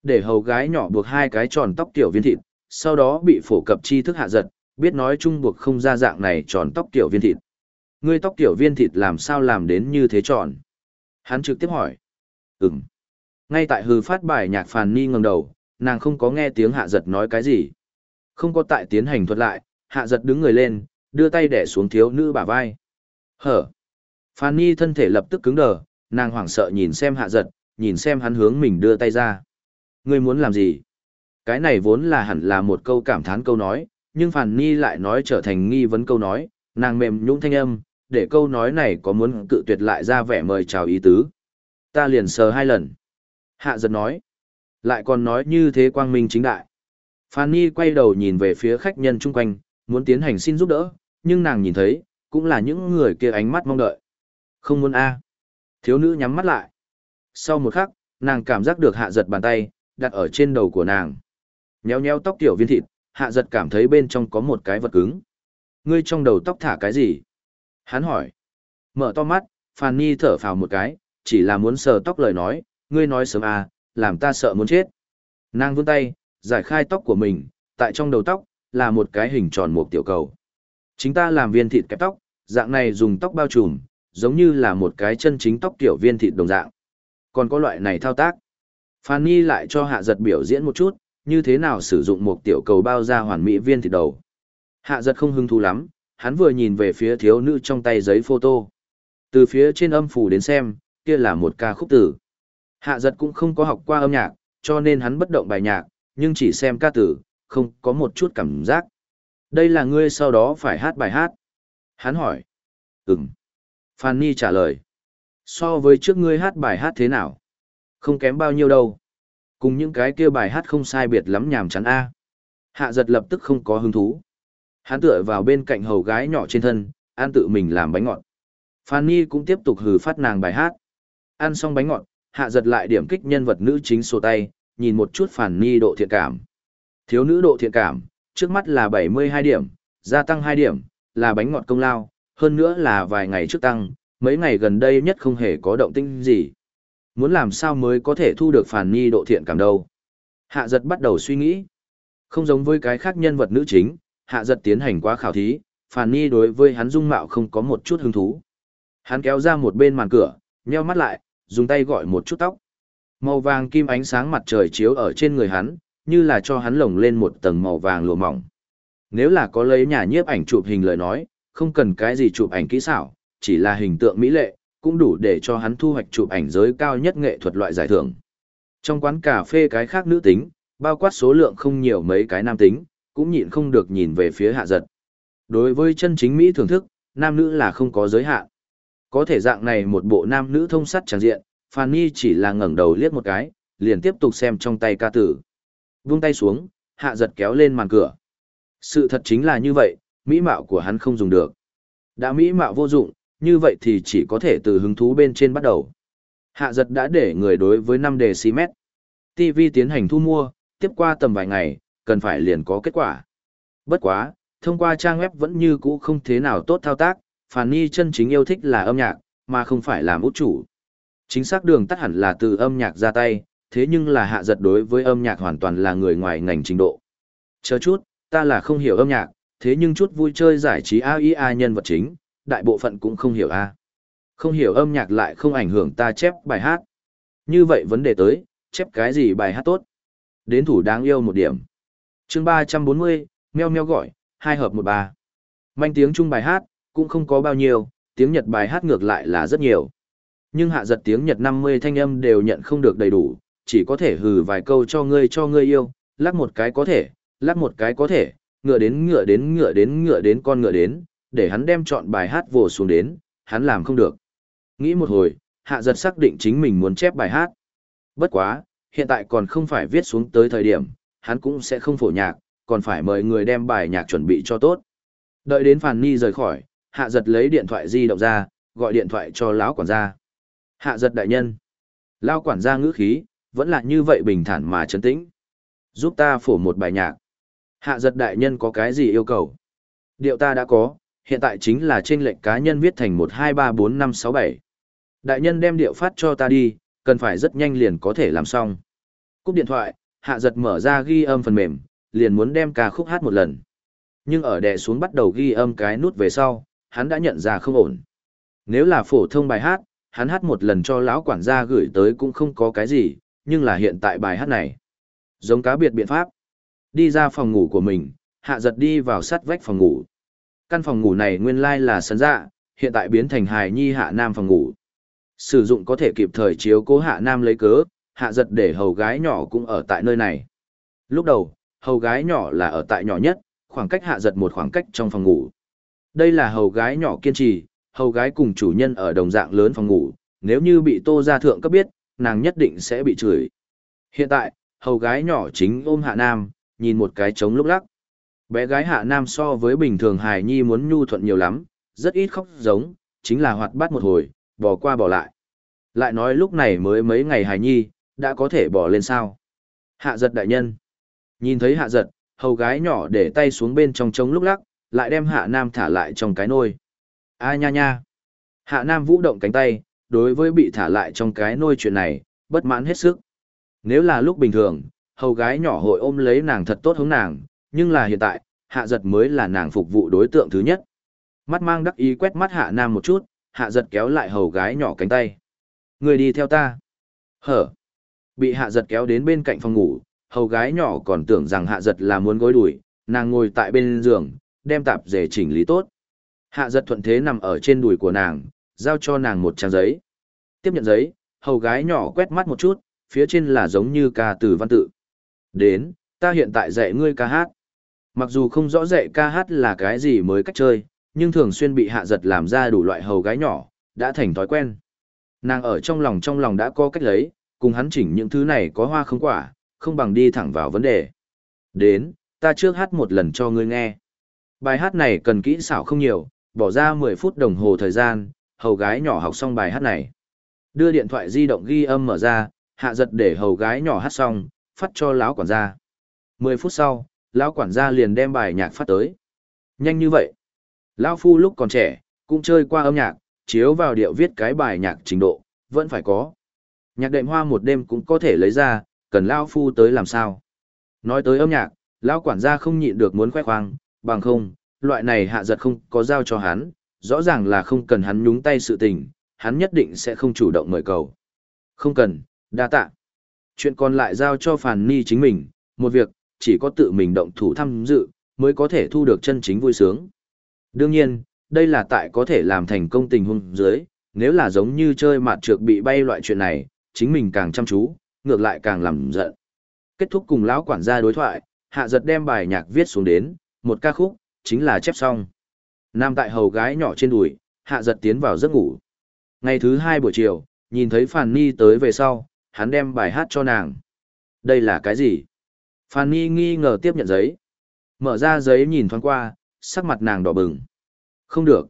Để hầu gái nhỏ buộc hai cái tròn tóc tiểu viên thịt, sau đó bị phổ cập tri thức hạ giật, biết nói chung buộc không ra dạng này tròn tóc tiểu viên thịt. Ngươi tóc tiểu viên thịt làm sao làm đến như thế tròn? Hắn trực tiếp hỏi. Ừm. Ngay tại hư phát bài nhạc phàn ni ngẩng đầu, nàng không có nghe tiếng hạ giật nói cái gì. Không có tại tiến hành thuật lại, hạ giật đứng người lên, đưa tay đẻ xuống thiếu nữ bả vai. Hở. Phàn ni thân thể lập tức cứng đờ, nàng hoảng sợ nhìn xem hạ giật, nhìn xem hắn hướng mình đưa tay ra. Ngươi muốn làm gì? Cái này vốn là hẳn là một câu cảm thán câu nói, nhưng Phàn Ni lại nói trở thành nghi vấn câu nói, nàng mềm nhũng thanh âm, để câu nói này có muốn cự tuyệt lại ra vẻ mời chào ý tứ. Ta liền sờ hai lần. Hạ giật nói. Lại còn nói như thế quang minh chính đại. Phan Ni quay đầu nhìn về phía khách nhân chung quanh, muốn tiến hành xin giúp đỡ, nhưng nàng nhìn thấy, cũng là những người kia ánh mắt mong đợi. Không muốn a Thiếu nữ nhắm mắt lại. Sau một khắc, nàng cảm giác được hạ giật bàn tay, đặt ở trên đầu của nàng. Nhéo nhéo tóc tiểu viên thịt, hạ giật cảm thấy bên trong có một cái vật cứng. Ngươi trong đầu tóc thả cái gì? Hắn hỏi. Mở to mắt, Phan Nhi thở phào một cái, chỉ là muốn sờ tóc lời nói, ngươi nói sớm à, làm ta sợ muốn chết. Nàng vươn tay, giải khai tóc của mình, tại trong đầu tóc, là một cái hình tròn một tiểu cầu. Chính ta làm viên thịt kẹp tóc, dạng này dùng tóc bao trùm, giống như là một cái chân chính tóc tiểu viên thịt đồng dạng. Còn có loại này thao tác. Phan Nhi lại cho hạ giật biểu diễn một chút, như thế nào sử dụng một tiểu cầu bao ra hoàn mỹ viên thịt đầu. Hạ giật không hứng thú lắm, hắn vừa nhìn về phía thiếu nữ trong tay giấy photo. Từ phía trên âm phủ đến xem, kia là một ca khúc tử. Hạ giật cũng không có học qua âm nhạc, cho nên hắn bất động bài nhạc, nhưng chỉ xem ca tử, không có một chút cảm giác. Đây là ngươi sau đó phải hát bài hát. Hắn hỏi. Ừm. Phan Nhi trả lời. So với trước ngươi hát bài hát thế nào? Không kém bao nhiêu đâu. Cùng những cái kia bài hát không sai biệt lắm nhàm chán a. Hạ giật lập tức không có hứng thú. Hắn tựa vào bên cạnh hầu gái nhỏ trên thân, an tự mình làm bánh ngọt. Phan cũng tiếp tục hừ phát nàng bài hát. Ăn xong bánh ngọt, hạ giật lại điểm kích nhân vật nữ chính sổ tay, nhìn một chút Phan Ni độ thiện cảm. Thiếu nữ độ thiện cảm, trước mắt là 72 điểm, gia tăng 2 điểm, là bánh ngọt công lao, hơn nữa là vài ngày trước tăng, mấy ngày gần đây nhất không hề có động tĩnh gì. Muốn làm sao mới có thể thu được Phàn Nhi độ thiện cảm đâu? Hạ giật bắt đầu suy nghĩ. Không giống với cái khác nhân vật nữ chính, hạ giật tiến hành quá khảo thí, Phàn Nhi đối với hắn dung mạo không có một chút hứng thú. Hắn kéo ra một bên màn cửa, nheo mắt lại, dùng tay gọi một chút tóc. Màu vàng kim ánh sáng mặt trời chiếu ở trên người hắn, như là cho hắn lồng lên một tầng màu vàng lụa mỏng. Nếu là có lấy nhà nhiếp ảnh chụp hình lời nói, không cần cái gì chụp ảnh kỹ xảo, chỉ là hình tượng mỹ lệ, cũng đủ để cho hắn thu hoạch chụp ảnh giới cao nhất nghệ thuật loại giải thưởng. Trong quán cà phê cái khác nữ tính, bao quát số lượng không nhiều mấy cái nam tính, cũng nhịn không được nhìn về phía hạ giật. Đối với chân chính Mỹ thưởng thức, nam nữ là không có giới hạn. Có thể dạng này một bộ nam nữ thông sắt tràn diện, Fanny chỉ là ngẩng đầu liếc một cái, liền tiếp tục xem trong tay ca tử. Vung tay xuống, hạ giật kéo lên màn cửa. Sự thật chính là như vậy, mỹ mạo của hắn không dùng được. Đã mỹ mạo vô dụng, như vậy thì chỉ có thể từ hứng thú bên trên bắt đầu. Hạ giật đã để người đối với 5 đề xí mét. TV tiến hành thu mua, tiếp qua tầm vài ngày, cần phải liền có kết quả. Bất quá, thông qua trang web vẫn như cũ không thế nào tốt thao tác, Phàn Nhi chân chính yêu thích là âm nhạc, mà không phải làm út chủ. Chính xác đường tắt hẳn là từ âm nhạc ra tay, thế nhưng là hạ giật đối với âm nhạc hoàn toàn là người ngoài ngành trình độ. Chờ chút, ta là không hiểu âm nhạc, thế nhưng chút vui chơi giải trí AIA nhân vật chính, đại bộ phận cũng không hiểu A. Không hiểu âm nhạc lại không ảnh hưởng ta chép bài hát. Như vậy vấn đề tới, chép cái gì bài hát tốt? Đến thủ đáng yêu một điểm. chương 340, meo meo gọi, hai hợp một ba. Manh tiếng chung bài hát, cũng không có bao nhiêu, tiếng Nhật bài hát ngược lại là rất nhiều. Nhưng hạ giật tiếng Nhật 50 thanh âm đều nhận không được đầy đủ, chỉ có thể hừ vài câu cho ngươi cho ngươi yêu, lắc một cái có thể, lắc một cái có thể, ngựa đến ngựa đến ngựa đến ngựa đến con ngựa đến, để hắn đem chọn bài hát vồ xuống đến, hắn làm không được. Nghĩ một hồi, hạ giật xác định chính mình muốn chép bài hát. Bất quá, hiện tại còn không phải viết xuống tới thời điểm, hắn cũng sẽ không phổ nhạc, còn phải mời người đem bài nhạc chuẩn bị cho tốt. Đợi đến Phàn Ni rời khỏi, hạ giật lấy điện thoại di động ra, gọi điện thoại cho lão quản gia. Hạ giật đại nhân. Lão quản gia ngữ khí, vẫn là như vậy bình thản mà trấn tĩnh. Giúp ta phổ một bài nhạc. Hạ giật đại nhân có cái gì yêu cầu? Điệu ta đã có, hiện tại chính là trên lệnh cá nhân viết thành 1234567. Đại nhân đem điệu phát cho ta đi, cần phải rất nhanh liền có thể làm xong. Cúp điện thoại, hạ giật mở ra ghi âm phần mềm, liền muốn đem ca khúc hát một lần. Nhưng ở đè xuống bắt đầu ghi âm cái nút về sau, hắn đã nhận ra không ổn. Nếu là phổ thông bài hát, hắn hát một lần cho lão quản gia gửi tới cũng không có cái gì, nhưng là hiện tại bài hát này. Giống cá biệt biện pháp. Đi ra phòng ngủ của mình, hạ giật đi vào sắt vách phòng ngủ. Căn phòng ngủ này nguyên lai là sân dạ, hiện tại biến thành hài nhi hạ nam phòng ngủ. Sử dụng có thể kịp thời chiếu cố hạ nam lấy cớ, hạ giật để hầu gái nhỏ cũng ở tại nơi này. Lúc đầu, hầu gái nhỏ là ở tại nhỏ nhất, khoảng cách hạ giật một khoảng cách trong phòng ngủ. Đây là hầu gái nhỏ kiên trì, hầu gái cùng chủ nhân ở đồng dạng lớn phòng ngủ, nếu như bị tô gia thượng cấp biết, nàng nhất định sẽ bị chửi. Hiện tại, hầu gái nhỏ chính ôm hạ nam, nhìn một cái trống lúc lắc. Bé gái hạ nam so với bình thường hài nhi muốn nhu thuận nhiều lắm, rất ít khóc giống, chính là hoạt bát một hồi, bỏ qua bỏ lại. Lại nói lúc này mới mấy ngày hài nhi, đã có thể bỏ lên sao. Hạ giật đại nhân. Nhìn thấy hạ giật, hầu gái nhỏ để tay xuống bên trong trống lúc lắc, lại đem hạ nam thả lại trong cái nôi. A nha nha. Hạ nam vũ động cánh tay, đối với bị thả lại trong cái nôi chuyện này, bất mãn hết sức. Nếu là lúc bình thường, hầu gái nhỏ hội ôm lấy nàng thật tốt hướng nàng, nhưng là hiện tại, hạ giật mới là nàng phục vụ đối tượng thứ nhất. Mắt mang đắc ý quét mắt hạ nam một chút, hạ giật kéo lại hầu gái nhỏ cánh tay. Người đi theo ta. Hở. Bị hạ giật kéo đến bên cạnh phòng ngủ, hầu gái nhỏ còn tưởng rằng hạ giật là muốn gối đuổi, nàng ngồi tại bên giường, đem tạp dề chỉnh lý tốt. Hạ giật thuận thế nằm ở trên đùi của nàng, giao cho nàng một trang giấy. Tiếp nhận giấy, hầu gái nhỏ quét mắt một chút, phía trên là giống như ca từ văn tự. Đến, ta hiện tại dạy ngươi ca hát. Mặc dù không rõ dạy ca hát là cái gì mới cách chơi, nhưng thường xuyên bị hạ giật làm ra đủ loại hầu gái nhỏ, đã thành thói quen. Nàng ở trong lòng trong lòng đã có cách lấy, cùng hắn chỉnh những thứ này có hoa không quả, không bằng đi thẳng vào vấn đề. Đến, ta trước hát một lần cho ngươi nghe. Bài hát này cần kỹ xảo không nhiều, bỏ ra 10 phút đồng hồ thời gian, hầu gái nhỏ học xong bài hát này. Đưa điện thoại di động ghi âm mở ra, hạ giật để hầu gái nhỏ hát xong, phát cho lão quản gia. 10 phút sau, lão quản gia liền đem bài nhạc phát tới. Nhanh như vậy. Lão phu lúc còn trẻ, cũng chơi qua âm nhạc, chiếu vào điệu viết cái bài nhạc trình độ, vẫn phải có. Nhạc đệm hoa một đêm cũng có thể lấy ra, cần lão phu tới làm sao. Nói tới âm nhạc, lão quản gia không nhịn được muốn khoe khoang, bằng không, loại này hạ giật không có giao cho hắn, rõ ràng là không cần hắn nhúng tay sự tình, hắn nhất định sẽ không chủ động mời cầu. Không cần, đa tạ. Chuyện còn lại giao cho Phàn Ni chính mình, một việc, chỉ có tự mình động thủ tham dự, mới có thể thu được chân chính vui sướng. Đương nhiên, đây là tại có thể làm thành công tình huống dưới, nếu là giống như chơi mạt trược bị bay loại chuyện này, chính mình càng chăm chú, ngược lại càng làm giận. Kết thúc cùng lão quản gia đối thoại, hạ giật đem bài nhạc viết xuống đến, một ca khúc, chính là chép xong. Nam tại hầu gái nhỏ trên đùi, hạ giật tiến vào giấc ngủ. Ngày thứ hai buổi chiều, nhìn thấy Phàn Ni tới về sau, hắn đem bài hát cho nàng. Đây là cái gì? Phan Nhi nghi ngờ tiếp nhận giấy. Mở ra giấy nhìn thoáng qua, sắc mặt nàng đỏ bừng. Không được.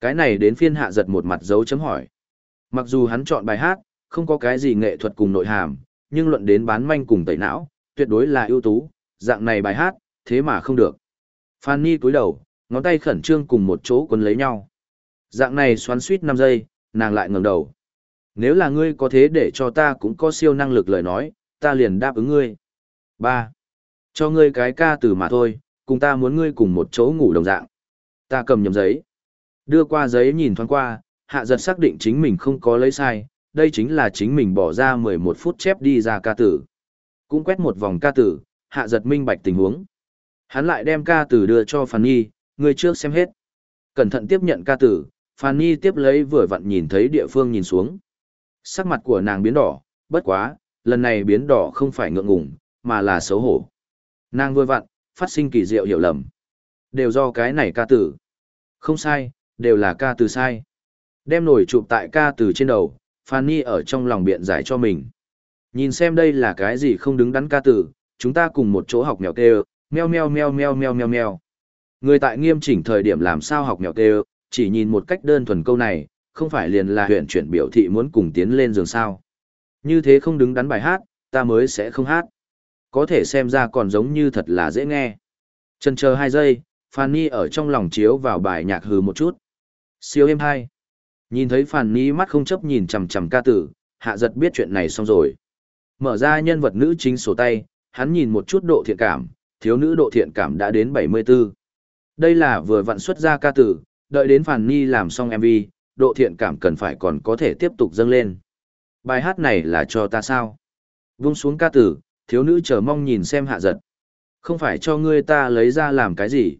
Cái này đến phiên hạ giật một mặt dấu chấm hỏi. Mặc dù hắn chọn bài hát, không có cái gì nghệ thuật cùng nội hàm, nhưng luận đến bán manh cùng tẩy não, tuyệt đối là ưu tú, dạng này bài hát, thế mà không được. Phan Nhi cúi đầu, ngón tay khẩn trương cùng một chỗ quấn lấy nhau. Dạng này xoắn suýt 5 giây, nàng lại ngẩng đầu. Nếu là ngươi có thế để cho ta cũng có siêu năng lực lời nói, ta liền đáp ứng ngươi ba Cho ngươi cái ca từ mà thôi, cùng ta muốn ngươi cùng một chỗ ngủ đồng dạng. Ta cầm nhầm giấy. Đưa qua giấy nhìn thoáng qua, hạ giật xác định chính mình không có lấy sai, đây chính là chính mình bỏ ra 11 phút chép đi ra ca tử. Cũng quét một vòng ca tử, hạ giật minh bạch tình huống. Hắn lại đem ca tử đưa cho phan nhi ngươi trước xem hết. Cẩn thận tiếp nhận ca tử, Fanny tiếp lấy vừa vặn nhìn thấy địa phương nhìn xuống. Sắc mặt của nàng biến đỏ, bất quá, lần này biến đỏ không phải ngượng ngùng, mà là xấu hổ. Nàng vui vặn, phát sinh kỳ diệu hiểu lầm. Đều do cái này ca tử. Không sai, đều là ca từ sai. Đem nổi chụp tại ca từ trên đầu, Fanny ở trong lòng biện giải cho mình. Nhìn xem đây là cái gì không đứng đắn ca tử, chúng ta cùng một chỗ học mèo kêu, meo meo meo meo meo meo meo. Người tại nghiêm chỉnh thời điểm làm sao học mèo kêu, chỉ nhìn một cách đơn thuần câu này, không phải liền là huyện chuyển biểu thị muốn cùng tiến lên giường sao. Như thế không đứng đắn bài hát, ta mới sẽ không hát. Có thể xem ra còn giống như thật là dễ nghe. Chần chờ hai giây, Fanny ở trong lòng chiếu vào bài nhạc hừ một chút. Siêu êm hai. Nhìn thấy Fanny mắt không chấp nhìn chằm chằm ca tử, hạ giật biết chuyện này xong rồi. Mở ra nhân vật nữ chính sổ tay, hắn nhìn một chút độ thiện cảm, thiếu nữ độ thiện cảm đã đến 74. Đây là vừa vặn xuất ra ca tử, đợi đến Fanny làm xong MV, độ thiện cảm cần phải còn có thể tiếp tục dâng lên. Bài hát này là cho ta sao? Vung xuống ca tử, thiếu nữ chờ mong nhìn xem hạ giật. Không phải cho ngươi ta lấy ra làm cái gì?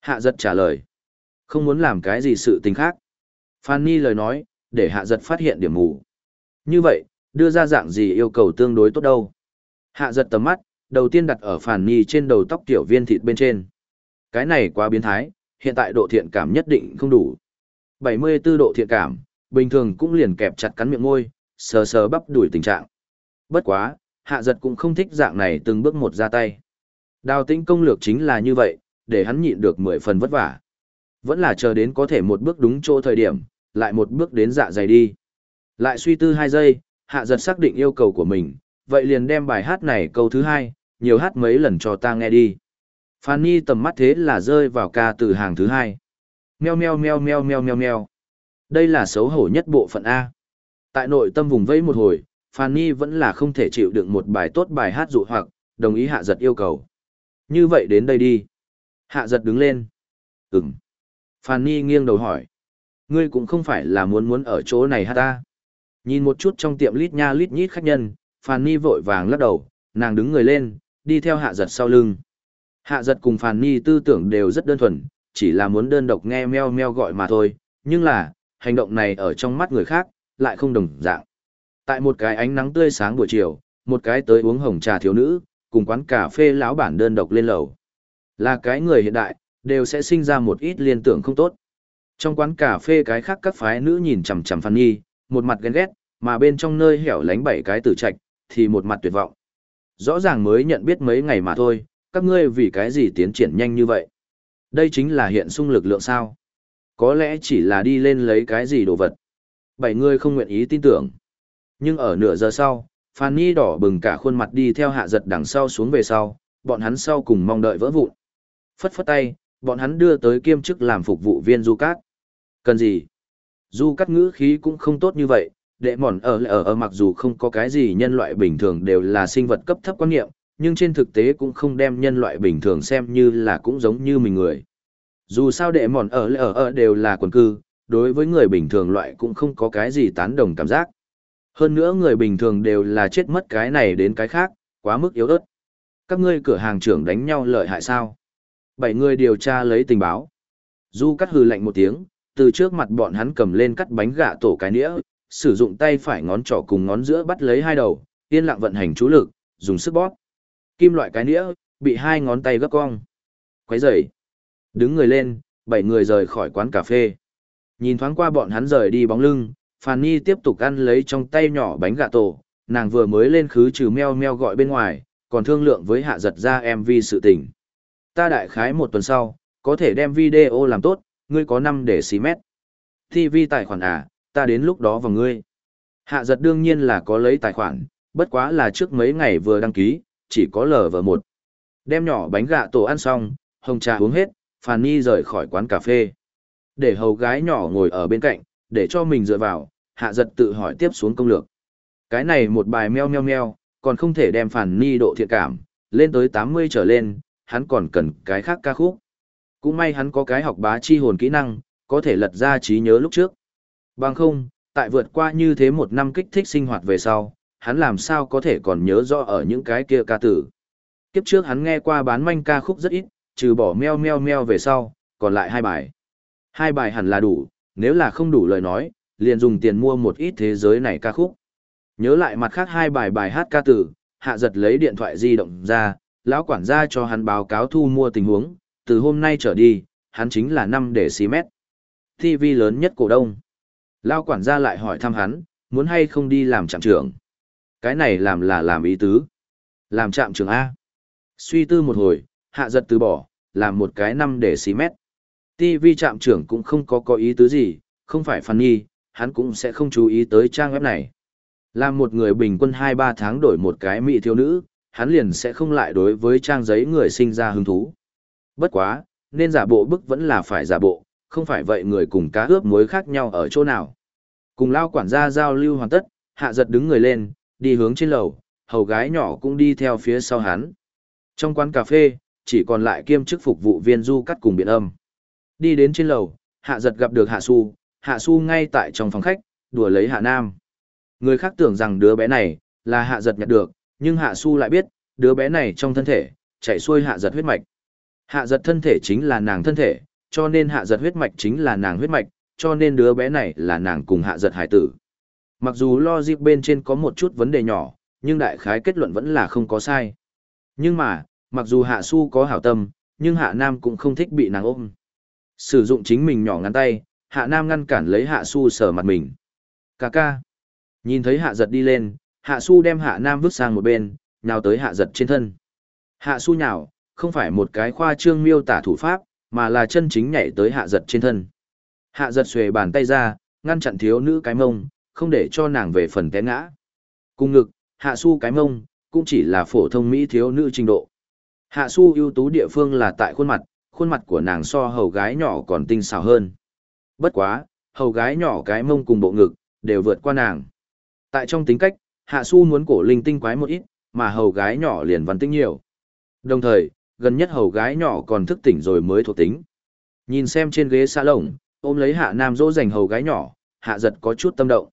Hạ giật trả lời. Không muốn làm cái gì sự tình khác. Phan Ni lời nói, để hạ giật phát hiện điểm mù. Như vậy, đưa ra dạng gì yêu cầu tương đối tốt đâu. Hạ giật tầm mắt, đầu tiên đặt ở phan Ni trên đầu tóc tiểu viên thịt bên trên. Cái này quá biến thái, hiện tại độ thiện cảm nhất định không đủ. 74 độ thiện cảm, bình thường cũng liền kẹp chặt cắn miệng môi, sờ sờ bắp đuổi tình trạng. Bất quá, hạ giật cũng không thích dạng này từng bước một ra tay. Đào tĩnh công lược chính là như vậy, để hắn nhịn được 10 phần vất vả. Vẫn là chờ đến có thể một bước đúng chỗ thời điểm, lại một bước đến dạ dày đi. Lại suy tư 2 giây, hạ giật xác định yêu cầu của mình, vậy liền đem bài hát này câu thứ hai, nhiều hát mấy lần cho ta nghe đi. Fanny tầm mắt thế là rơi vào ca từ hàng thứ hai. Meo meo meo meo meo meo meo. Đây là xấu hổ nhất bộ phận A. Tại nội tâm vùng vẫy một hồi, Fanny vẫn là không thể chịu đựng một bài tốt bài hát dụ hoặc, đồng ý hạ giật yêu cầu. Như vậy đến đây đi. Hạ giật đứng lên. Ừm. Fanny nghiêng đầu hỏi. Ngươi cũng không phải là muốn muốn ở chỗ này hát ta. Nhìn một chút trong tiệm lít nha lít nhít khách nhân, Fanny vội vàng lắc đầu, nàng đứng người lên, đi theo hạ giật sau lưng. Hạ giật cùng Fanny tư tưởng đều rất đơn thuần, chỉ là muốn đơn độc nghe meo meo gọi mà thôi, nhưng là, hành động này ở trong mắt người khác, lại không đồng dạng. Tại một cái ánh nắng tươi sáng buổi chiều, một cái tới uống hồng trà thiếu nữ, cùng quán cà phê lão bản đơn độc lên lầu. Là cái người hiện đại, đều sẽ sinh ra một ít liên tưởng không tốt. Trong quán cà phê cái khác các phái nữ nhìn chằm chằm Phan Nhi, một mặt ghen ghét, mà bên trong nơi hẻo lánh bảy cái tử trạch, thì một mặt tuyệt vọng. Rõ ràng mới nhận biết mấy ngày mà thôi, các ngươi vì cái gì tiến triển nhanh như vậy. Đây chính là hiện sung lực lượng sao. Có lẽ chỉ là đi lên lấy cái gì đồ vật. Bảy người không nguyện ý tin tưởng. Nhưng ở nửa giờ sau, Phan Nhi đỏ bừng cả khuôn mặt đi theo hạ giật đằng sau xuống về sau, bọn hắn sau cùng mong đợi vỡ vụn. Phất phất tay, bọn hắn đưa tới kiêm chức làm phục vụ viên du cát. Cần gì? Du cát ngữ khí cũng không tốt như vậy, đệ mòn ở ở ở mặc dù không có cái gì nhân loại bình thường đều là sinh vật cấp thấp quan niệm, nhưng trên thực tế cũng không đem nhân loại bình thường xem như là cũng giống như mình người. Dù sao đệ mòn ở ở ở đều là quần cư, đối với người bình thường loại cũng không có cái gì tán đồng cảm giác. Hơn nữa người bình thường đều là chết mất cái này đến cái khác, quá mức yếu ớt. Các ngươi cửa hàng trưởng đánh nhau lợi hại sao? Bảy người điều tra lấy tình báo. Du cắt hừ lạnh một tiếng, từ trước mặt bọn hắn cầm lên cắt bánh gạ tổ cái nĩa, sử dụng tay phải ngón trỏ cùng ngón giữa bắt lấy hai đầu, yên lặng vận hành chú lực, dùng sức bóp. Kim loại cái nĩa, bị hai ngón tay gấp cong. Quấy rời. Đứng người lên, bảy người rời khỏi quán cà phê. Nhìn thoáng qua bọn hắn rời đi bóng lưng, Phàn Nhi tiếp tục ăn lấy trong tay nhỏ bánh gà tổ, nàng vừa mới lên khứ trừ meo meo gọi bên ngoài, còn thương lượng với hạ giật ra MV sự tình. Ta đại khái một tuần sau, có thể đem video làm tốt, ngươi có 5 để xí mét. TV tài khoản à, ta đến lúc đó vào ngươi. Hạ giật đương nhiên là có lấy tài khoản, bất quá là trước mấy ngày vừa đăng ký, chỉ có lờ vờ một. Đem nhỏ bánh gà tổ ăn xong, hồng trà uống hết, Phàn Nhi rời khỏi quán cà phê. Để hầu gái nhỏ ngồi ở bên cạnh, để cho mình dựa vào, hạ giật tự hỏi tiếp xuống công lược. Cái này một bài meo meo meo, còn không thể đem phản ni độ thiện cảm, lên tới 80 trở lên, hắn còn cần cái khác ca khúc. Cũng may hắn có cái học bá chi hồn kỹ năng, có thể lật ra trí nhớ lúc trước. Bằng không, tại vượt qua như thế một năm kích thích sinh hoạt về sau, hắn làm sao có thể còn nhớ rõ ở những cái kia ca tử. Kiếp trước hắn nghe qua bán manh ca khúc rất ít, trừ bỏ meo meo meo về sau, còn lại hai bài. Hai bài hẳn là đủ, nếu là không đủ lời nói, liền dùng tiền mua một ít thế giới này ca khúc. Nhớ lại mặt khác hai bài bài hát ca tử, hạ giật lấy điện thoại di động ra, lão quản gia cho hắn báo cáo thu mua tình huống, từ hôm nay trở đi, hắn chính là 5 để xí mét. TV lớn nhất cổ đông. Lão quản gia lại hỏi thăm hắn, muốn hay không đi làm trạm trưởng. Cái này làm là làm ý tứ. Làm trạm trưởng A. Suy tư một hồi, hạ giật từ bỏ, làm một cái 5 để xí mét. TV trạm trưởng cũng không có có ý tứ gì, không phải Phan Nhi, hắn cũng sẽ không chú ý tới trang web này. Làm một người bình quân 2-3 tháng đổi một cái mỹ thiếu nữ, hắn liền sẽ không lại đối với trang giấy người sinh ra hứng thú. Bất quá, nên giả bộ bức vẫn là phải giả bộ, không phải vậy người cùng cá ướp muối khác nhau ở chỗ nào. Cùng lao quản gia giao lưu hoàn tất, hạ giật đứng người lên, đi hướng trên lầu, hầu gái nhỏ cũng đi theo phía sau hắn. Trong quán cà phê, chỉ còn lại kiêm chức phục vụ viên du cắt cùng biện âm. Đi đến trên lầu, hạ giật gặp được hạ su, hạ su ngay tại trong phòng khách, đùa lấy hạ nam. Người khác tưởng rằng đứa bé này, là hạ giật nhặt được, nhưng hạ su lại biết, đứa bé này trong thân thể, chạy xuôi hạ giật huyết mạch. Hạ giật thân thể chính là nàng thân thể, cho nên hạ giật huyết mạch chính là nàng huyết mạch, cho nên đứa bé này là nàng cùng hạ giật hải tử. Mặc dù lo dịp bên trên có một chút vấn đề nhỏ, nhưng đại khái kết luận vẫn là không có sai. Nhưng mà, mặc dù hạ su có hảo tâm, nhưng hạ nam cũng không thích bị nàng ôm. Sử dụng chính mình nhỏ ngắn tay, hạ nam ngăn cản lấy hạ su sờ mặt mình. Cà ca. Nhìn thấy hạ giật đi lên, hạ su đem hạ nam vứt sang một bên, nhào tới hạ giật trên thân. Hạ su nhào, không phải một cái khoa trương miêu tả thủ pháp, mà là chân chính nhảy tới hạ giật trên thân. Hạ giật xuề bàn tay ra, ngăn chặn thiếu nữ cái mông, không để cho nàng về phần té ngã. Cùng ngực, hạ su cái mông, cũng chỉ là phổ thông mỹ thiếu nữ trình độ. Hạ su ưu tú địa phương là tại khuôn mặt, khuôn mặt của nàng so hầu gái nhỏ còn tinh xảo hơn. Bất quá, hầu gái nhỏ cái mông cùng bộ ngực, đều vượt qua nàng. Tại trong tính cách, hạ su muốn cổ linh tinh quái một ít, mà hầu gái nhỏ liền văn tinh nhiều. Đồng thời, gần nhất hầu gái nhỏ còn thức tỉnh rồi mới thuộc tính. Nhìn xem trên ghế xa lồng, ôm lấy hạ nam dỗ dành hầu gái nhỏ, hạ giật có chút tâm động.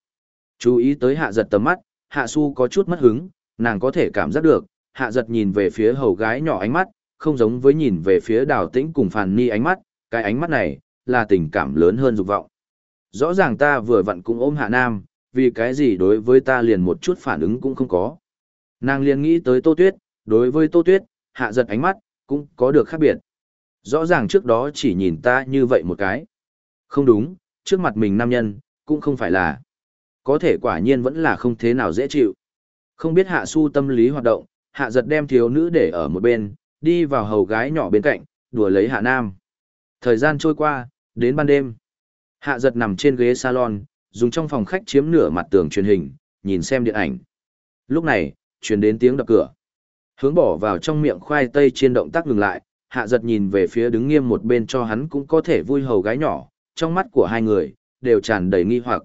Chú ý tới hạ giật tầm mắt, hạ su có chút mất hứng, nàng có thể cảm giác được, hạ giật nhìn về phía hầu gái nhỏ ánh mắt, không giống với nhìn về phía đào tĩnh cùng phàn ni ánh mắt, cái ánh mắt này, là tình cảm lớn hơn dục vọng. Rõ ràng ta vừa vặn cũng ôm hạ nam, vì cái gì đối với ta liền một chút phản ứng cũng không có. Nàng liền nghĩ tới tô tuyết, đối với tô tuyết, hạ giật ánh mắt, cũng có được khác biệt. Rõ ràng trước đó chỉ nhìn ta như vậy một cái. Không đúng, trước mặt mình nam nhân, cũng không phải là. Có thể quả nhiên vẫn là không thế nào dễ chịu. Không biết hạ su tâm lý hoạt động, hạ giật đem thiếu nữ để ở một bên, đi vào hầu gái nhỏ bên cạnh, đùa lấy hạ nam. Thời gian trôi qua, đến ban đêm. Hạ giật nằm trên ghế salon, dùng trong phòng khách chiếm nửa mặt tường truyền hình, nhìn xem điện ảnh. Lúc này, truyền đến tiếng đập cửa. Hướng bỏ vào trong miệng khoai tây chiên động tác ngừng lại, hạ giật nhìn về phía đứng nghiêm một bên cho hắn cũng có thể vui hầu gái nhỏ, trong mắt của hai người, đều tràn đầy nghi hoặc.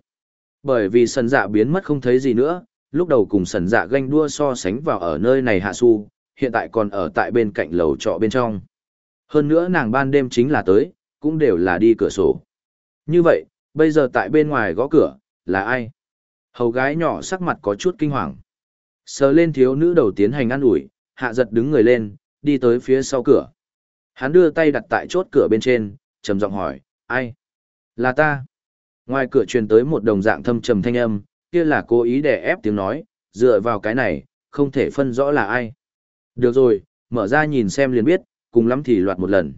Bởi vì sần dạ biến mất không thấy gì nữa, lúc đầu cùng sần dạ ganh đua so sánh vào ở nơi này hạ su, hiện tại còn ở tại bên cạnh lầu trọ bên trong. Hơn nữa nàng ban đêm chính là tới, cũng đều là đi cửa sổ. Như vậy, bây giờ tại bên ngoài gõ cửa, là ai? Hầu gái nhỏ sắc mặt có chút kinh hoàng. Sờ lên thiếu nữ đầu tiến hành ăn ủi hạ giật đứng người lên, đi tới phía sau cửa. Hắn đưa tay đặt tại chốt cửa bên trên, trầm giọng hỏi, ai? Là ta. Ngoài cửa truyền tới một đồng dạng thâm trầm thanh âm, kia là cố ý để ép tiếng nói, dựa vào cái này, không thể phân rõ là ai. Được rồi, mở ra nhìn xem liền biết, cùng lắm thì loạt một lần.